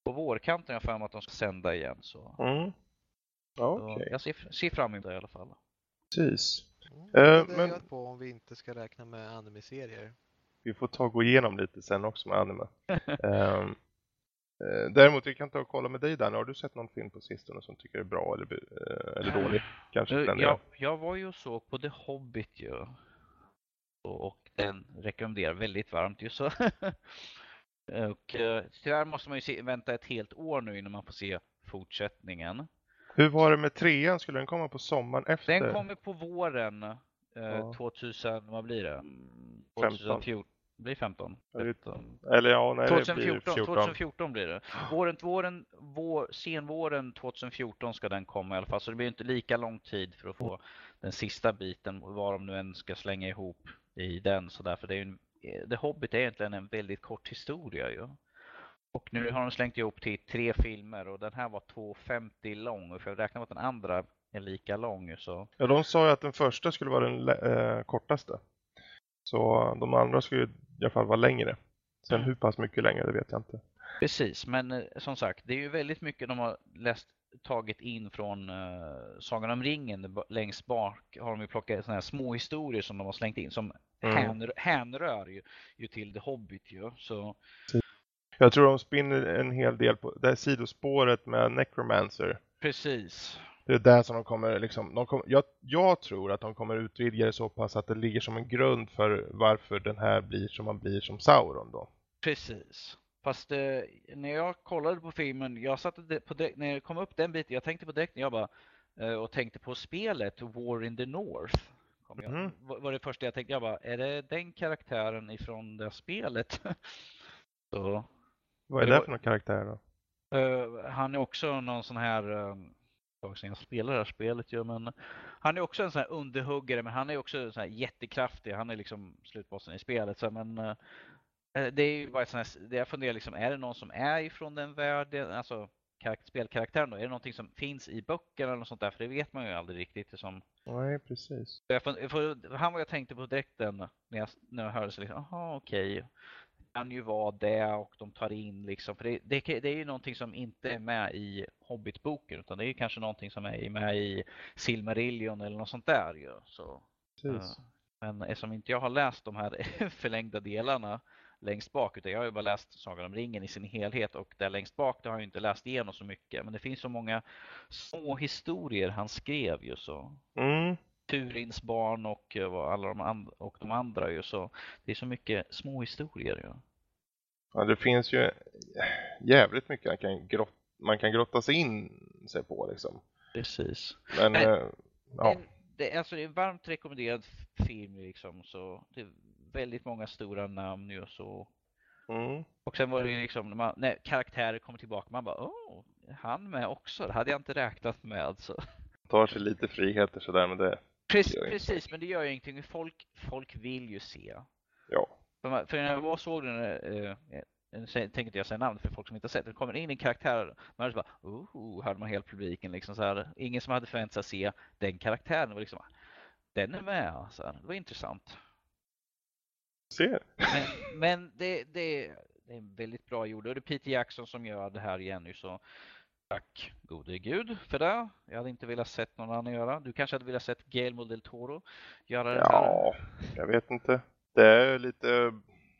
Speaker 2: på vårkanten jag för mig att de ska sända igen. Så,
Speaker 1: Mm.
Speaker 2: Så
Speaker 1: Okej,
Speaker 2: jag ser, ser fram emot det i alla fall.
Speaker 1: precis.
Speaker 3: Mm.
Speaker 1: Eh,
Speaker 3: det är
Speaker 1: men-
Speaker 3: på om vi inte ska räkna med anime-serier.
Speaker 1: Vi får ta och gå igenom lite sen också med anime. [laughs] Eh, däremot, vi kan ta och kolla med dig Danny. Har du sett någon film på sistone som tycker är bra eller, eh, eller dålig? Kanske
Speaker 2: jag,
Speaker 1: delen.
Speaker 2: jag var ju såg på The Hobbit ju. Och, den rekommenderar väldigt varmt ju så. [laughs] och eh, tyvärr måste man ju se, vänta ett helt år nu innan man får se fortsättningen.
Speaker 1: Hur var det med trean? Skulle den komma på sommaren efter?
Speaker 2: Den kommer på våren eh,
Speaker 1: Ja.
Speaker 2: 2000, vad blir det? Mm,
Speaker 1: 15.
Speaker 2: 2014, blir 15?
Speaker 1: Jag vet
Speaker 2: 13.
Speaker 1: Eller ja, nej det blir
Speaker 2: 2014,
Speaker 1: 14.
Speaker 2: 2014 blir det. Våren, våren, vår, senvåren 2014 ska den komma i alla fall. Så det blir inte lika lång tid för att få den sista biten, vad de nu än ska slänga ihop i den. Så därför det är en, eh, The Hobbit är egentligen en väldigt kort historia ju. Och nu har de slängt ihop till tre filmer och den här var 2.50 lång. Och för jag räknar med att den andra är lika lång så.
Speaker 1: Ja, de sa ju att den första skulle vara den eh, kortaste. Så de andra ju i alla fall vara längre. Sen hur pass mycket längre, det vet jag inte.
Speaker 2: Precis, men eh, som sagt, det är ju väldigt mycket de har läst, tagit in från uh, Sagan om ringen. Längst bak har de ju plockat såna här små historier som de har slängt in som
Speaker 1: Mm.
Speaker 2: hänrör, hänrör ju, ju till The Hobbit ju. Så
Speaker 1: Jag tror de spinner en hel del på det här sidospåret med Necromancer.
Speaker 2: precis.
Speaker 1: Det är där som de kommer liksom, de kommer, jag, jag tror att de kommer utvidga det så pass att det ligger som en grund för varför den här blir som man blir som Sauron då.
Speaker 2: Precis. Fast eh, när jag kollade på filmen, jag satte på direkt, när det kom upp den biten, jag tänkte på direkt när jag bara eh, och tänkte på spelet War in the North. Kom jag,
Speaker 1: Mhm.
Speaker 2: var, var det första jag tänkte, jag bara, är det den karaktären ifrån det spelet? [laughs] Så,
Speaker 1: Vad är
Speaker 2: Det
Speaker 1: för någon karaktär då?
Speaker 2: eh, han är också någon sån här, uh, tag sedan jag spelade det här spelet ju, men han är också en sån här underhuggare, men han är också så här jättekraftig. Han är liksom slutbossen i spelet. Så, men eh, Eh, Det är ju bara sånt här, det jag funderar liksom, är det någon som är ifrån den världen, alltså karakt- spelkaraktären då? Är det någonting som finns i böckerna eller något sånt där? För det vet man ju aldrig riktigt. Som,
Speaker 1: Nej, precis.
Speaker 2: fun- för han var jag tänkte på direkt när jag, när jag hörde så liksom, aha okej. Det kan ju vara det och de tar in liksom, för det, det, det är ju någonting som inte är med i Hobbit-boken utan det är ju kanske någonting som är med i Silmarillion eller något sånt där ju. Så. Ja. Men eftersom inte jag har läst de här [laughs] förlängda delarna längst bak, utan jag har ju bara läst Sagan om ringen i sin helhet och där längst bak det har jag inte läst igenom så mycket. Men det finns så många små historier han skrev ju så.
Speaker 1: Mm.
Speaker 2: Turins barn och, eh, alla de, and- och de andra ju så. Det är så mycket små historier ju.
Speaker 1: Ja, det finns ju jävligt mycket man kan, grott, man kan grotta sig in sig på liksom.
Speaker 2: Precis.
Speaker 1: Men,
Speaker 2: Men-
Speaker 1: eh, ja.
Speaker 2: En, det, alltså det är en varmt rekommenderad film liksom så. Det är väldigt många stora namn ju så.
Speaker 1: Mm.
Speaker 2: Och sen var det ju liksom när, man, när karaktärer kommer tillbaka, man bara åh, han med också? Det hade jag inte räknat med. Så.
Speaker 1: Tar sig lite friheter sådär med det.
Speaker 2: Precis, precis, men det gör ju ingenting. Folk, folk vill ju se.
Speaker 1: Ja.
Speaker 2: För, för när jag var såg den, eh, eh, nu säger- tänker inte jag säga namn för folk som inte har sett det. kommer in en karaktär, man hade bara, oh, hörde man hela publiken liksom så här. Ingen som hade förväntat sig att se den karaktären. Det var liksom, den är med. Så här. Det var intressant.
Speaker 1: Se.
Speaker 2: Men, men det, det, det är väldigt bra gjort. Och det är Peter Jackson som gör det här igen nu så tack gode gud för det. Jag hade inte velat sett någon annan göra. Du kanske hade velat sett Guillermo del Toro göra det här.
Speaker 1: Ja, jag vet inte. Det är lite...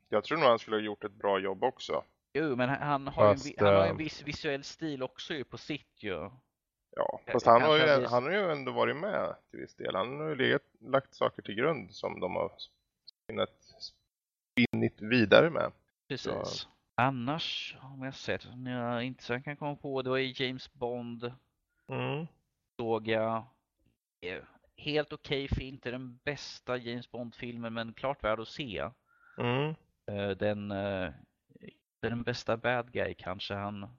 Speaker 1: Jag tror nog han skulle ha gjort ett bra jobb också.
Speaker 2: Jo, men han- har, ju, en
Speaker 1: Fast,
Speaker 2: vi- han har en
Speaker 1: eh,
Speaker 2: viss visuell stil också ju på sitt ju.
Speaker 1: Ja,
Speaker 2: Jag-
Speaker 1: fast han har, ju,
Speaker 2: hade-
Speaker 1: han har ju ändå varit med till viss del. Han har ju legat, lagt saker till grund som de har spinnit, spinnit vidare med.
Speaker 2: Precis. Annars har jag sett, när jag inte så jag kan komma på, det var ju James Bond
Speaker 1: Mm.
Speaker 2: såg jag. Eh, Helt okej film, inte den bästa James Bond-filmen men klart värd att se.
Speaker 1: Mm.
Speaker 2: Eh, Den, eh, den bästa bad guy kanske han,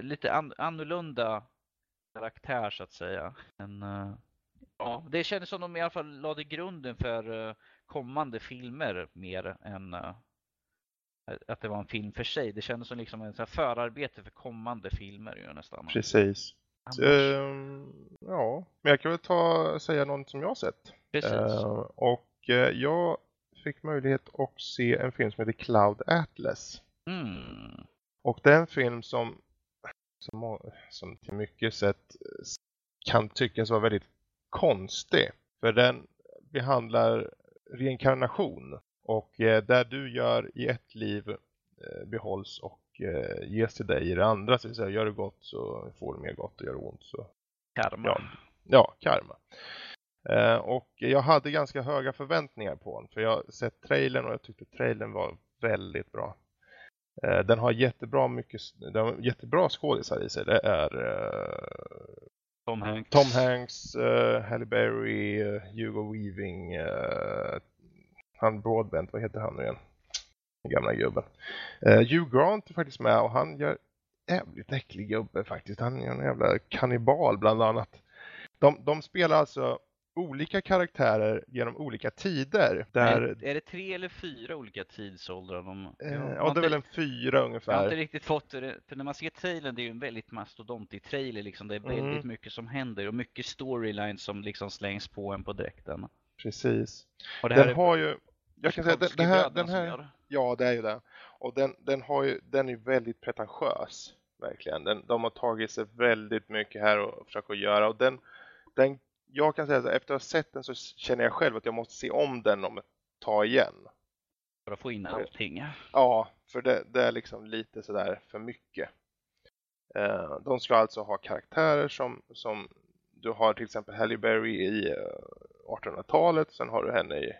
Speaker 2: lite an, annorlunda karaktär så att säga. Men, ja, det kändes som de i alla fall lade grunden för kommande filmer mer än att det var en film för sig. Det kändes som liksom en förarbete för kommande filmer ju nästan.
Speaker 1: Precis. Ehm, ja, men jag kan väl ta säga något som jag har sett.
Speaker 2: Precis.
Speaker 1: Ehm, och eh, jag fick möjlighet att se en film som heter Cloud Atlas.
Speaker 2: Mm.
Speaker 1: Och det är en film som, som, som till mycket sätt kan tyckas vara väldigt konstig. För den behandlar reinkarnation. Och eh, där du gör i ett liv eh, behålls och eh, ges till dig i det andra. Så det säga, gör du gott så får du mer gott och gör du ont så
Speaker 2: Karma.
Speaker 1: Ja. Ja, karma. Och jag hade ganska höga förväntningar på den. För jag har sett trailern och jag tyckte trailern var väldigt bra. Den har jättebra, mycket, den har jättebra skådisar i sig. Det är
Speaker 2: Tom Hanks.
Speaker 1: Tom Hanks, Halle Berry, Hugo Weaving, han Broadbent, vad heter han nu igen? Den gamla gubben. Uh, Hugh Grant är faktiskt med och han gör jävligt äcklig gubbe faktiskt. Han är en jävla kannibal bland annat. De, de spelar alltså olika karaktärer genom olika tider. Där,
Speaker 2: Är, är det tre eller fyra olika tidsåldrar? De,
Speaker 1: eh,
Speaker 2: har
Speaker 1: ja, det är väl en fyra
Speaker 2: Jag har
Speaker 1: ungefär.
Speaker 2: inte riktigt fått det, för när man ser trailern, det är ju en väldigt mastodontig trailer liksom. Det är
Speaker 1: Mm.
Speaker 2: väldigt mycket som händer och mycket storylines som liksom slängs på en på direkten.
Speaker 1: Precis.
Speaker 2: Och det här
Speaker 1: Den
Speaker 2: är,
Speaker 1: har ju jag kan säga att det, det här, den här, ja det är ju det. Och den, den har ju, den är väldigt pretentiös, verkligen. Den, de har tagit sig väldigt mycket här och försöker göra och den, den, jag kan säga att efter att ha sett den så känner jag själv att jag måste se om den om ett tag igen.
Speaker 2: För att få in allting.
Speaker 1: Ja, för det, det är liksom lite sådär för mycket. Eh, de ska alltså ha karaktärer som, som du har till exempel Halle Berry i eh, 1800-talet, sen har du henne i,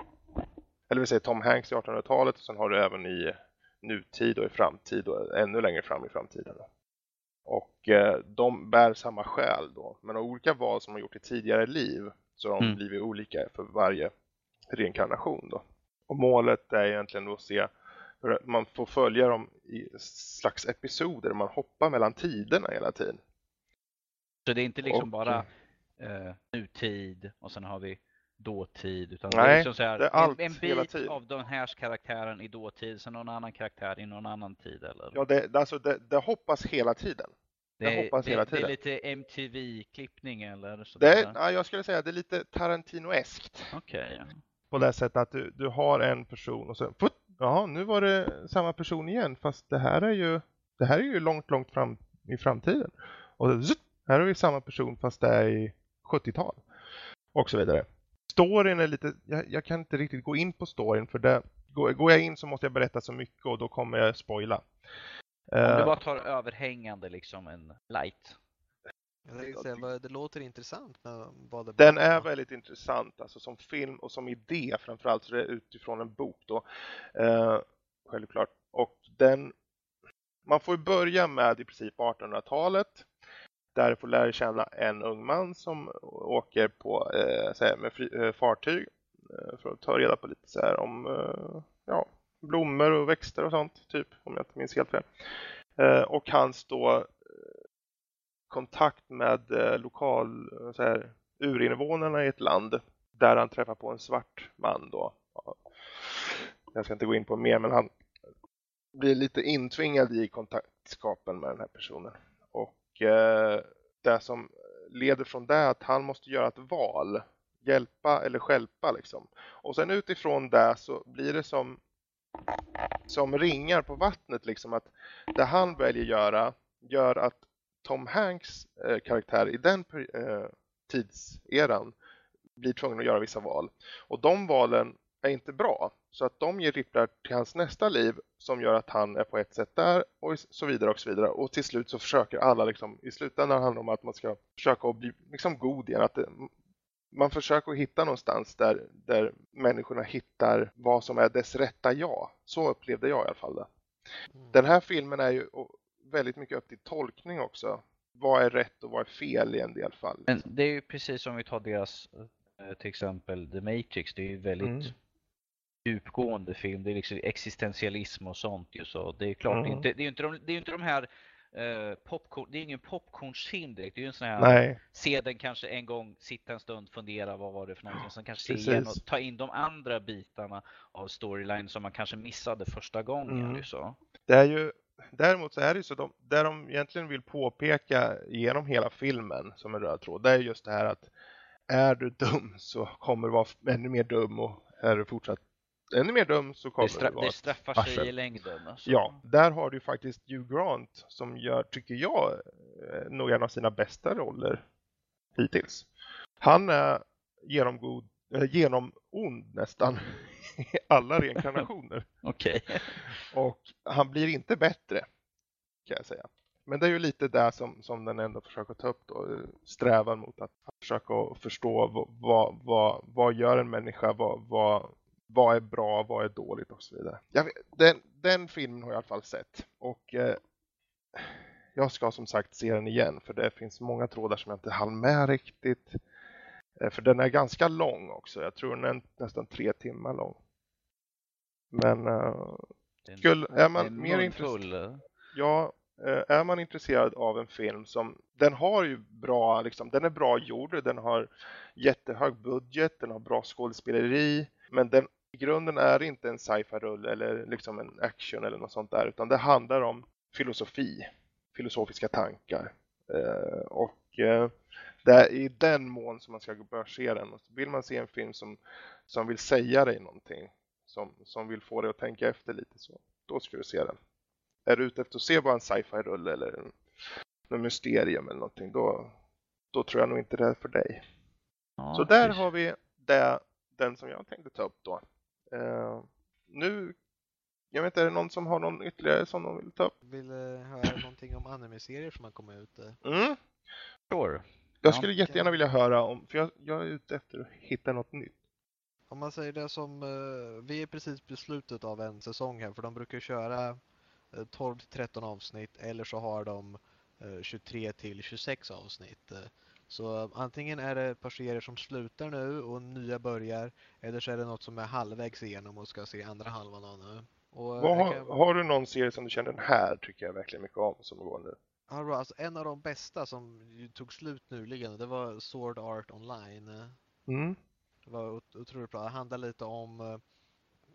Speaker 1: eller vi säger Tom Hanks i 1800-talet, och sen har du även i nutid och i framtid och ännu längre fram i framtiden. Och eh, de bär samma själ då, men av olika val som de har gjort i tidigare liv så har de
Speaker 2: Mm.
Speaker 1: blivit olika för varje reinkarnation då. Och målet är egentligen att se hur man får följa dem i slags episoder, man hoppar mellan tiderna hela tiden.
Speaker 2: Så det är inte liksom
Speaker 1: Och-
Speaker 2: bara eh, nutid och sen har vi dåtid. Utan det är
Speaker 1: Nej,
Speaker 2: liksom så här,
Speaker 1: det är allt
Speaker 2: en, bit av den här karaktären i dåtid, sen någon annan karaktär i någon annan tid. Eller?
Speaker 1: Ja, det, alltså det, det hoppas hela tiden. jag hoppas
Speaker 2: det,
Speaker 1: hela
Speaker 2: det
Speaker 1: tiden.
Speaker 2: är lite MTV-klippning eller?
Speaker 1: Det
Speaker 2: sådär.
Speaker 1: är, ja, jag skulle säga det är lite Tarantino-eskt.
Speaker 2: Okej.
Speaker 1: På det sättet att du, du har en person och sen, putt, ja nu var det samma person igen fast det här är ju, det här är ju långt, långt fram i framtiden. Och zzzt, här har vi samma person fast det är i 70-tal. Och så vidare. Storyn är lite, jag, jag kan inte riktigt gå in på storyn för det, går, går jag in så måste jag berätta så mycket och då kommer jag spoila.
Speaker 2: Om
Speaker 1: Eh,
Speaker 2: du bara tar överhängande liksom en light.
Speaker 3: Säga, det låter intressant vad det
Speaker 1: Den är väldigt intressant, alltså som film och som idé framförallt, så det är utifrån en bok då. Eh, självklart. Och den, man får ju börja med i princip 1800-talet. Där du får lära känna en ung man som åker på eh, så här, med fri, eh, fartyg eh, för att ta reda på lite så här om eh, ja, blommor och växter och sånt, typ, om jag inte minns helt fel. Eh, och hans då eh, kontakt med eh, lokal, så här, urinvånarna i ett land där han träffar på en svart man då. Jag ska inte gå in på mer men han blir lite intvingad i kontaktskapen med den här personen. Och det som leder från det är att han måste göra ett val. Hjälpa eller stjälpa liksom. Och sen utifrån det så blir det som som ringar på vattnet liksom att det han väljer göra gör att Tom Hanks eh, karaktär i den eh, tidseran blir tvungen att göra vissa val. Och de valen är inte bra. Så att de ger ripplar till hans nästa liv som gör att han är på ett sätt där och så vidare och så vidare. Och till slut så försöker alla liksom, i slutändan handlar det om att man ska försöka bli liksom god igen. Att det, man försöker hitta någonstans där, där människorna hittar vad som är dess rätta jag. Så upplevde jag i alla fall det.
Speaker 3: Mm.
Speaker 1: Den här filmen är ju väldigt mycket upp till tolkning också. Vad är rätt och vad är fel i en del fall.
Speaker 2: Men det är ju precis som vi tar deras, eh, till exempel The Matrix, det är ju väldigt
Speaker 1: Mm.
Speaker 2: Djupgående film. Det är liksom existentialism och sånt ju så. Det är klart, det, är
Speaker 1: Mm.
Speaker 2: inte, det är inte de, det är inte de här eh, popcorn, det är ingen popcornsfilm direkt. Det är ju en sån här,
Speaker 1: Nej,
Speaker 2: se den kanske en gång, sitta en stund, fundera vad var det för någonting. Sen kanske se
Speaker 1: Precis.
Speaker 2: igen och ta in de andra bitarna av storyline som man kanske missade första gången.
Speaker 1: Mm.
Speaker 2: ju så.
Speaker 1: det är ju Däremot så är det ju så, de, där de egentligen vill påpeka genom hela filmen som en röd tråd, det är just det här att är du dum så kommer du vara ännu mer dum och är du fortsatt ännu mer dum så kommer
Speaker 2: Det,
Speaker 1: du
Speaker 2: stra
Speaker 1: vara
Speaker 2: det straffar sig
Speaker 1: arsel.
Speaker 2: i längden. Alltså.
Speaker 1: Ja, där har du faktiskt Hugh Grant som gör, tycker jag, eh, nog en av sina bästa roller hittills. Han är genomgod, genom ond nästan i alla reinkarnationer. [laughs]
Speaker 2: Okej.
Speaker 1: Och han blir inte bättre, kan jag säga. Men det är ju lite där som, som den ändå försöker ta upp då, strävan mot att försöka förstå vad, vad, vad, vad gör en människa, vad, vad, vad är bra, vad är dåligt och så vidare. Jag den, den filmen har jag i alla fall sett och eh, jag ska som sagt se den igen för det finns många trådar som jag inte hann med riktigt. Eh, för den är ganska lång också, jag tror den är nästan tre timmar lång. Men eh,
Speaker 2: Den-
Speaker 1: Skulle- är man mer
Speaker 2: munfull.
Speaker 1: Ja, eh, är man intresserad av en film som, den har ju bra, liksom, den är bra gjord, den har jättehög budget, den har bra skådespeleri, men den i grunden är inte en sci-fi-rulle eller liksom en action eller något sånt där, utan det handlar om filosofi, filosofiska tankar. Eh, och eh, det är i den mån som man ska börja se den. Och Vill man se en film som, som vill säga dig någonting som, som vill få dig att tänka efter lite så, då ska du se den. Är du ute efter att se bara en sci-fi-rulle eller en, en mysterium eller någonting, då, då tror jag nog inte det är för dig.
Speaker 2: Ja,
Speaker 1: så där
Speaker 2: precis.
Speaker 1: har vi det, den som jag tänkte ta upp då. Eh, nu, jag vet inte, är det någon som har någon ytterligare som de vill ta upp?
Speaker 3: Vill eh, höra någonting om anime-serier som har kommit ut? eh?
Speaker 1: Mm.
Speaker 2: Sure.
Speaker 1: Jag
Speaker 2: Ja,
Speaker 1: skulle jättegärna vilja höra om, för jag, jag är ute efter att hitta något nytt.
Speaker 3: Om man säger det som, vi är precis på slutet av en säsong här för de brukar köra eh, 12 till 13 avsnitt eller så har de eh, 23 till 26 avsnitt. Så antingen är det serier som slutar nu och nya börjar eller så är det något som är halvvägs igenom och ska se andra halvan av nu.
Speaker 1: Har,
Speaker 3: kan-
Speaker 1: har du någon serie som du känner den här tycker jag verkligen mycket om som går nu?
Speaker 3: Ja. Alltså, en av de bästa som tog slut nyligen, det var Sword Art Online.
Speaker 1: Mm.
Speaker 3: Det var ot- otroligt bra. Det handlar lite om eh,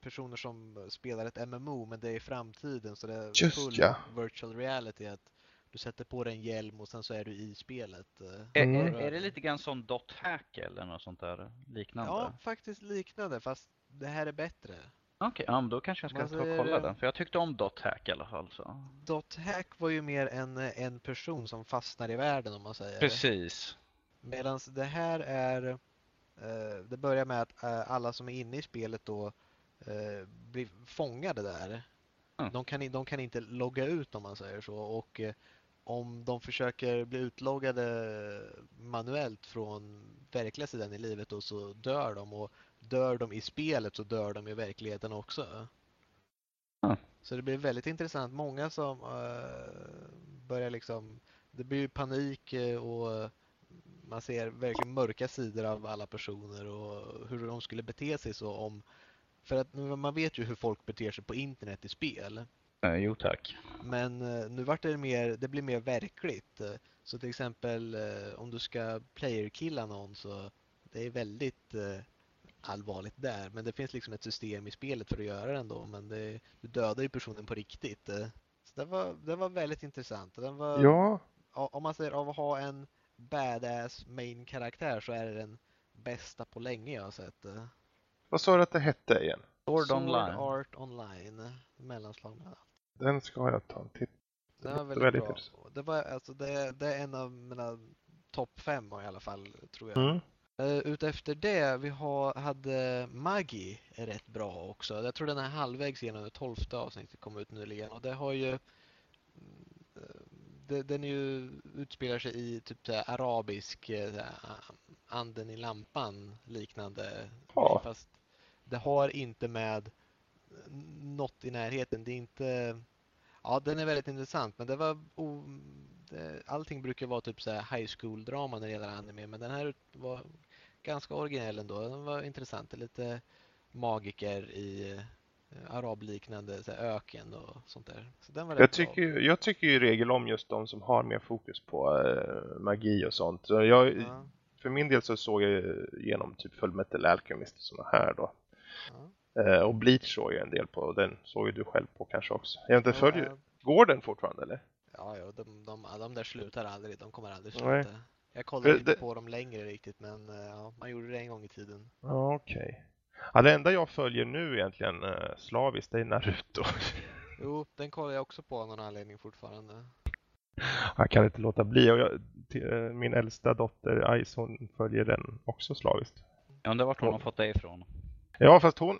Speaker 3: personer som spelar ett MMO men det är i framtiden så det är
Speaker 1: Just
Speaker 3: full
Speaker 1: ja.
Speaker 3: virtual reality. Att du sätter på dig en hjälm och sen så är du i spelet. eh.
Speaker 2: Är,
Speaker 1: Mm.
Speaker 2: är, är det lite grann som Dot Hack eller något sånt där liknande?
Speaker 3: Ja, faktiskt liknande fast det här är bättre.
Speaker 2: Okej, ja, men då kanske jag ska ta och kolla den. För jag tyckte om Dot Hack i alla fall. Så.
Speaker 3: Dot Hack var ju mer en, eh, en person som fastnar i världen om man säger.
Speaker 2: Precis.
Speaker 3: Medan det här är, eh, det börjar med att eh, alla som är inne i spelet då eh, blir fångade där.
Speaker 2: Mm.
Speaker 3: De, kan, de kan inte logga ut om man säger så och om de försöker bli utloggade manuellt från verkliga sidan i livet då så dör de och dör de i spelet så dör de i verkligheten också.
Speaker 2: Mm.
Speaker 3: Så det blir väldigt intressant. Många som eh, börjar liksom, det blir panik eh, och man ser verkligen mörka sidor av alla personer och hur de skulle bete sig så om för att man vet ju hur folk beter sig på internet i spel.
Speaker 2: Eh, jo tack.
Speaker 3: Men eh, nu vart det mer, det blir mer verkligt. Eh, Så till exempel eh, om du ska playerkilla någon så det är väldigt eh, allvarligt där. Men det finns liksom ett system i spelet för att göra det ändå. Men det, du dödar ju personen på riktigt. eh. Så det var, det var väldigt intressant. Den var,
Speaker 1: Ja,
Speaker 3: Om man säger av att ha en badass main karaktär så är det den bästa på länge jag har sett.
Speaker 1: vad sa du att det hette igen?
Speaker 2: Sword Online.
Speaker 3: Art Online. Mellanslag mellan
Speaker 1: Den ska jag ta en titt.
Speaker 3: Det var väldigt,
Speaker 1: väldigt
Speaker 3: bra. Det, var, alltså, det, det är en av mina topp fem i alla fall, tror jag.
Speaker 1: Mm.
Speaker 3: Uh, utefter det, vi har, hade Maggie är rätt bra också. Jag tror den är halvvägs igenom det tolfte avsnittet kom ut nyligen och det har ju eh, det, den är ju, utspelar sig i typ så arabisk eh, så anden i lampan liknande.
Speaker 1: Ja.
Speaker 3: Fast det har inte med något i närheten. Det är inte Ja, den är väldigt intressant, men det var o... allting brukar vara typ så här high school drama när det gäller anime, men den här var ganska originell ändå. Den var intressant, lite magiker i eh, arabliknande så här, öken och sånt där. Så den var
Speaker 1: Jag tycker, ju- jag tycker ju i regel om just de som har mer fokus på eh, magi och sånt. Så jag,
Speaker 3: Ja,
Speaker 1: För min del så såg jag igenom typ Fullmetal Alchemist och såna här då.
Speaker 3: ja.
Speaker 1: Eh, och Bleach såg jag en del på den såg ju du själv på kanske också. Jag vet inte,
Speaker 3: Ja,
Speaker 1: följer,
Speaker 3: ja.
Speaker 1: går den fortfarande eller?
Speaker 3: Ja, ja de, de, de där slutar aldrig. De kommer aldrig
Speaker 1: Nej.
Speaker 3: sluta. Jag kollade
Speaker 1: För
Speaker 3: inte
Speaker 1: det-
Speaker 3: på dem längre riktigt, men eh, ja, man gjorde det en gång i tiden.
Speaker 1: Ja, okej. Ja, det enda jag följer nu egentligen eh, slaviskt det är Naruto. [laughs]
Speaker 3: Jo, den kollar jag också på av någon anledning fortfarande.
Speaker 1: Jag kan inte låta bli och jag, till, eh, min äldsta dotter Ice hon följer den också slaviskt.
Speaker 2: Jag undrar vart hon har fått det ifrån.
Speaker 1: Ja, fast hon...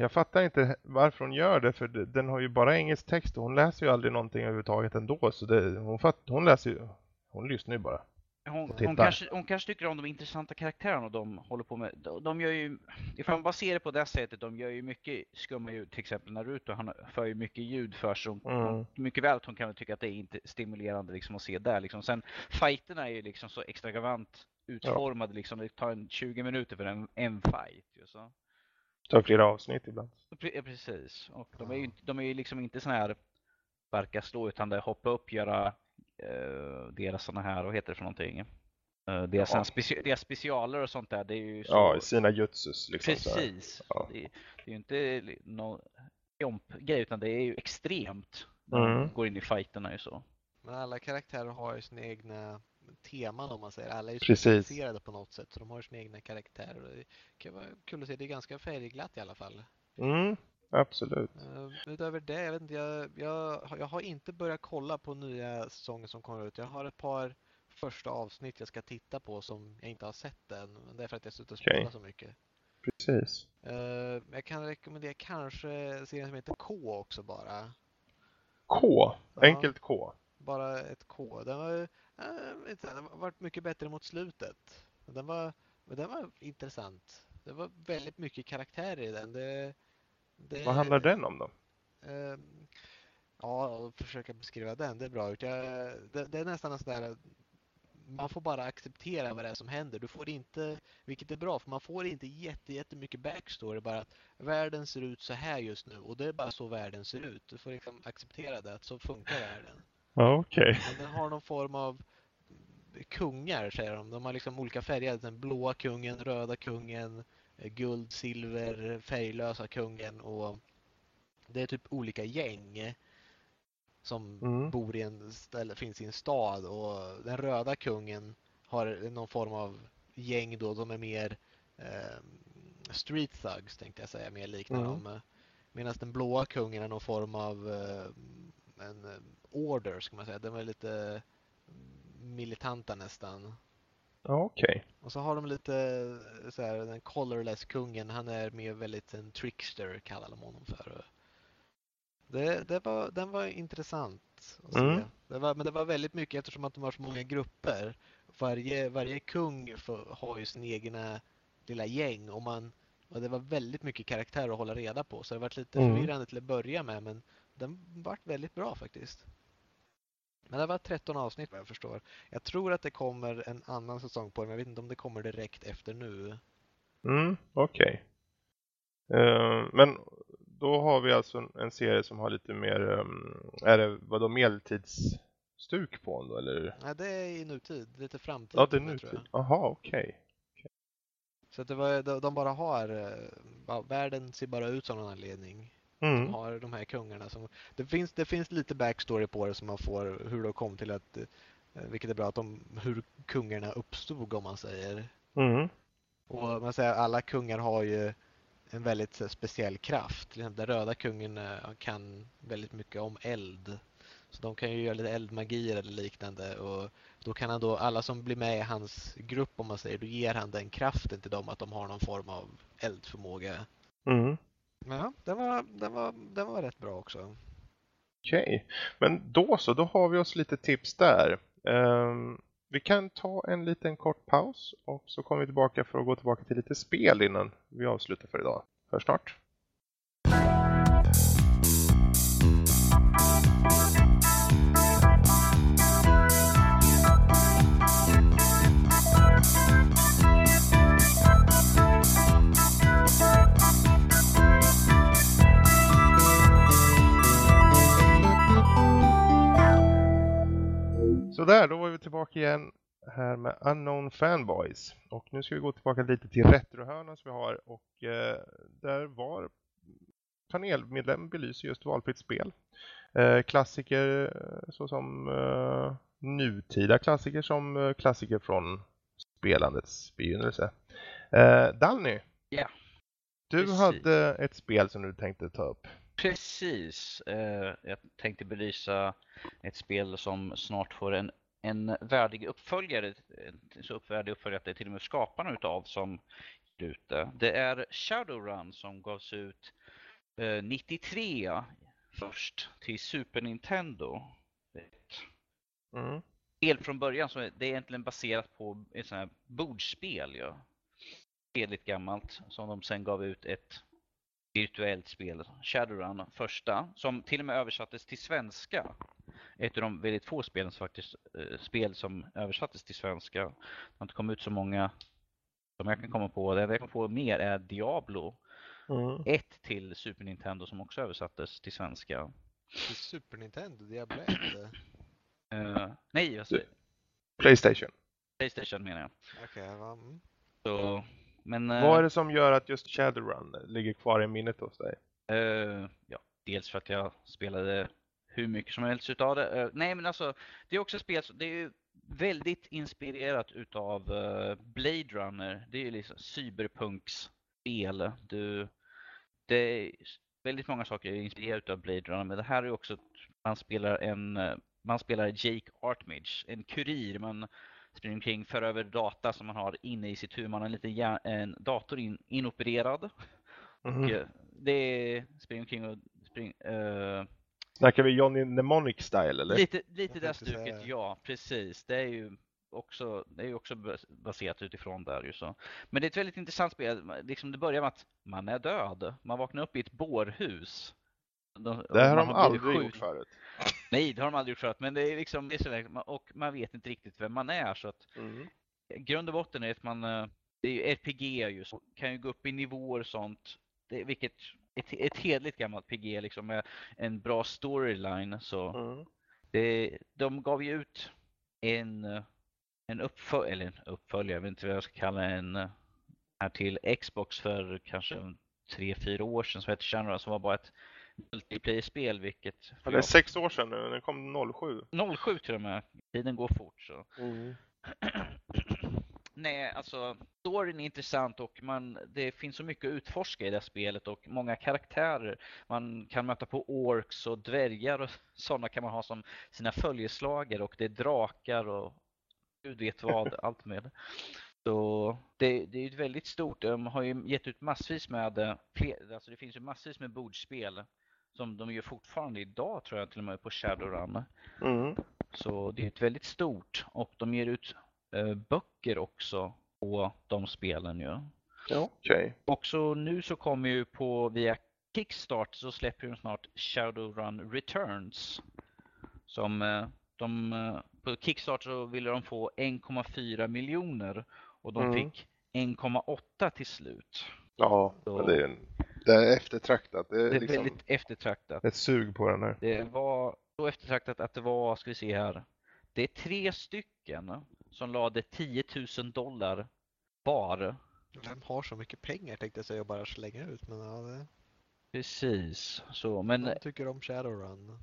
Speaker 1: Jag fattar inte varför hon gör det för den har ju bara engelsk text och hon läser ju aldrig någonting överhuvudtaget ändå så det, hon, fatt, hon läser ju... Hon lyssnar ju bara.
Speaker 2: Hon,
Speaker 1: Och
Speaker 2: hon, kanske, hon kanske tycker om de intressanta karaktärerna de håller på med. De, de gör ju, ifall man bara ser det på det sättet, de gör ju mycket skumma ljud. Till exempel Naruto, han för ju mycket ljud för sig.
Speaker 1: Mm.
Speaker 2: hon- Mycket väl att hon kan tycka att det är inte stimulerande liksom att se där. Liksom. Sen fighterna är ju liksom så extravagant utformade. Liksom. Det tar en 20 minuter för en, en fight. Så.
Speaker 1: Tar flera avsnitt ibland.
Speaker 2: Pre- ja, Precis. Och de är ju, inte- de är ju liksom inte såna här sparka slå utan det hoppa upp, göra eh, deras såna här, vad heter det för någonting? Uh, deras,
Speaker 1: Ja.
Speaker 2: speci deras specialer och sånt där, det är ju så...
Speaker 1: Ja, sina jutsus liksom.
Speaker 2: Precis.
Speaker 1: Ja.
Speaker 2: Det, det är ju inte någon jomp-grej utan det är ju extremt när de
Speaker 1: Mm.
Speaker 2: går in i fighterna ju så.
Speaker 3: Men alla karaktärer har ju sina egna teman om man säger. Alla är ju specialiserade på något sätt så de har sina egna karaktärer. Och det kan vara kul att se. Det är ganska färgglatt i alla fall.
Speaker 1: Mm, absolut.
Speaker 3: Uh, utöver det, jag vet inte, jag, jag, jag har inte börjat kolla på nya säsonger som kommer ut. Jag har ett par första avsnitt jag ska titta på som jag inte har sett än. Men det är för att jag suttit och spelat okay. så mycket.
Speaker 1: Precis.
Speaker 3: Uh, jag kan rekommendera kanske serien som heter K också bara.
Speaker 1: K? Enkelt K?
Speaker 3: Bara ett K. Den var, uh, den varit mycket bättre mot slutet. Den var, den var intressant. Det var väldigt mycket karaktärer i den. Det,
Speaker 1: det, Vad handlar den om då?
Speaker 3: Uh, ja, försöka beskriva den. Det är bra. Det, det, är nästan en sån där man får bara acceptera vad det är som händer. Du får inte, vilket är bra, för man får inte jätte, jättemycket backstory. Bara att världen ser ut så här just nu och det är bara så världen ser ut. Du får liksom acceptera det, att så funkar världen.
Speaker 1: Okej. Okay.
Speaker 3: Den har någon form av kungar, säger de. De har liksom olika färger. Den blåa kungen, röda kungen, guld, silver, färglösa kungen och det är typ olika gäng som mm. bor i en ställe, finns i en stad och den röda kungen har någon form av gäng då, de är mer eh, street thugs tänkte jag säga, mer liknar mm. dem. Medan den blåa kungen är någon form av eh, en eh, order ska man säga, de är lite militanta nästan.
Speaker 1: Okej. Okay.
Speaker 3: Och så har de lite så här, den colorless kungen, han är mer väldigt en trickster kallar de honom för. Det, det var, den var intressant att se. Mm. Det var, men det var väldigt mycket eftersom att de har så många grupper. Varje, varje kung för, har ju sin egna lilla gäng och, man, och det var väldigt mycket karaktär att hålla reda på. Så det var lite mm. förvirrande till att börja med men den var väldigt bra faktiskt. Men det var 13 avsnitt vad jag förstår. Jag tror att det kommer en annan säsong på det, men jag vet inte om det kommer direkt efter nu.
Speaker 1: Mm, okej. Okay. Uh, eh, men då har vi alltså en, en, serie som har lite mer, um, är det vadå medeltidsstuk på den då eller?
Speaker 3: Nej, det är i nutid, lite framtid.
Speaker 1: Ja, det är nutid. Jaha, okej. Okay. okay.
Speaker 3: Så att det var, de bara har, eh, världen ser bara ut som någon anledning. Mm. De har de här kungarna som, det finns, det finns lite backstory på det som man får, hur de kom till att, eh, vilket är bra, att de, hur kungarna uppstod om man säger.
Speaker 1: Mm.
Speaker 3: Och man säger alla kungar har ju en väldigt speciell kraft. Den röda kungen eh, kan väldigt mycket om eld. Så de kan ju göra lite eldmagier eller liknande och då kan han då, alla som blir med i hans grupp om man säger, då ger han den kraften till dem att de har någon form av eldförmåga.
Speaker 1: Mm.
Speaker 3: Ja, den var, den var, den var rätt bra också.
Speaker 1: Okej, okay. men då så, då har vi oss lite tips där. Um, vi kan ta en liten kort paus och så kommer vi tillbaka för att gå tillbaka till lite spel innan vi avslutar för idag. Hörs snart. Sådär, då var vi tillbaka igen här med Unknown Fanboys. Och nu ska vi gå tillbaka lite till retrohörnan som vi har. Och eh, där var panelmedlem belyser just valfritt spel. Eh, klassiker eh, såsom eh, nutida klassiker som eh, klassiker från spelandets begynnelse. Eh, Dalny,
Speaker 2: yeah.
Speaker 1: du Precis. hade ett spel som du tänkte ta upp.
Speaker 2: Precis. Eh, jag tänkte belysa ett spel som snart får en, en värdig uppföljare. Så uppvärdig uppföljare att det är till och med skaparna utav som ute. Det är Shadowrun som gavs ut 93 eh, först till Super Nintendo. Mm. Spel från början, så det är egentligen baserat på ett sånt här bordspel. Ja. Väldigt gammalt som de sen gav ut ett virtuellt spel, Shadowrun första, som till och med översattes till svenska. Ett av de väldigt få spelen som faktiskt, eh, spel som översattes till svenska. Det har inte kommit ut så många som jag kan komma på. Det jag kan få mer är Diablo. Mm. Ett till Super Nintendo som också översattes till svenska.
Speaker 3: Till Super Nintendo? Diablo 1?
Speaker 2: uh, nej, alltså,
Speaker 1: Playstation.
Speaker 2: Playstation menar jag.
Speaker 3: Okej, okay, va? Mm.
Speaker 2: Så men,
Speaker 1: Vad är eh, det som gör att just Shadowrun ligger kvar i minnet hos dig?
Speaker 2: Uh, ja, dels för att jag spelade hur mycket som helst utav det. Uh, nej men alltså, det är också ett spel, det är ju väldigt inspirerat utav Blade Runner. Det är ju liksom cyberpunks spel. Du, det är väldigt många saker är inspirerade av Blade Runner, men det här är också man spelar en, eh, man spelar Jake Artmage, en kurir. Man springer omkring, för över data som man har inne i sitt huvud. Man har en liten en dator in, inopererad. Mm. Och det springer omkring och spring, uh,
Speaker 1: Snackar vi Johnny Mnemonic style eller?
Speaker 2: Lite, lite det stuket, ja precis. Det är ju också, det är också baserat utifrån där ju så. Men det är ett väldigt intressant spel. Liksom det börjar med att man är död. Man vaknar upp i ett bårhus.
Speaker 1: De, det har de aldrig sjuk. gjort förut.
Speaker 2: Nej, det har de aldrig gjort förut. Men det är liksom, det är så och man vet inte riktigt vem man är. Så att mm. grund och botten är att man, eh, det är ju RPG ju, så kan ju gå upp i nivåer och sånt. Det, vilket ett, ett hedligt gammalt PG liksom med en bra storyline. Så mm. det, de gav ju ut en, en uppföljare, eller en uppföljare, jag vet inte vad jag ska kalla en här till Xbox för kanske tre, fyra år sedan som hette Shanra som var bara ett multiplayer-spel vilket...
Speaker 1: Ja, det är sex år sedan nu, den kom 07.
Speaker 2: 07 till och med. Tiden går fort så. Mm. [clears throat] Nej, alltså storyn är intressant och man, det finns så mycket att utforska i det spelet och många karaktärer. Man kan möta på orks och dvärgar och [laughs] sådana kan man ha som sina följeslagare och det är drakar och gud vet vad, [laughs] allt med. Så det, det är ett väldigt stort, de har ju gett ut massvis med, eh, fler, alltså det finns ju massvis med bordspel som de gör fortfarande idag tror jag till och med på Shadowrun. Mm. Så det är ett väldigt stort och de ger ut eh, böcker också på de spelen ju.
Speaker 1: Ja. Okay.
Speaker 2: Också nu så kommer ju på via Kickstart så släpper de snart Shadowrun Returns. Som eh, de, eh, på Kickstart så ville de få 1,4 miljoner och de mm. fick 1,8 till slut.
Speaker 1: Ja, så, det, är, det är eftertraktat.
Speaker 2: Det är, det är liksom väldigt eftertraktat.
Speaker 1: Ett sug på den här.
Speaker 2: Det var så eftertraktat att det var, ska vi se här, det är tre stycken som lade 10 000 dollar var.
Speaker 3: Vem har så mycket pengar tänkte jag säga och bara slänga ut. Men ja, det...
Speaker 2: Precis, så men...
Speaker 3: Jag tycker om Shadowrun.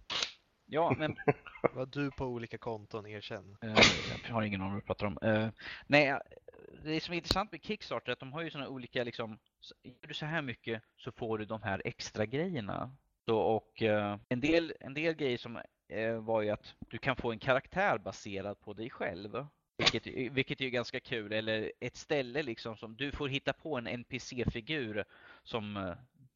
Speaker 2: Ja, men... [laughs]
Speaker 3: Vad du på olika konton, erkänn.
Speaker 2: Uh, jag har ingen aning vad du pratar om. Uh, nej, det som är intressant med Kickstarter är att de har ju sådana olika liksom, gör du så här mycket så får du de här extra grejerna. Så, och eh, en, del, en del grejer som eh, var ju att du kan få en karaktär baserad på dig själv. Vilket, vilket är ganska kul. Eller ett ställe liksom som du får hitta på en NPC-figur som eh,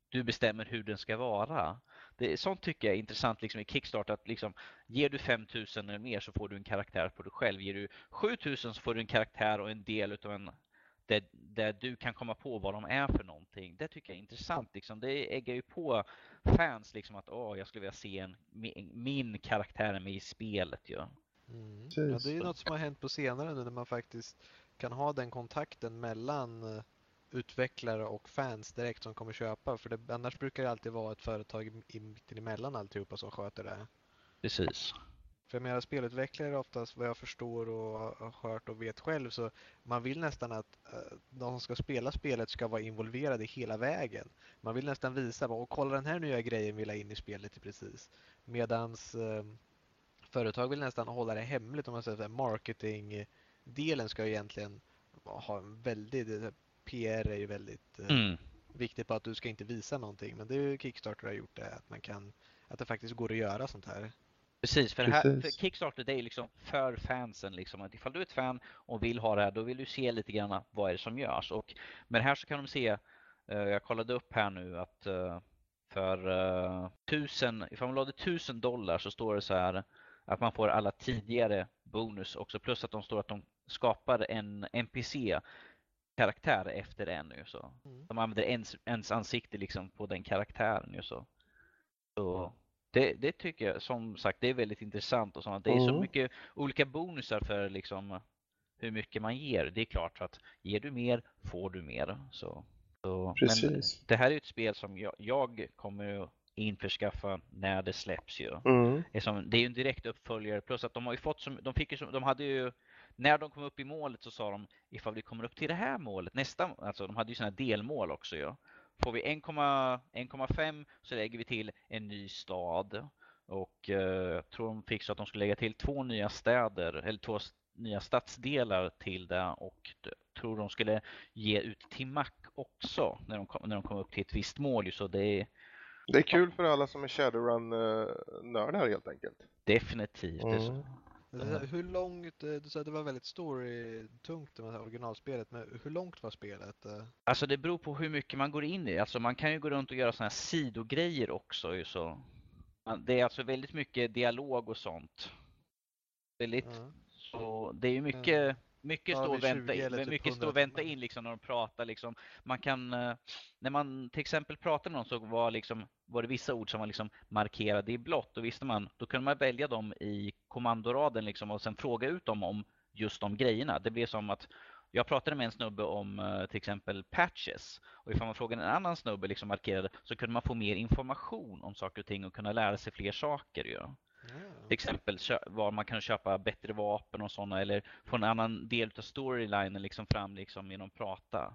Speaker 2: du bestämmer hur den ska vara. Det, sånt tycker jag är intressant liksom i Kickstart att liksom, ger du 5000 eller mer så får du en karaktär på dig själv. Ger du 7000 så får du en karaktär och en del utav en där, där du kan komma på vad de är för någonting. Det tycker jag är intressant. Liksom. Det äggar ju på fans liksom att åh, jag skulle vilja se en, min, min karaktär med i spelet. Ja.
Speaker 3: Mm. Ja, det är ju något som har hänt på senare nu när man faktiskt kan ha den kontakten mellan eh, utvecklare och fans direkt som kommer köpa. För det, annars brukar det alltid vara ett företag i mitten emellan alltihopa som sköter det.
Speaker 2: Precis.
Speaker 3: För jag menar spelutvecklare oftast vad jag förstår och har hört och vet själv så man vill nästan att uh, de som ska spela spelet ska vara involverade hela vägen. Man vill nästan visa, och kolla den här nya grejen vill jag in i spelet precis. Medans uh, företag vill nästan hålla det hemligt om man säger så marketingdelen ska egentligen ha en väldigt, PR är ju väldigt eh, mm. viktigt på att du ska inte visa någonting. Men det är ju Kickstarter har gjort det, att man kan, att det faktiskt går att göra sånt här.
Speaker 2: Precis, för, Precis. Här, för Kickstarter det är liksom för fansen. Liksom. Att ifall du är ett fan och vill ha det här, då vill du se lite grann vad är det som görs. Och med det här så kan de se, uh, jag kollade upp här nu att uh, för uh, tusen, ifall man lade tusen dollar så står det så här att man får alla tidigare bonus också. Plus att de står att de skapar en NPC-karaktär efter en. Ju, så. Mm. De använder ens, ens ansikte liksom på den karaktären. Ju, så. så det, det, tycker jag som sagt det är väldigt intressant. och sånt. Det är mm. så mycket olika bonusar för liksom, hur mycket man ger. Det är klart att ger du mer får du mer. Så, så.
Speaker 1: Precis.
Speaker 2: Det här är ett spel som jag, jag kommer införskaffa när det släpps ju.
Speaker 1: Mm.
Speaker 2: Det är ju en direkt uppföljare plus att de har ju fått som, de fick ju som, de hade ju när de kom upp i målet så sa de ifall vi kommer upp till det här målet nästa, alltså de hade ju sådana delmål också ju. Får vi 1,5 så lägger vi till en ny stad och eh, jag tror de fick så att de skulle lägga till två nya städer eller två nya stadsdelar till det och tror de skulle ge ut till Mac också när de kom, när de kom upp till ett visst mål. Så det är
Speaker 1: Det är kul för alla som är Shadowrun-nördar helt enkelt.
Speaker 2: definitivt. det är så.
Speaker 1: Mm.
Speaker 3: Här, Hur långt, eh, du sa att det var väldigt story-tungt det här originalspelet, men hur långt var spelet? eh?
Speaker 2: Alltså det beror på hur mycket man går in i. Alltså man kan ju gå runt och göra sådana här sidogrejer också. Så. Det är alltså väldigt mycket dialog och sånt. Väldigt,
Speaker 3: Ja.
Speaker 2: så det är ju mycket, mycket
Speaker 3: Ja,
Speaker 2: stå och
Speaker 3: vid 20
Speaker 2: vänta in,
Speaker 3: typ
Speaker 2: mycket stå
Speaker 3: 100
Speaker 2: och vänta in liksom när de pratar liksom. Man kan, eh, när man till exempel pratade med någon så var liksom, var det vissa ord som var liksom markerade i blått. Då visste man, då kunde man välja dem i kommandoraden liksom och sen fråga ut dem om just de grejerna. Det blev som att jag pratade med en snubbe om eh, till exempel patches och ifall man frågade en annan snubbe liksom markerade så kunde man få mer information om saker och ting och kunna lära sig fler saker. ju.
Speaker 3: Ja.
Speaker 2: Till exempel var man kan köpa bättre vapen och sådana eller få en annan del av storylinen liksom fram liksom genom prata.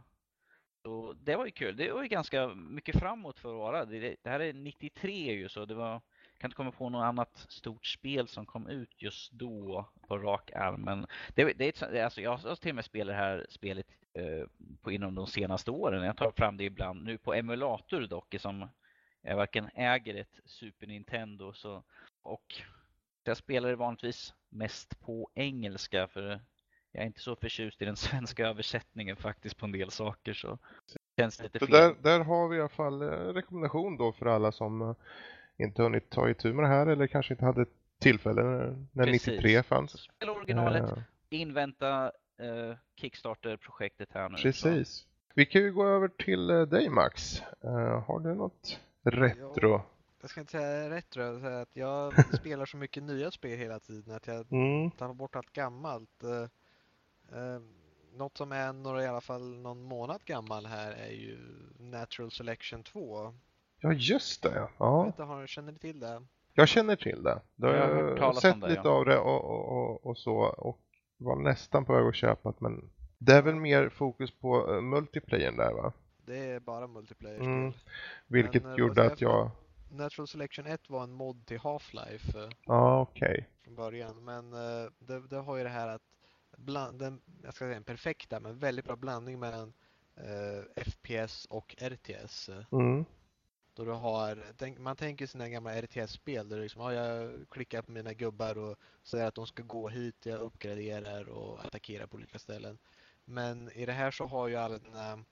Speaker 2: Så det var ju kul. Det var ju ganska mycket framåt för att vara. Det, det här är 93 ju så det var kan inte komma på något annat stort spel som kom ut just då på rak arm. Men det, det är ett, alltså, jag har till och med spelat det här spelet eh, på, inom de senaste åren. Jag tar fram det ibland nu på emulator dock som jag varken äger ett Super Nintendo så, och jag spelar det vanligtvis mest på engelska för jag är inte så förtjust i den [laughs] svenska översättningen faktiskt på en del saker så det känns lite
Speaker 1: Så
Speaker 2: fel.
Speaker 1: där, där har vi i alla fall eh, rekommendation då för alla som eh, inte hunnit ta itu med det här eller kanske inte hade tillfälle när, när
Speaker 2: Precis.
Speaker 1: 93 fanns.
Speaker 2: Spela originalet,
Speaker 1: Eh,
Speaker 2: invänta eh, Kickstarter-projektet här nu. så-
Speaker 1: Precis. Vi kan ju gå över till dig Max. Eh, har du något retro?
Speaker 3: Jag ska inte säga retro, jag ska säga att jag [laughs] spelar så mycket nya spel hela tiden att jag
Speaker 1: Mm.
Speaker 3: tappar bort allt gammalt. Eh, eh, Något som är några, i alla fall någon månad gammal här är ju Natural Selection 2.
Speaker 1: Ja just det ja.
Speaker 3: Jag
Speaker 1: ja.
Speaker 3: vet inte, har, känner ni till det?
Speaker 1: Jag känner till det. Du har
Speaker 2: Jag
Speaker 1: jag sett
Speaker 2: om det,
Speaker 1: lite
Speaker 2: ja.
Speaker 1: av det och, och, och, och så och var nästan på väg att köpa det men det är väl mer fokus på uh, multiplayern där va?
Speaker 3: Det är bara multiplayer
Speaker 1: Mm. Vilket
Speaker 3: Men, eh,
Speaker 1: gjorde att jag...
Speaker 3: Natural Selection 1 var en mod till Half-Life eh,
Speaker 1: Ja okej.
Speaker 3: från början. Men eh, det, det har ju det här att bland, den, jag ska säga en perfekta men väldigt bra blandning mellan eh, FPS och RTS.
Speaker 1: Mm.
Speaker 3: Då du har, tänk, man tänker sina gamla RTS-spel där du liksom, ja, jag klickar på mina gubbar och säger att de ska gå hit, jag uppgraderar och attackerar på olika ställen. Men i det här så har ju alla dina,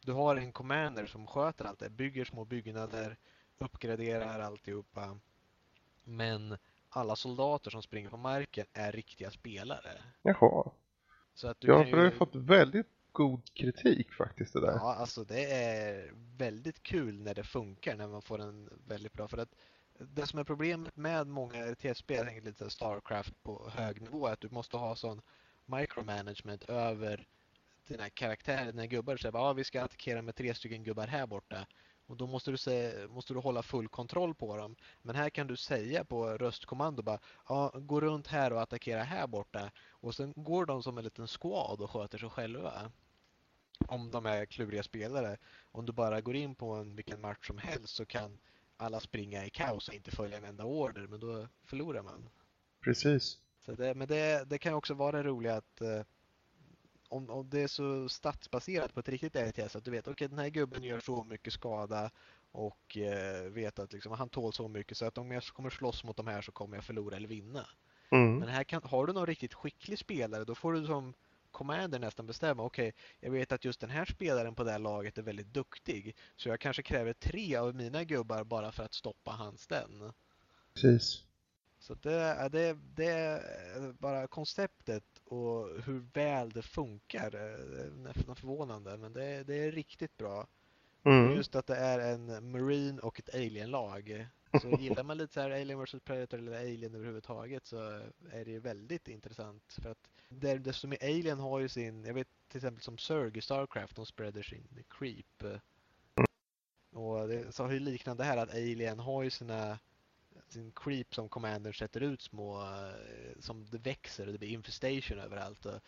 Speaker 3: du har en commander som sköter allt det, bygger små byggnader, uppgraderar alltihopa. Men alla soldater som springer på marken är riktiga spelare.
Speaker 1: Jaha.
Speaker 3: Så att du
Speaker 1: Ja för det har
Speaker 3: ju...
Speaker 1: ju fått väldigt god kritik faktiskt det där.
Speaker 3: Ja, alltså det är väldigt kul när det funkar, när man får en väldigt bra. För att det som är problemet med många RTS-spel, jag lite Starcraft på hög nivå, är att du måste ha sån micromanagement över dina karaktärer, dina gubbar. Så bara, ja, vi ska attackera med tre stycken gubbar här borta. Och då måste du, se, måste du hålla full kontroll på dem. Men här kan du säga på röstkommando bara, ja, gå runt här och attackera här borta. Och sen går de som en liten squad och sköter sig själva om de är kluriga spelare. Om du bara går in på en, vilken match som helst så kan alla springa i kaos och inte följa en enda order, men då förlorar man.
Speaker 1: Precis.
Speaker 3: Så det, men det, det kan också vara roligt att eh, om, om det är så statsbaserat på ett riktigt RTS att du vet, okej den här gubben gör så mycket skada och eh, vet att liksom, han tål så mycket så att om jag kommer slåss mot de här så kommer jag förlora eller vinna.
Speaker 1: Mm.
Speaker 3: Men här kan, har du någon riktigt skicklig spelare då får du som commander nästan bestämma. Okej, jag vet att just den här spelaren på det här laget är väldigt duktig. Så jag kanske kräver tre av mina gubbar bara för att stoppa hans den.
Speaker 1: Precis.
Speaker 3: Så det, är- det, det är bara konceptet och hur väl det funkar. eh, är nästan förvånande, men det, det är riktigt bra.
Speaker 1: Mm.
Speaker 3: Just att det är en Marine och ett Alien-lag. Så [laughs] gillar man lite så här Alien vs Predator eller Alien överhuvudtaget så är det ju väldigt intressant. För att där, desto mer Alien har ju sin, jag vet till exempel som Zerg i Starcraft, de spreader sin creep. Och det så har ju liknande här att Alien har ju sina sin creep som Commander sätter ut små, eh, som det växer och det blir infestation överallt. Och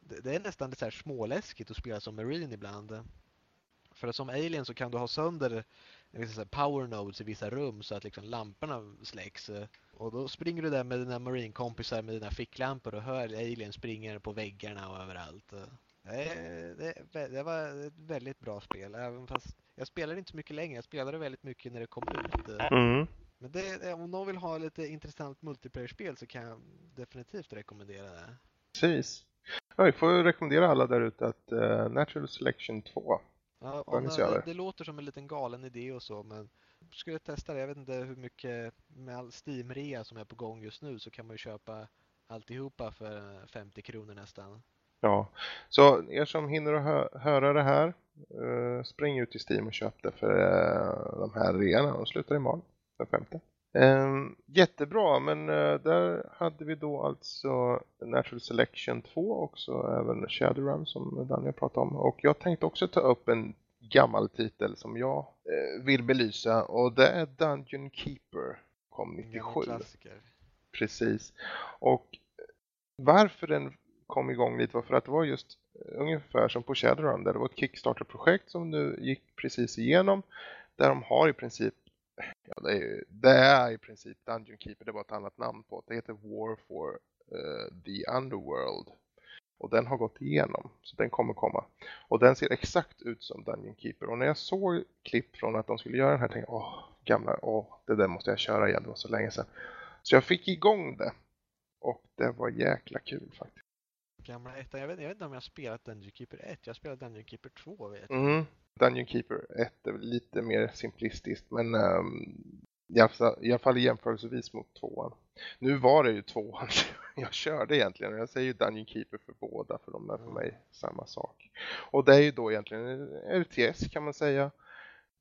Speaker 3: det, det är nästan lite så här småläskigt att spela som Marine ibland. För att som alien så kan du ha sönder eh, liksom jag power nodes i vissa rum så att liksom lamporna släcks. Eh, och då springer du där med dina marine-kompisar med dina ficklampor och hör alien springer på väggarna och överallt. Det, det, det var ett väldigt bra spel, även fast jag spelade inte så mycket längre. Jag spelade väldigt mycket när det kom ut.
Speaker 1: Mm.
Speaker 3: Men det, om någon vill ha lite intressant multiplayer-spel så kan jag definitivt rekommendera det.
Speaker 1: Precis. Ja, vi får rekommendera alla där ute att uh, Natural Selection 2
Speaker 3: Ja, och det, det låter som en liten galen idé och så, men skulle testa det. Jag vet inte hur mycket med all Steam-rea som är på gång just nu så kan man ju köpa alltihopa för 50 kronor nästan.
Speaker 1: Ja, så er som hinner att hö höra det här, uh, spring ut i Steam och köp det för uh, de här reorna. De slutar imorgon, den femte. Um, jättebra, men uh, där hade vi då alltså Natural Selection 2 också, även Shadowrun som Daniel pratade om. Och jag tänkte också ta upp en gammal titel som jag uh, vill belysa och det är Dungeon Keeper, kom 97. Precis. Och varför den kom igång lite var för att det var just ungefär som på Shadowrun där det var ett Kickstarter-projekt som nu gick precis igenom där de har i princip Ja, det, är, det är i princip Dungeon Keeper, det var ett annat namn på det. Det heter War for uh, the Underworld. Och den har gått igenom, så den kommer komma. Och den ser exakt ut som Dungeon Keeper. Och när jag såg klipp från att de skulle göra den här tänkte jag, åh, gamla, åh, det där måste jag köra igen, det var så länge sedan. Så jag fick igång det. Och det var jäkla kul faktiskt.
Speaker 3: Gamla ettan, jag vet, jag vet inte om jag har spelat Dungeon Keeper 1, jag har spelat Dungeon Keeper 2 vet
Speaker 1: jag. Mm. Dungeon Keeper 1 är lite mer simplistiskt men um, i, alla fall, i alla fall jämförelsevis mot 2 Nu var det ju 2 [laughs] jag körde egentligen och jag säger ju Dungeon Keeper för båda för de är för mig samma sak. Och det är ju då egentligen en RTS kan man säga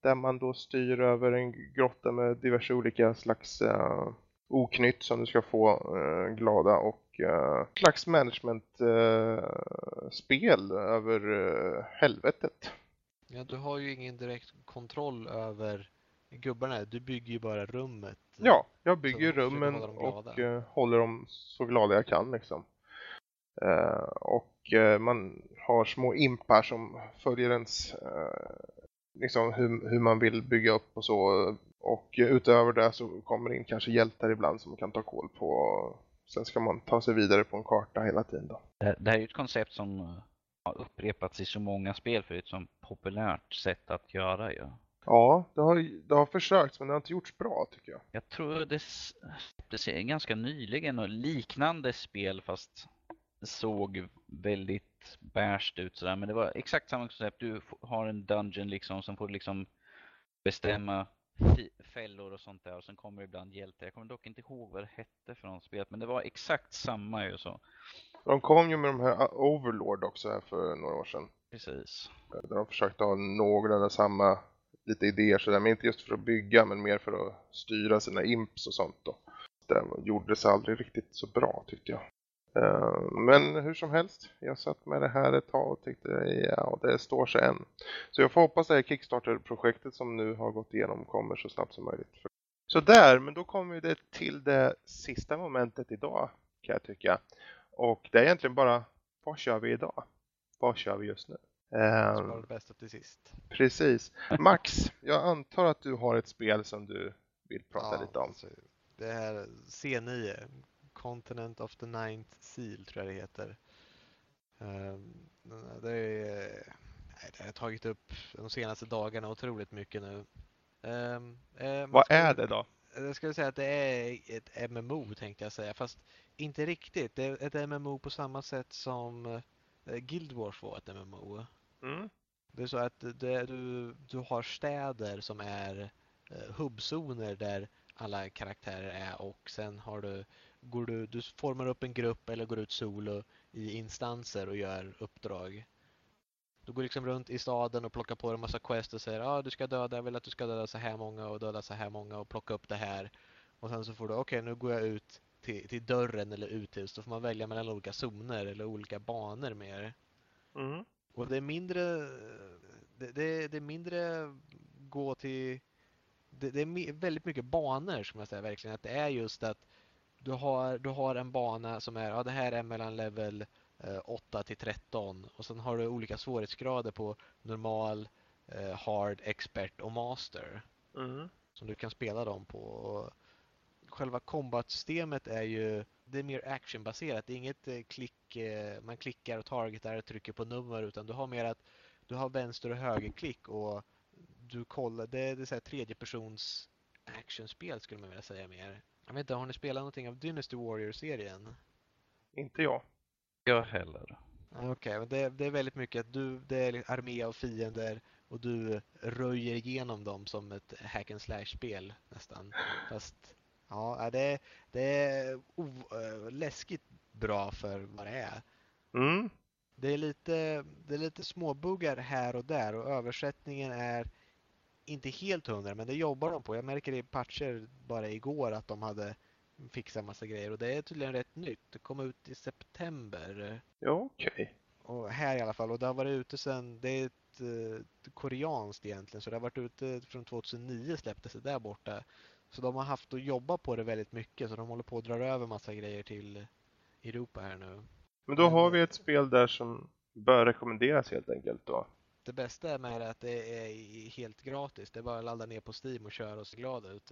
Speaker 1: där man då styr över en grotta med diverse olika slags uh, oknytt som du ska få uh, glada och uh, slags management-spel uh, över uh, helvetet.
Speaker 3: Ja, du har ju ingen direkt kontroll över gubbarna. Du bygger ju bara rummet.
Speaker 1: Ja, jag bygger rummen och uh, håller dem så glada jag kan liksom. Och man har små impar som följer ens liksom hur, hur man vill bygga upp och så. Och utöver det så kommer in kanske hjältar ibland som man kan ta koll på. Sen ska man ta sig vidare på en karta hela tiden då.
Speaker 2: Det, det här är ju ett koncept som har upprepats i så många spel för ett så populärt sätt att göra ju.
Speaker 1: Ja, det har, det har försökt men det har inte gjorts bra tycker jag.
Speaker 2: Jag tror det släpptes ganska nyligen och liknande spel fast såg väldigt bärst ut sådär. Men det var exakt samma koncept. Du har en dungeon liksom som får liksom bestämma fällor och sånt där och sen kommer ibland hjältar. Jag kommer dock inte ihåg vad det hette för något spel men det var exakt samma ju så.
Speaker 1: De kom ju med de här Overlord också här för några år sedan.
Speaker 2: Precis.
Speaker 1: Där de försökte ha någorlunda samma lite idéer sådär, men inte just för att bygga men mer för att styra sina imps och sånt då. Det gjordes aldrig riktigt så bra tyckte jag. Eh, men hur som helst, jag satt med det här ett tag och tyckte ja, det står sig än. Så jag får hoppas det här Kickstarter-projektet som nu har gått igenom kommer så snabbt som möjligt. Så där, men då kommer det till det sista momentet idag kan jag tycka. Och det är egentligen bara, vad kör vi idag? Vad kör vi just nu?
Speaker 3: Um, det bästa till sist.
Speaker 1: Precis. Max, jag antar att du har ett spel som du vill prata ja, lite om. Alltså,
Speaker 3: det här C9, Continent of the Ninth Seal tror jag det heter. Um, det, är, det har tagit upp de senaste dagarna otroligt mycket nu. Um,
Speaker 1: eh, Vad ska, är det då?
Speaker 3: Jag skulle säga att det är ett MMO tänkte jag säga, fast inte riktigt. Det är ett MMO på samma sätt som eh, Guild Wars var ett MMO. Mm. Det är så att det, du, du har städer som är eh, hubbzoner där alla karaktärer är och sen har du, går du, du formar upp en grupp eller går ut solo i instanser och gör uppdrag. Du går liksom runt i staden och plockar på dig en massa quest och säger ah, du ska döda, jag vill att du ska döda så här många och döda så här många och plocka upp det här. Och sen så får du, okej okay, nu går jag ut till, till dörren eller uthus. Då får man välja mellan olika zoner eller olika banor mer. Mm. Och det är mindre, det, det, det är mindre gå till, det, det, är väldigt mycket banor som jag säger verkligen. Att det är just att du har, du har en bana som är, ja det här är mellan level 8 eh, till 13 och sen har du olika svårighetsgrader på normal, eh, hard, expert och master. Mm. Som du kan spela dem på. Och själva combat-systemet är ju det är mer actionbaserat. Det är inget eh, klick, man klickar och targetar och trycker på nummer utan du har mer att du har vänster och högerklick och du kollar, det är, det är så här tredjepersons actionspel skulle man vilja säga mer. Jag vet inte, har ni spelat någonting av Dynasty Warrior-serien?
Speaker 1: Inte jag.
Speaker 2: Jag heller.
Speaker 3: Okej, men det, det är väldigt mycket att du, det är armé av fiender och du röjer igenom dem som ett hack and slash-spel nästan. Fast ja, det, det är o, äh, läskigt bra för vad det är.
Speaker 1: Mm.
Speaker 3: Det är lite, det är lite småbuggar här och där och översättningen är inte helt hundra, men det jobbar de på. Jag märker i patcher bara igår att de hade fixat massa grejer och det är tydligen rätt nytt. Det kom ut i september.
Speaker 1: Ja, okej.
Speaker 3: Och här i alla fall. Och det har varit ute sedan, det är ett, ett koreanskt egentligen, så det har varit ute från 2009 släpptes det där borta. Så de har haft att jobba på det väldigt mycket så de håller på att dra över massa grejer till Europa här nu.
Speaker 1: Men då har vi ett spel där som bör rekommenderas helt enkelt då.
Speaker 3: Det bästa med det är att det är helt gratis. Det är bara att ladda ner på Steam och köra och se glad ut.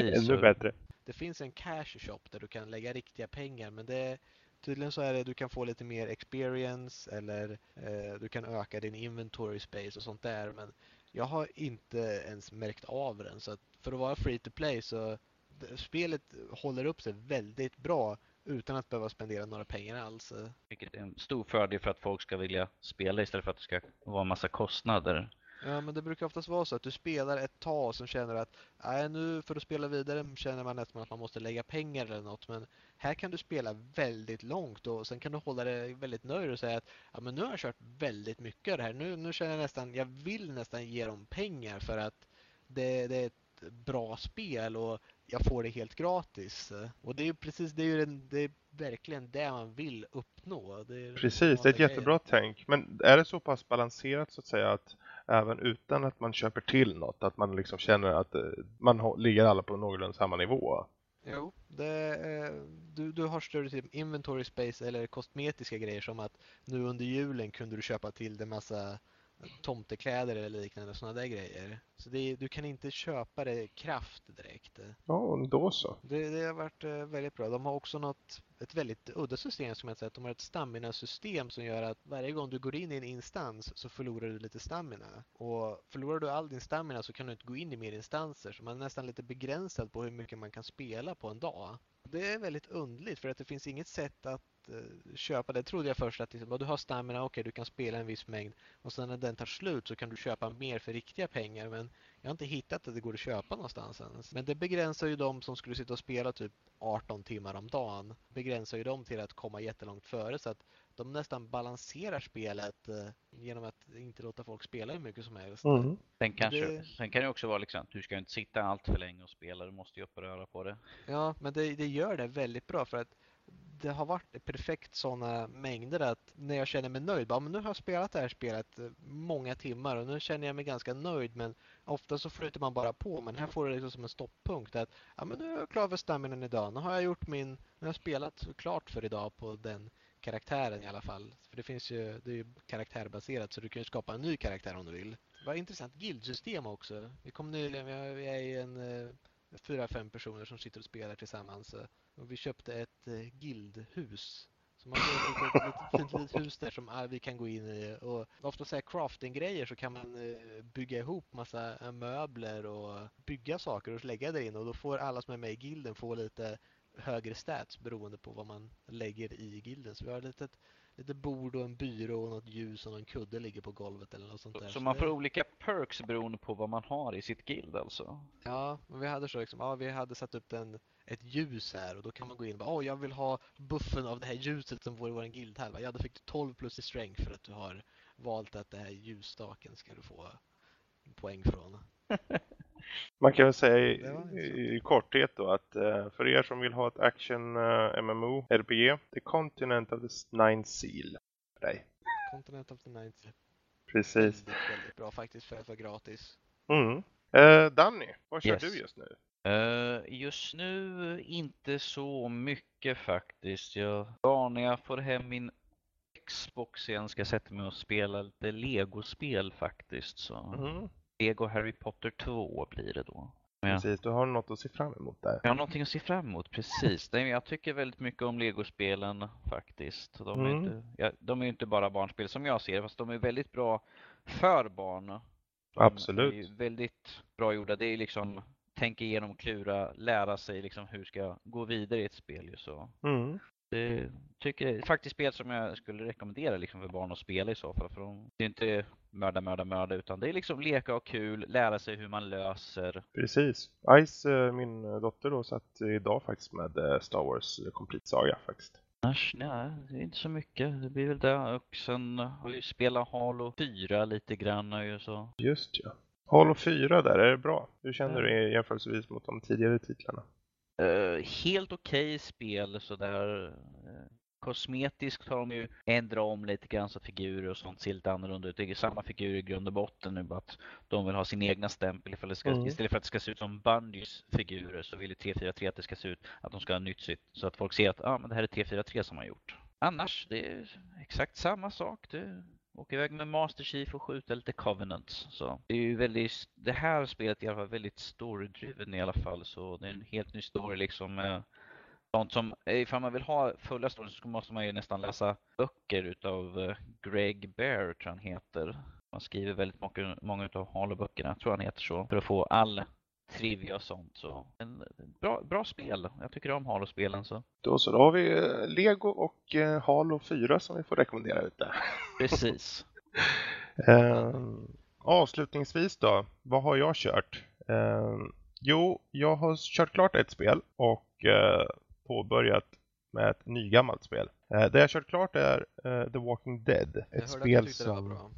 Speaker 1: Ännu bättre.
Speaker 3: Det finns en cash shop där du kan lägga riktiga pengar men det Tydligen så är det du kan få lite mer experience eller eh, du kan öka din inventory space och sånt där men jag har inte ens märkt av den så att för att vara free to play så det, spelet håller upp sig väldigt bra utan att behöva spendera några pengar alls.
Speaker 2: Vilket är en stor fördel för att folk ska vilja spela istället för att det ska vara en massa kostnader.
Speaker 3: Ja, men det brukar oftast vara så att du spelar ett tag så känner att nej, nu för att spela vidare känner man nästan att man måste lägga pengar eller något. Men här kan du spela väldigt långt och sen kan du hålla dig väldigt nöjd och säga att ja, men nu har jag kört väldigt mycket av det här. Nu, nu känner jag nästan, jag vill nästan ge dem pengar för att det, det är ett bra spel och jag får det helt gratis. Och det är ju precis, det är ju den, det är verkligen det man vill uppnå. Det
Speaker 1: precis, det är ett jättebra tänk. Men är det så pass balanserat så att säga att även utan att man köper till något, att man liksom känner att eh, man ligger alla på någorlunda samma nivå?
Speaker 3: Jo, det, du, du har större typ inventory space eller kosmetiska grejer som att nu under julen kunde du köpa till dig massa tomtekläder eller liknande sådana där grejer. Så det, du kan inte köpa det kraft direkt.
Speaker 1: Ja, då så.
Speaker 3: Det, det har varit eh, väldigt bra. De har också något, ett väldigt udda system som jag säga. De har ett stamina-system som gör att varje gång du går in i en instans så förlorar du lite stamina. Och förlorar du all din stamina så kan du inte gå in i mer instanser. Så man är nästan lite begränsad på hur mycket man kan spela på en dag. Det är väldigt undligt för att det finns inget sätt att Eh, köpa det. trodde jag först att liksom, du har stamina, okej okay, du kan spela en viss mängd och sen när den tar slut så kan du köpa mer för riktiga pengar. Men jag har inte hittat att det går att köpa någonstans ens. Men det begränsar ju de som skulle sitta och spela typ 18 timmar om dagen. Begränsar ju dem till att komma jättelångt före så att de nästan balanserar spelet eh, genom att inte låta folk spela hur mycket som helst.
Speaker 2: Mm. Sen, kanske, det... sen kan det också vara liksom att du ska inte sitta allt för länge och spela, du måste ju upp och röra på det.
Speaker 3: Ja, men det, det gör det väldigt bra för att det har varit perfekt sådana mängder att när jag känner mig nöjd, bara, men nu har jag spelat det här spelet många timmar och nu känner jag mig ganska nöjd men ofta så flyter man bara på men här får du liksom som en stopppunkt att ja, men nu är jag klar för staminan idag, nu har jag gjort min, nu har jag spelat klart för idag på den karaktären i alla fall. För det finns ju, det är ju karaktärbaserat så du kan ju skapa en ny karaktär om du vill. Det var intressant gildsystem också. Vi kom nyligen, vi är i en eh, fyra, fem personer som sitter och spelar tillsammans. Och vi köpte ett eh, guildhus. Så man har ett litet, fint litet [laughs] hus där som vi kan gå in i. Och ofta så här crafting-grejer så kan man eh, bygga ihop massa eh, möbler och bygga saker och lägga det in. Och då får alla som är med i gilden få lite högre stats beroende på vad man lägger i gilden. Så vi har ett litet lite bord och en byrå och något ljus och någon kudde ligger på golvet eller något sånt där.
Speaker 2: Så, så man får det... olika perks beroende på vad man har i sitt guild alltså?
Speaker 3: Ja, men vi hade så liksom, ja vi hade satt upp en, ett ljus här och då kan man gå in och bara, oh, jag vill ha buffen av det här ljuset som i vår guild här. Ja, då fick du 12 plus i strength för att du har valt att det här ljusstaken ska du få poäng från. [laughs]
Speaker 1: Man kan väl säga i, i, korthet då att uh, för er som vill ha ett action uh, MMO RPG, The Continent of the Nine Seal för dig.
Speaker 3: Continent of the Nine Seal.
Speaker 1: Precis.
Speaker 3: Väldigt, väldigt bra faktiskt för att vara gratis.
Speaker 1: Mm. Uh, Danny, vad kör yes. du just nu?
Speaker 2: Uh, just nu inte så mycket faktiskt. Jag, bara när jag får hem min Xbox igen ska jag sätta mig och spela lite Lego-spel faktiskt. Så. Mm. Lego Harry Potter 2 blir det då. Ja.
Speaker 1: Precis, du har något att se fram emot där.
Speaker 2: Jag har någonting att se fram emot, precis. Nej, jag tycker väldigt mycket om Lego-spelen faktiskt. De är,
Speaker 1: Mm.
Speaker 2: inte, ja, de är inte bara barnspel som jag ser fast de är väldigt bra för barn. De
Speaker 1: Absolut.
Speaker 2: väldigt bra gjorda. Det är liksom tänka igenom, klura, lära sig liksom hur ska jag gå vidare i ett spel. Ju, så.
Speaker 1: Mm.
Speaker 2: Det tycker jag är faktiskt spel som jag skulle rekommendera liksom för barn att spela i så fall. För de, det är inte mörda, mörda, mörda utan det är liksom leka och kul, lära sig hur man löser.
Speaker 1: Precis. Ice, eh, min eh, dotter då, satt idag faktiskt med eh, Star Wars Complete Saga faktiskt.
Speaker 2: Annars, nej, det är inte så mycket. Det blir väl det. Och sen har vi spelat Halo 4 lite grann ju så.
Speaker 1: Just ja. Halo 4 där, är det bra? Hur känner
Speaker 2: Ja.
Speaker 1: du jämförelsevis mot de tidigare titlarna?
Speaker 2: Eh, helt okej spel sådär. Uh, kosmetiskt har de ju ändrat om lite grann så figurer och sånt ser lite annorlunda ut. Det är samma figurer i grund och botten nu bara att de vill ha sin egna stämpel ifall det ska,
Speaker 1: Mm.
Speaker 2: istället för att det ska se ut som Bungies figurer så vill ju 343 att det ska se ut att de ska ha nytt sitt så att folk ser att ah, men det här är 343 som har gjort. Annars, det är exakt samma sak. Du Åka iväg med Master Chief och skjuta lite Covenants. Så det är ju väldigt, det här spelet är i alla fall väldigt storydriven i alla fall så det är en helt ny story liksom eh. sånt som, eh, ifall man vill ha fulla storyn så måste man ju nästan läsa böcker utav eh, Greg Bear tror jag han heter. Han skriver väldigt många, många utav Halo-böckerna, tror jag han heter så, för att få all trivia och sånt. Så en bra, bra spel. Jag tycker om Halo-spelen så.
Speaker 1: Då så, då har vi eh, Lego och eh, Halo 4 som vi får rekommendera ute. [laughs]
Speaker 2: Precis.
Speaker 1: Eh, avslutningsvis då, vad har jag kört? Eh, jo, jag har kört klart ett spel och eh, påbörjat med ett nygammalt spel. Eh, det jag kört klart är eh, The Walking Dead.
Speaker 3: Jag
Speaker 1: Ett spel
Speaker 3: du tyckte det var
Speaker 1: som...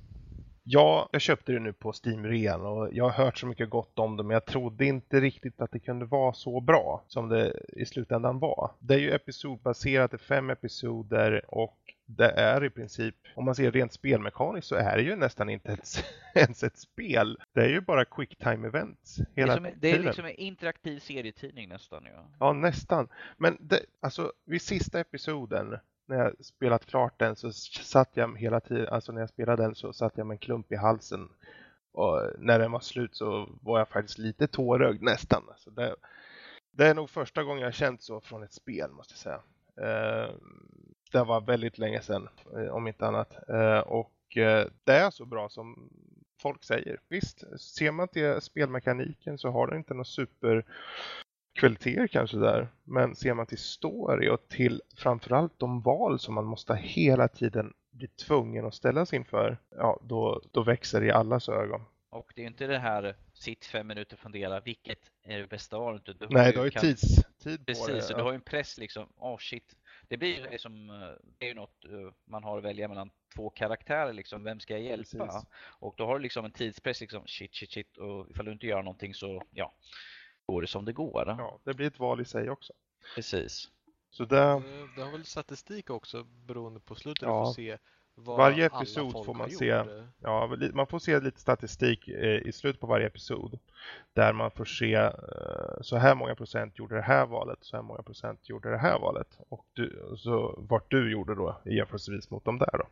Speaker 1: Ja, jag köpte det nu på Steam-rean och jag har hört så mycket gott om det men jag trodde inte riktigt att det kunde vara så bra som det i slutändan var. Det är ju episodbaserat, det är fem episoder och det är i princip, om man ser rent spelmekaniskt så är det ju nästan inte ens, [laughs] ens ett spel. Det är ju bara quick time events
Speaker 2: Det är,
Speaker 1: hela
Speaker 2: som, det är liksom en interaktiv serietidning nästan. Ja.
Speaker 1: Ja, nästan. Men det, alltså vid sista episoden när jag spelat klart den så satt jag hela tiden, alltså när jag spelade den så satt jag med en klump i halsen. Och när den var slut så var jag faktiskt lite tårögd nästan. Alltså det, det är nog första gången jag känt så från ett spel måste jag säga. Eh, det var väldigt länge sedan eh, om inte annat. Eh, och det är så bra som folk säger. Visst, ser man till spelmekaniken så har den inte någon super kvaliteter kanske där. Men ser man till story och till framförallt de val som man måste hela tiden bli tvungen att ställas inför. Ja, då, då växer det i allas ögon.
Speaker 2: Och det är inte det här sitt fem minuter och fundera vilket är det bästa valet. Du har
Speaker 1: Nej, du har ju
Speaker 2: kan-
Speaker 1: tidstid på det.
Speaker 2: Precis, och
Speaker 1: ja.
Speaker 2: du har ju en press liksom. Åh shit. Det blir ju som, eh, det är ju något eh, man har att välja mellan två karaktärer liksom. Vem ska jag hjälpa?
Speaker 1: Precis.
Speaker 2: Och då har du liksom en tidspress liksom. Shit, shit, shit. Och ifall du inte gör någonting så, ja. Går det som det går.
Speaker 1: Ja, det blir ett val i sig också.
Speaker 2: Precis.
Speaker 1: Så det,
Speaker 3: Eh, Det har väl statistik också beroende på slutet.
Speaker 1: Ja.
Speaker 3: Du får se vad
Speaker 1: Varje episod får man se. ja, man får se lite statistik eh, i slutet på varje episod. Där man får se eh, så här många procent gjorde det här valet, så här många procent gjorde det här valet. Och du, så vart du gjorde då jämförelsevis mot de där då.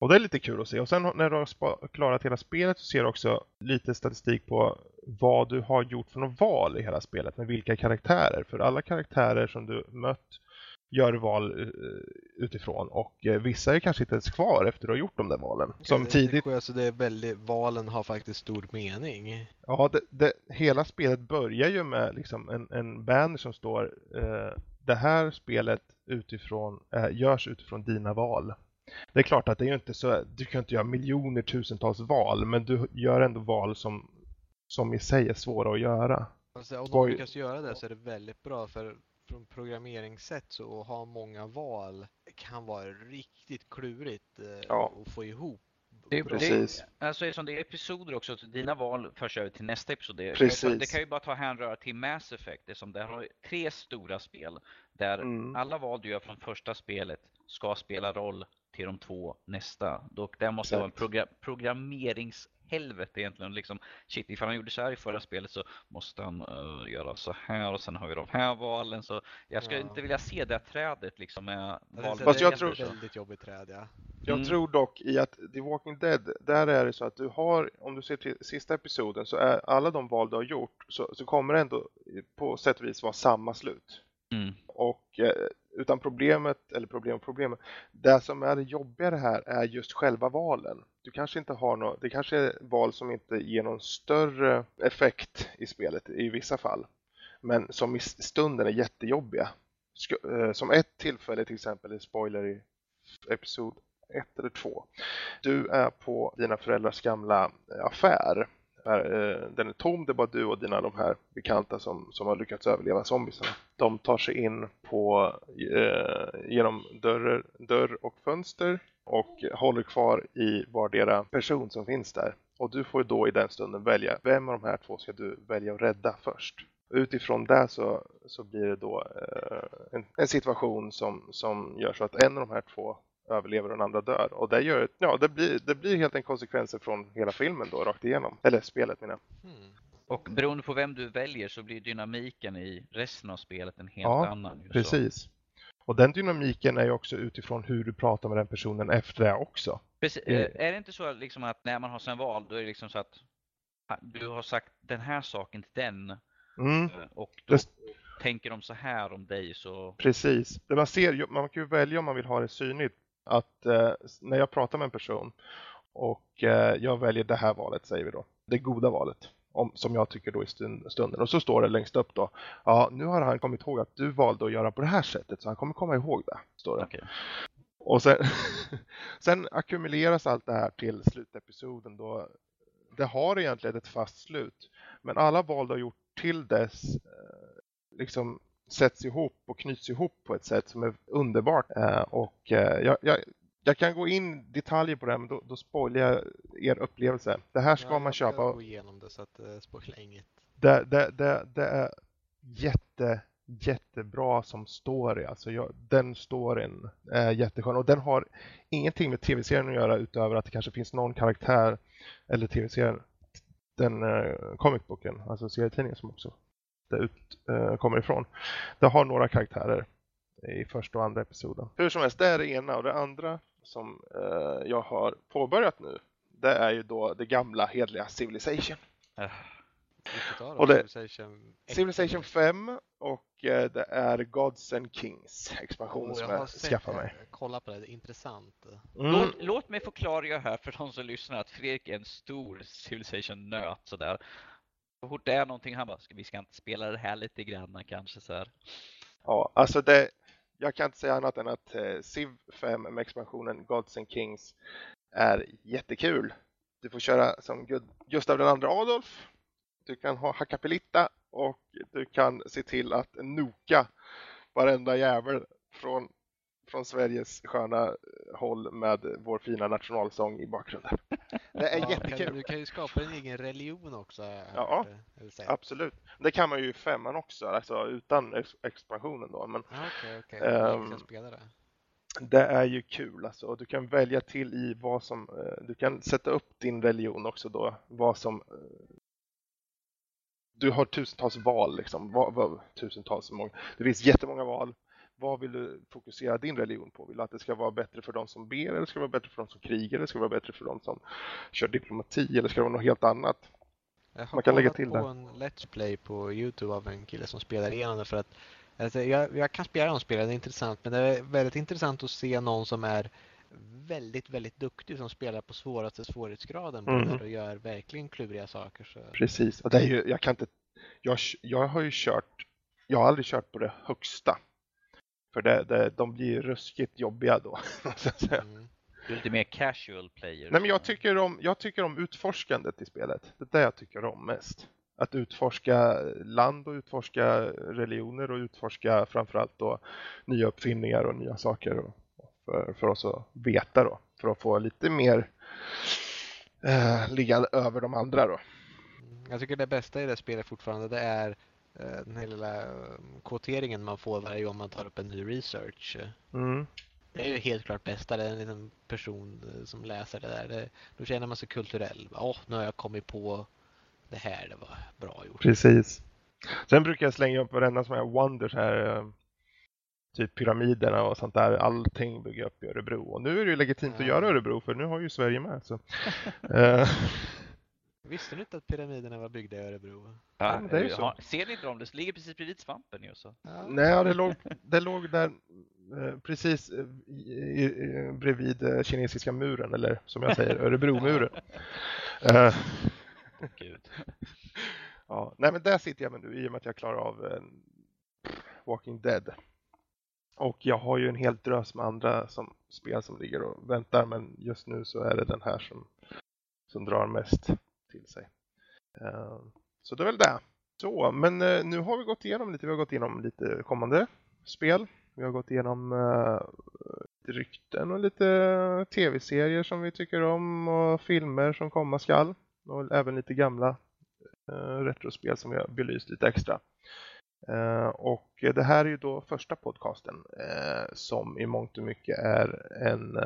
Speaker 1: Och det är lite kul att se. Och sen när du har klarat hela spelet så ser du också lite statistik på vad du har gjort för något val i hela spelet med vilka karaktärer. För alla karaktärer som du mött gör val eh, utifrån och eh, vissa är kanske inte ens kvar efter du har gjort de där valen. Som
Speaker 3: det-
Speaker 1: tidigt,
Speaker 3: Det, alltså det är väldigt, valen har faktiskt stor mening.
Speaker 1: ja det, det, hela spelet börjar ju med liksom en, en banner som står eh, det här spelet utifrån, eh, görs utifrån dina val. Det är klart att det är ju inte så, du kan inte göra miljoner tusentals val men du gör ändå val som, som i sig är svåra att göra.
Speaker 3: Alltså, om de lyckas göra det så är det väldigt bra för från programmeringssätt så att ha många val kan vara riktigt klurigt eh,
Speaker 1: Ja.
Speaker 3: att få ihop.
Speaker 2: Det är,
Speaker 1: Precis.
Speaker 2: Det, alltså eftersom det är episoder också, så dina val förs över till nästa episod. Det, det kan ju bara ta hänröra till Mass Effect, eftersom det har tre stora spel där
Speaker 1: Mm.
Speaker 2: alla val du gör från första spelet ska spela roll till de två nästa. Och där måste det vara en progra helvete egentligen. Liksom, shit, ifall han gjorde så här i förra spelet så måste han uh, göra så här och sen har vi de här valen. Så jag skulle
Speaker 3: Ja.
Speaker 2: inte vilja se det trädet liksom med
Speaker 3: Det
Speaker 2: val-
Speaker 3: är
Speaker 1: Fast jag tror-
Speaker 3: väldigt jobbigt träd, ja.
Speaker 1: Jag
Speaker 2: Mm.
Speaker 1: tror dock i att The Walking Dead, där är det så att du har, om du ser till sista episoden, så är alla de val du har gjort, så, så kommer det ändå på sätt och vis vara samma slut.
Speaker 2: Mm.
Speaker 1: Och eh, utan problemet, eller problem problemet, det som är det här är just själva valen. Du kanske inte har något, det kanske är val som inte ger någon större effekt i spelet i vissa fall. Men som i stunden är jättejobbiga. Eh, som ett tillfälle till exempel, i spoiler i episod ett eller två. Du är på dina föräldrars gamla affär. Är, eh, Den är tom, det är bara du och dina de här bekanta som, som har lyckats överleva zombiesarna. De tar sig in på, eh, genom dörr, dörr och fönster och håller kvar i vardera person som finns där. Och du får då i den stunden välja, vem av de här två ska du välja att rädda först? Utifrån det så, så blir det då eh, en, en situation som, som gör så att en av de här två överlever och den andra dör. Och det, gör, ja, det, blir, det blir helt enkelt konsekvenser från hela filmen då, rakt igenom. Eller spelet menar jag.
Speaker 3: Hmm.
Speaker 2: Och beroende på vem du väljer så blir dynamiken i resten av spelet en helt
Speaker 1: Ja,
Speaker 2: annan. så.
Speaker 1: Precis. Och den dynamiken är ju också utifrån hur du pratar med den personen efter det också.
Speaker 2: Precis.
Speaker 1: Mm.
Speaker 2: Är det inte så liksom att när man har sen val, då är det liksom så att du har sagt den här saken till den
Speaker 1: Mm,
Speaker 2: eh, och då
Speaker 1: Det-
Speaker 2: tänker de så här om dig så...
Speaker 1: precis. Det man, ser, man kan ju välja om man vill ha det synligt. Att eh, när jag pratar med en person och eh, jag väljer det här valet, säger vi då. Det goda valet. Om, som jag tycker då i stund, stunden. Och så står det längst upp då. Ja, nu har han kommit ihåg att du valde att göra på det här sättet. Så han kommer komma ihåg det. Står det.
Speaker 2: Okej.
Speaker 1: Och sen, [laughs] sen ackumuleras allt det här till slutepisoden då. Det har egentligen ett fast slut. Men alla val du har gjort till dess eh, liksom sätts ihop och knyts ihop på ett sätt som är underbart. Eh, och eh, jag, jag, jag kan gå in detaljer på det här, men då, då spoilar jag er upplevelse. Det här ska
Speaker 3: Ja,
Speaker 1: man
Speaker 3: jag
Speaker 1: köpa.
Speaker 3: gå igenom det så att uh, spoila inget.
Speaker 1: Det, det, det, det är jätte, jättebra som story. Alltså jag, den storyn är jätteskön och den har ingenting med tv-serien att göra utöver att det kanske finns någon karaktär eller tv-serien, den uh, comicboken, alltså serietidningen som också det ut, eh, kommer ifrån. Det har några karaktärer i första och andra episoden. Hur som helst, det är det ena och det andra som eh, jag har påbörjat nu. Det är ju då det gamla hedliga Civilization.
Speaker 3: Dem?
Speaker 1: Och det-
Speaker 3: Civilization,
Speaker 1: Civilization
Speaker 3: eller?
Speaker 1: 5 och eh, det är Gods and Kings expansionen
Speaker 3: Åh,
Speaker 1: som
Speaker 3: jag
Speaker 1: jag skaffar
Speaker 3: det.
Speaker 1: mig.
Speaker 3: Kolla på det, det är intressant.
Speaker 1: Mm.
Speaker 2: Låt, låt mig få klargöra här för de som lyssnar att Fredrik är en stor Civilization-nöt sådär. Så fort det är någonting han bara, "Ska- vi ska inte spela det här lite grann kanske så här.
Speaker 1: Ja, alltså det, jag kan inte säga annat än att eh, Civ 5 med expansionen Gods and Kings är jättekul. Du får köra som Gud- Gustav II Adolf. Du kan ha Hakkapeliitta och du kan se till att noka varenda jävel från, från Sveriges sköna eh, håll med vår fina nationalsång i bakgrunden. Det är
Speaker 3: Ja,
Speaker 1: jättekul.
Speaker 3: Kan, du kan ju skapa din egen religion också.
Speaker 1: Ja.
Speaker 3: eh, vill säga.
Speaker 1: Absolut. Det kan man ju i femman också, alltså utan ex- expansionen då. Men
Speaker 3: Ja, Jag ska spela det.
Speaker 1: det är ju kul alltså. Du kan välja till i vad som, eh, du kan sätta upp din religion också då, vad som du har tusentals val liksom, vad, vad, tusentals, många. det finns jättemånga val. Vad vill du fokusera din religion på? Vill du att det ska vara bättre för de som ber eller ska det vara bättre för de som krigar eller ska det vara bättre för de som kör diplomati eller ska det vara något helt annat?
Speaker 3: Jag har
Speaker 1: man kan lägga till
Speaker 3: på
Speaker 1: det.
Speaker 3: en Let's Play på Youtube av en kille som spelar igenom det för att alltså, jag, jag kan spela de spelen, det är intressant men det är väldigt intressant att se någon som är väldigt, väldigt duktig som spelar på svåraste svårighetsgraden på
Speaker 1: Mm.
Speaker 3: och gör verkligen kluriga saker. Så.
Speaker 1: Precis, och det är ju, jag kan inte, jag, jag har ju kört, jag har aldrig kört på det högsta. För det, det, de blir ruskigt jobbiga då. [laughs]
Speaker 3: Mm.
Speaker 2: Du är lite mer casual player.
Speaker 1: Nej men jag tycker, om, jag tycker om utforskandet i spelet. Det är det jag tycker om mest. Att utforska land och utforska religioner och utforska framförallt då nya uppfinningar och nya saker och, för, för oss att veta då. För att få lite mer eh, ligga över de andra då.
Speaker 3: Mm. Jag tycker det bästa i det spelet fortfarande det är eh, den här lilla eh, kvoteringen man får varje gång man tar upp en ny research.
Speaker 1: Mm.
Speaker 3: Det är ju helt klart bäst att det är en liten person eh, som läser det där. Det, då känner man sig kulturell. Åh, nu har jag kommit på det här. Det var bra gjort.
Speaker 1: Precis. Sen brukar jag slänga upp varenda sån här wonders här. eh, Typ pyramiderna och sånt där. Allting bygger upp i Örebro. Och nu är det ju legitimt att
Speaker 3: Ja.
Speaker 1: göra Örebro för nu har ju Sverige med. Så. [laughs]
Speaker 3: Visste du inte att pyramiderna var byggda i Örebro?
Speaker 1: Ja, men det är ju så.
Speaker 2: Ser ni inte dem? Det ligger precis bredvid svampen ju. Så.
Speaker 3: Ja.
Speaker 1: Nej, det låg, det låg där eh, precis eh, bredvid eh, kinesiska muren, eller som jag säger, Örebromuren. [laughs] Eh,
Speaker 2: Åh, Gud.
Speaker 1: ja, nej, men där sitter jag med nu i och med att jag klarar av Walking Dead. Och jag har ju en hel drös med andra som, spel som ligger och väntar, men just nu så är det den här som, som drar mest till sig. Eh, så det är väl det. Så, men eh, nu har vi gått igenom lite. Vi har gått igenom lite kommande spel. Vi har gått igenom eh, lite rykten och lite tv-serier som vi tycker om och filmer som komma skall. Och även lite gamla retrospel som vi har belyst lite extra. Och det här är ju då första podcasten som i mångt och mycket är en,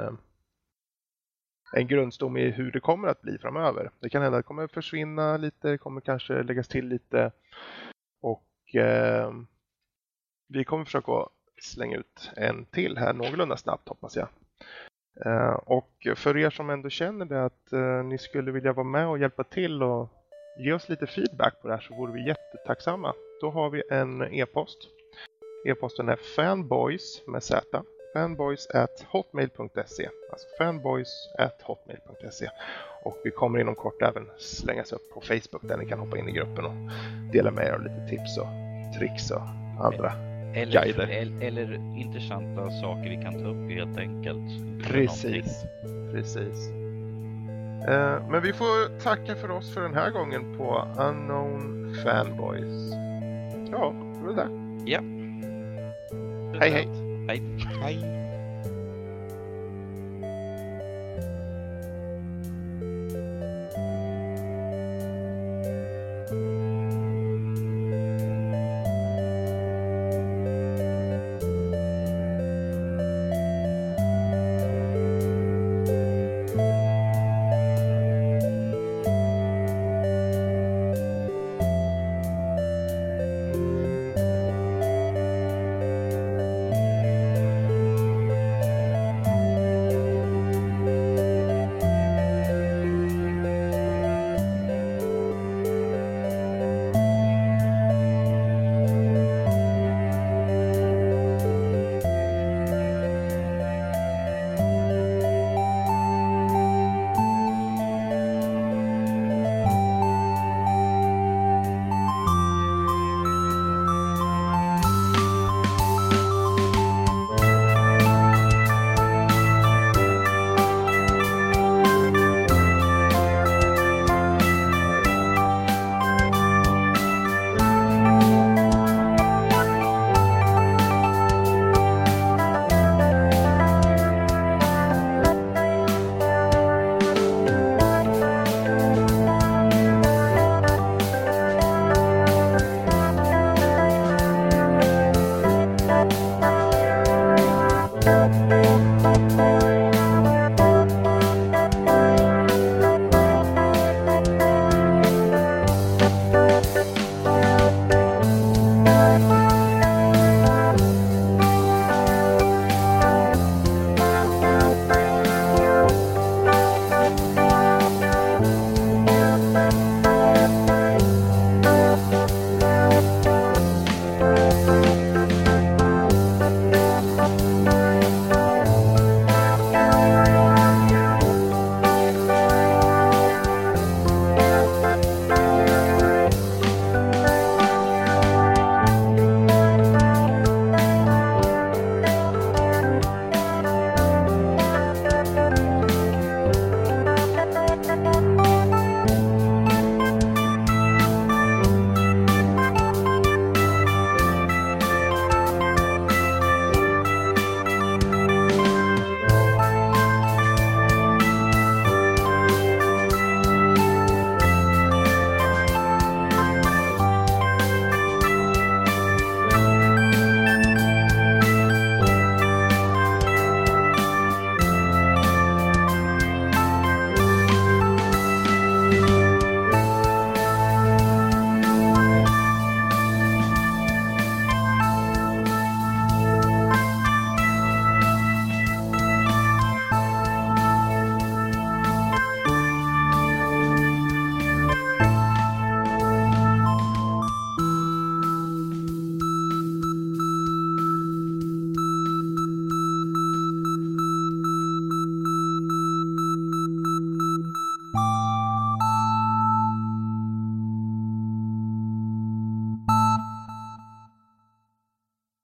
Speaker 1: en grundstomme i hur det kommer att bli framöver. Det kan hända att det kommer försvinna lite, det kommer kanske läggas till lite och eh, vi kommer försöka slänga ut en till här någorlunda snabbt hoppas jag. Eh, och för er som ändå känner det att eh, ni skulle vilja vara med och hjälpa till och ge oss lite feedback på det här så vore vi jättetacksamma. Då har vi en e-post. E-posten är fanboys med z fanboys at hotmail.se alltså fanboys at hotmail.se och vi kommer inom kort även slängas upp på Facebook där ni kan hoppa in i gruppen och dela med er av lite tips och tricks och andra.
Speaker 2: Eller,
Speaker 1: Guider.
Speaker 2: eller, eller intressanta saker vi kan ta upp helt enkelt.
Speaker 1: Precis, precis. Eh, men vi får tacka för oss för den här gången på Unknown Fanboys. Ja, det var det.
Speaker 2: Ja.
Speaker 1: Hej hej!
Speaker 2: Hej.
Speaker 3: Hej!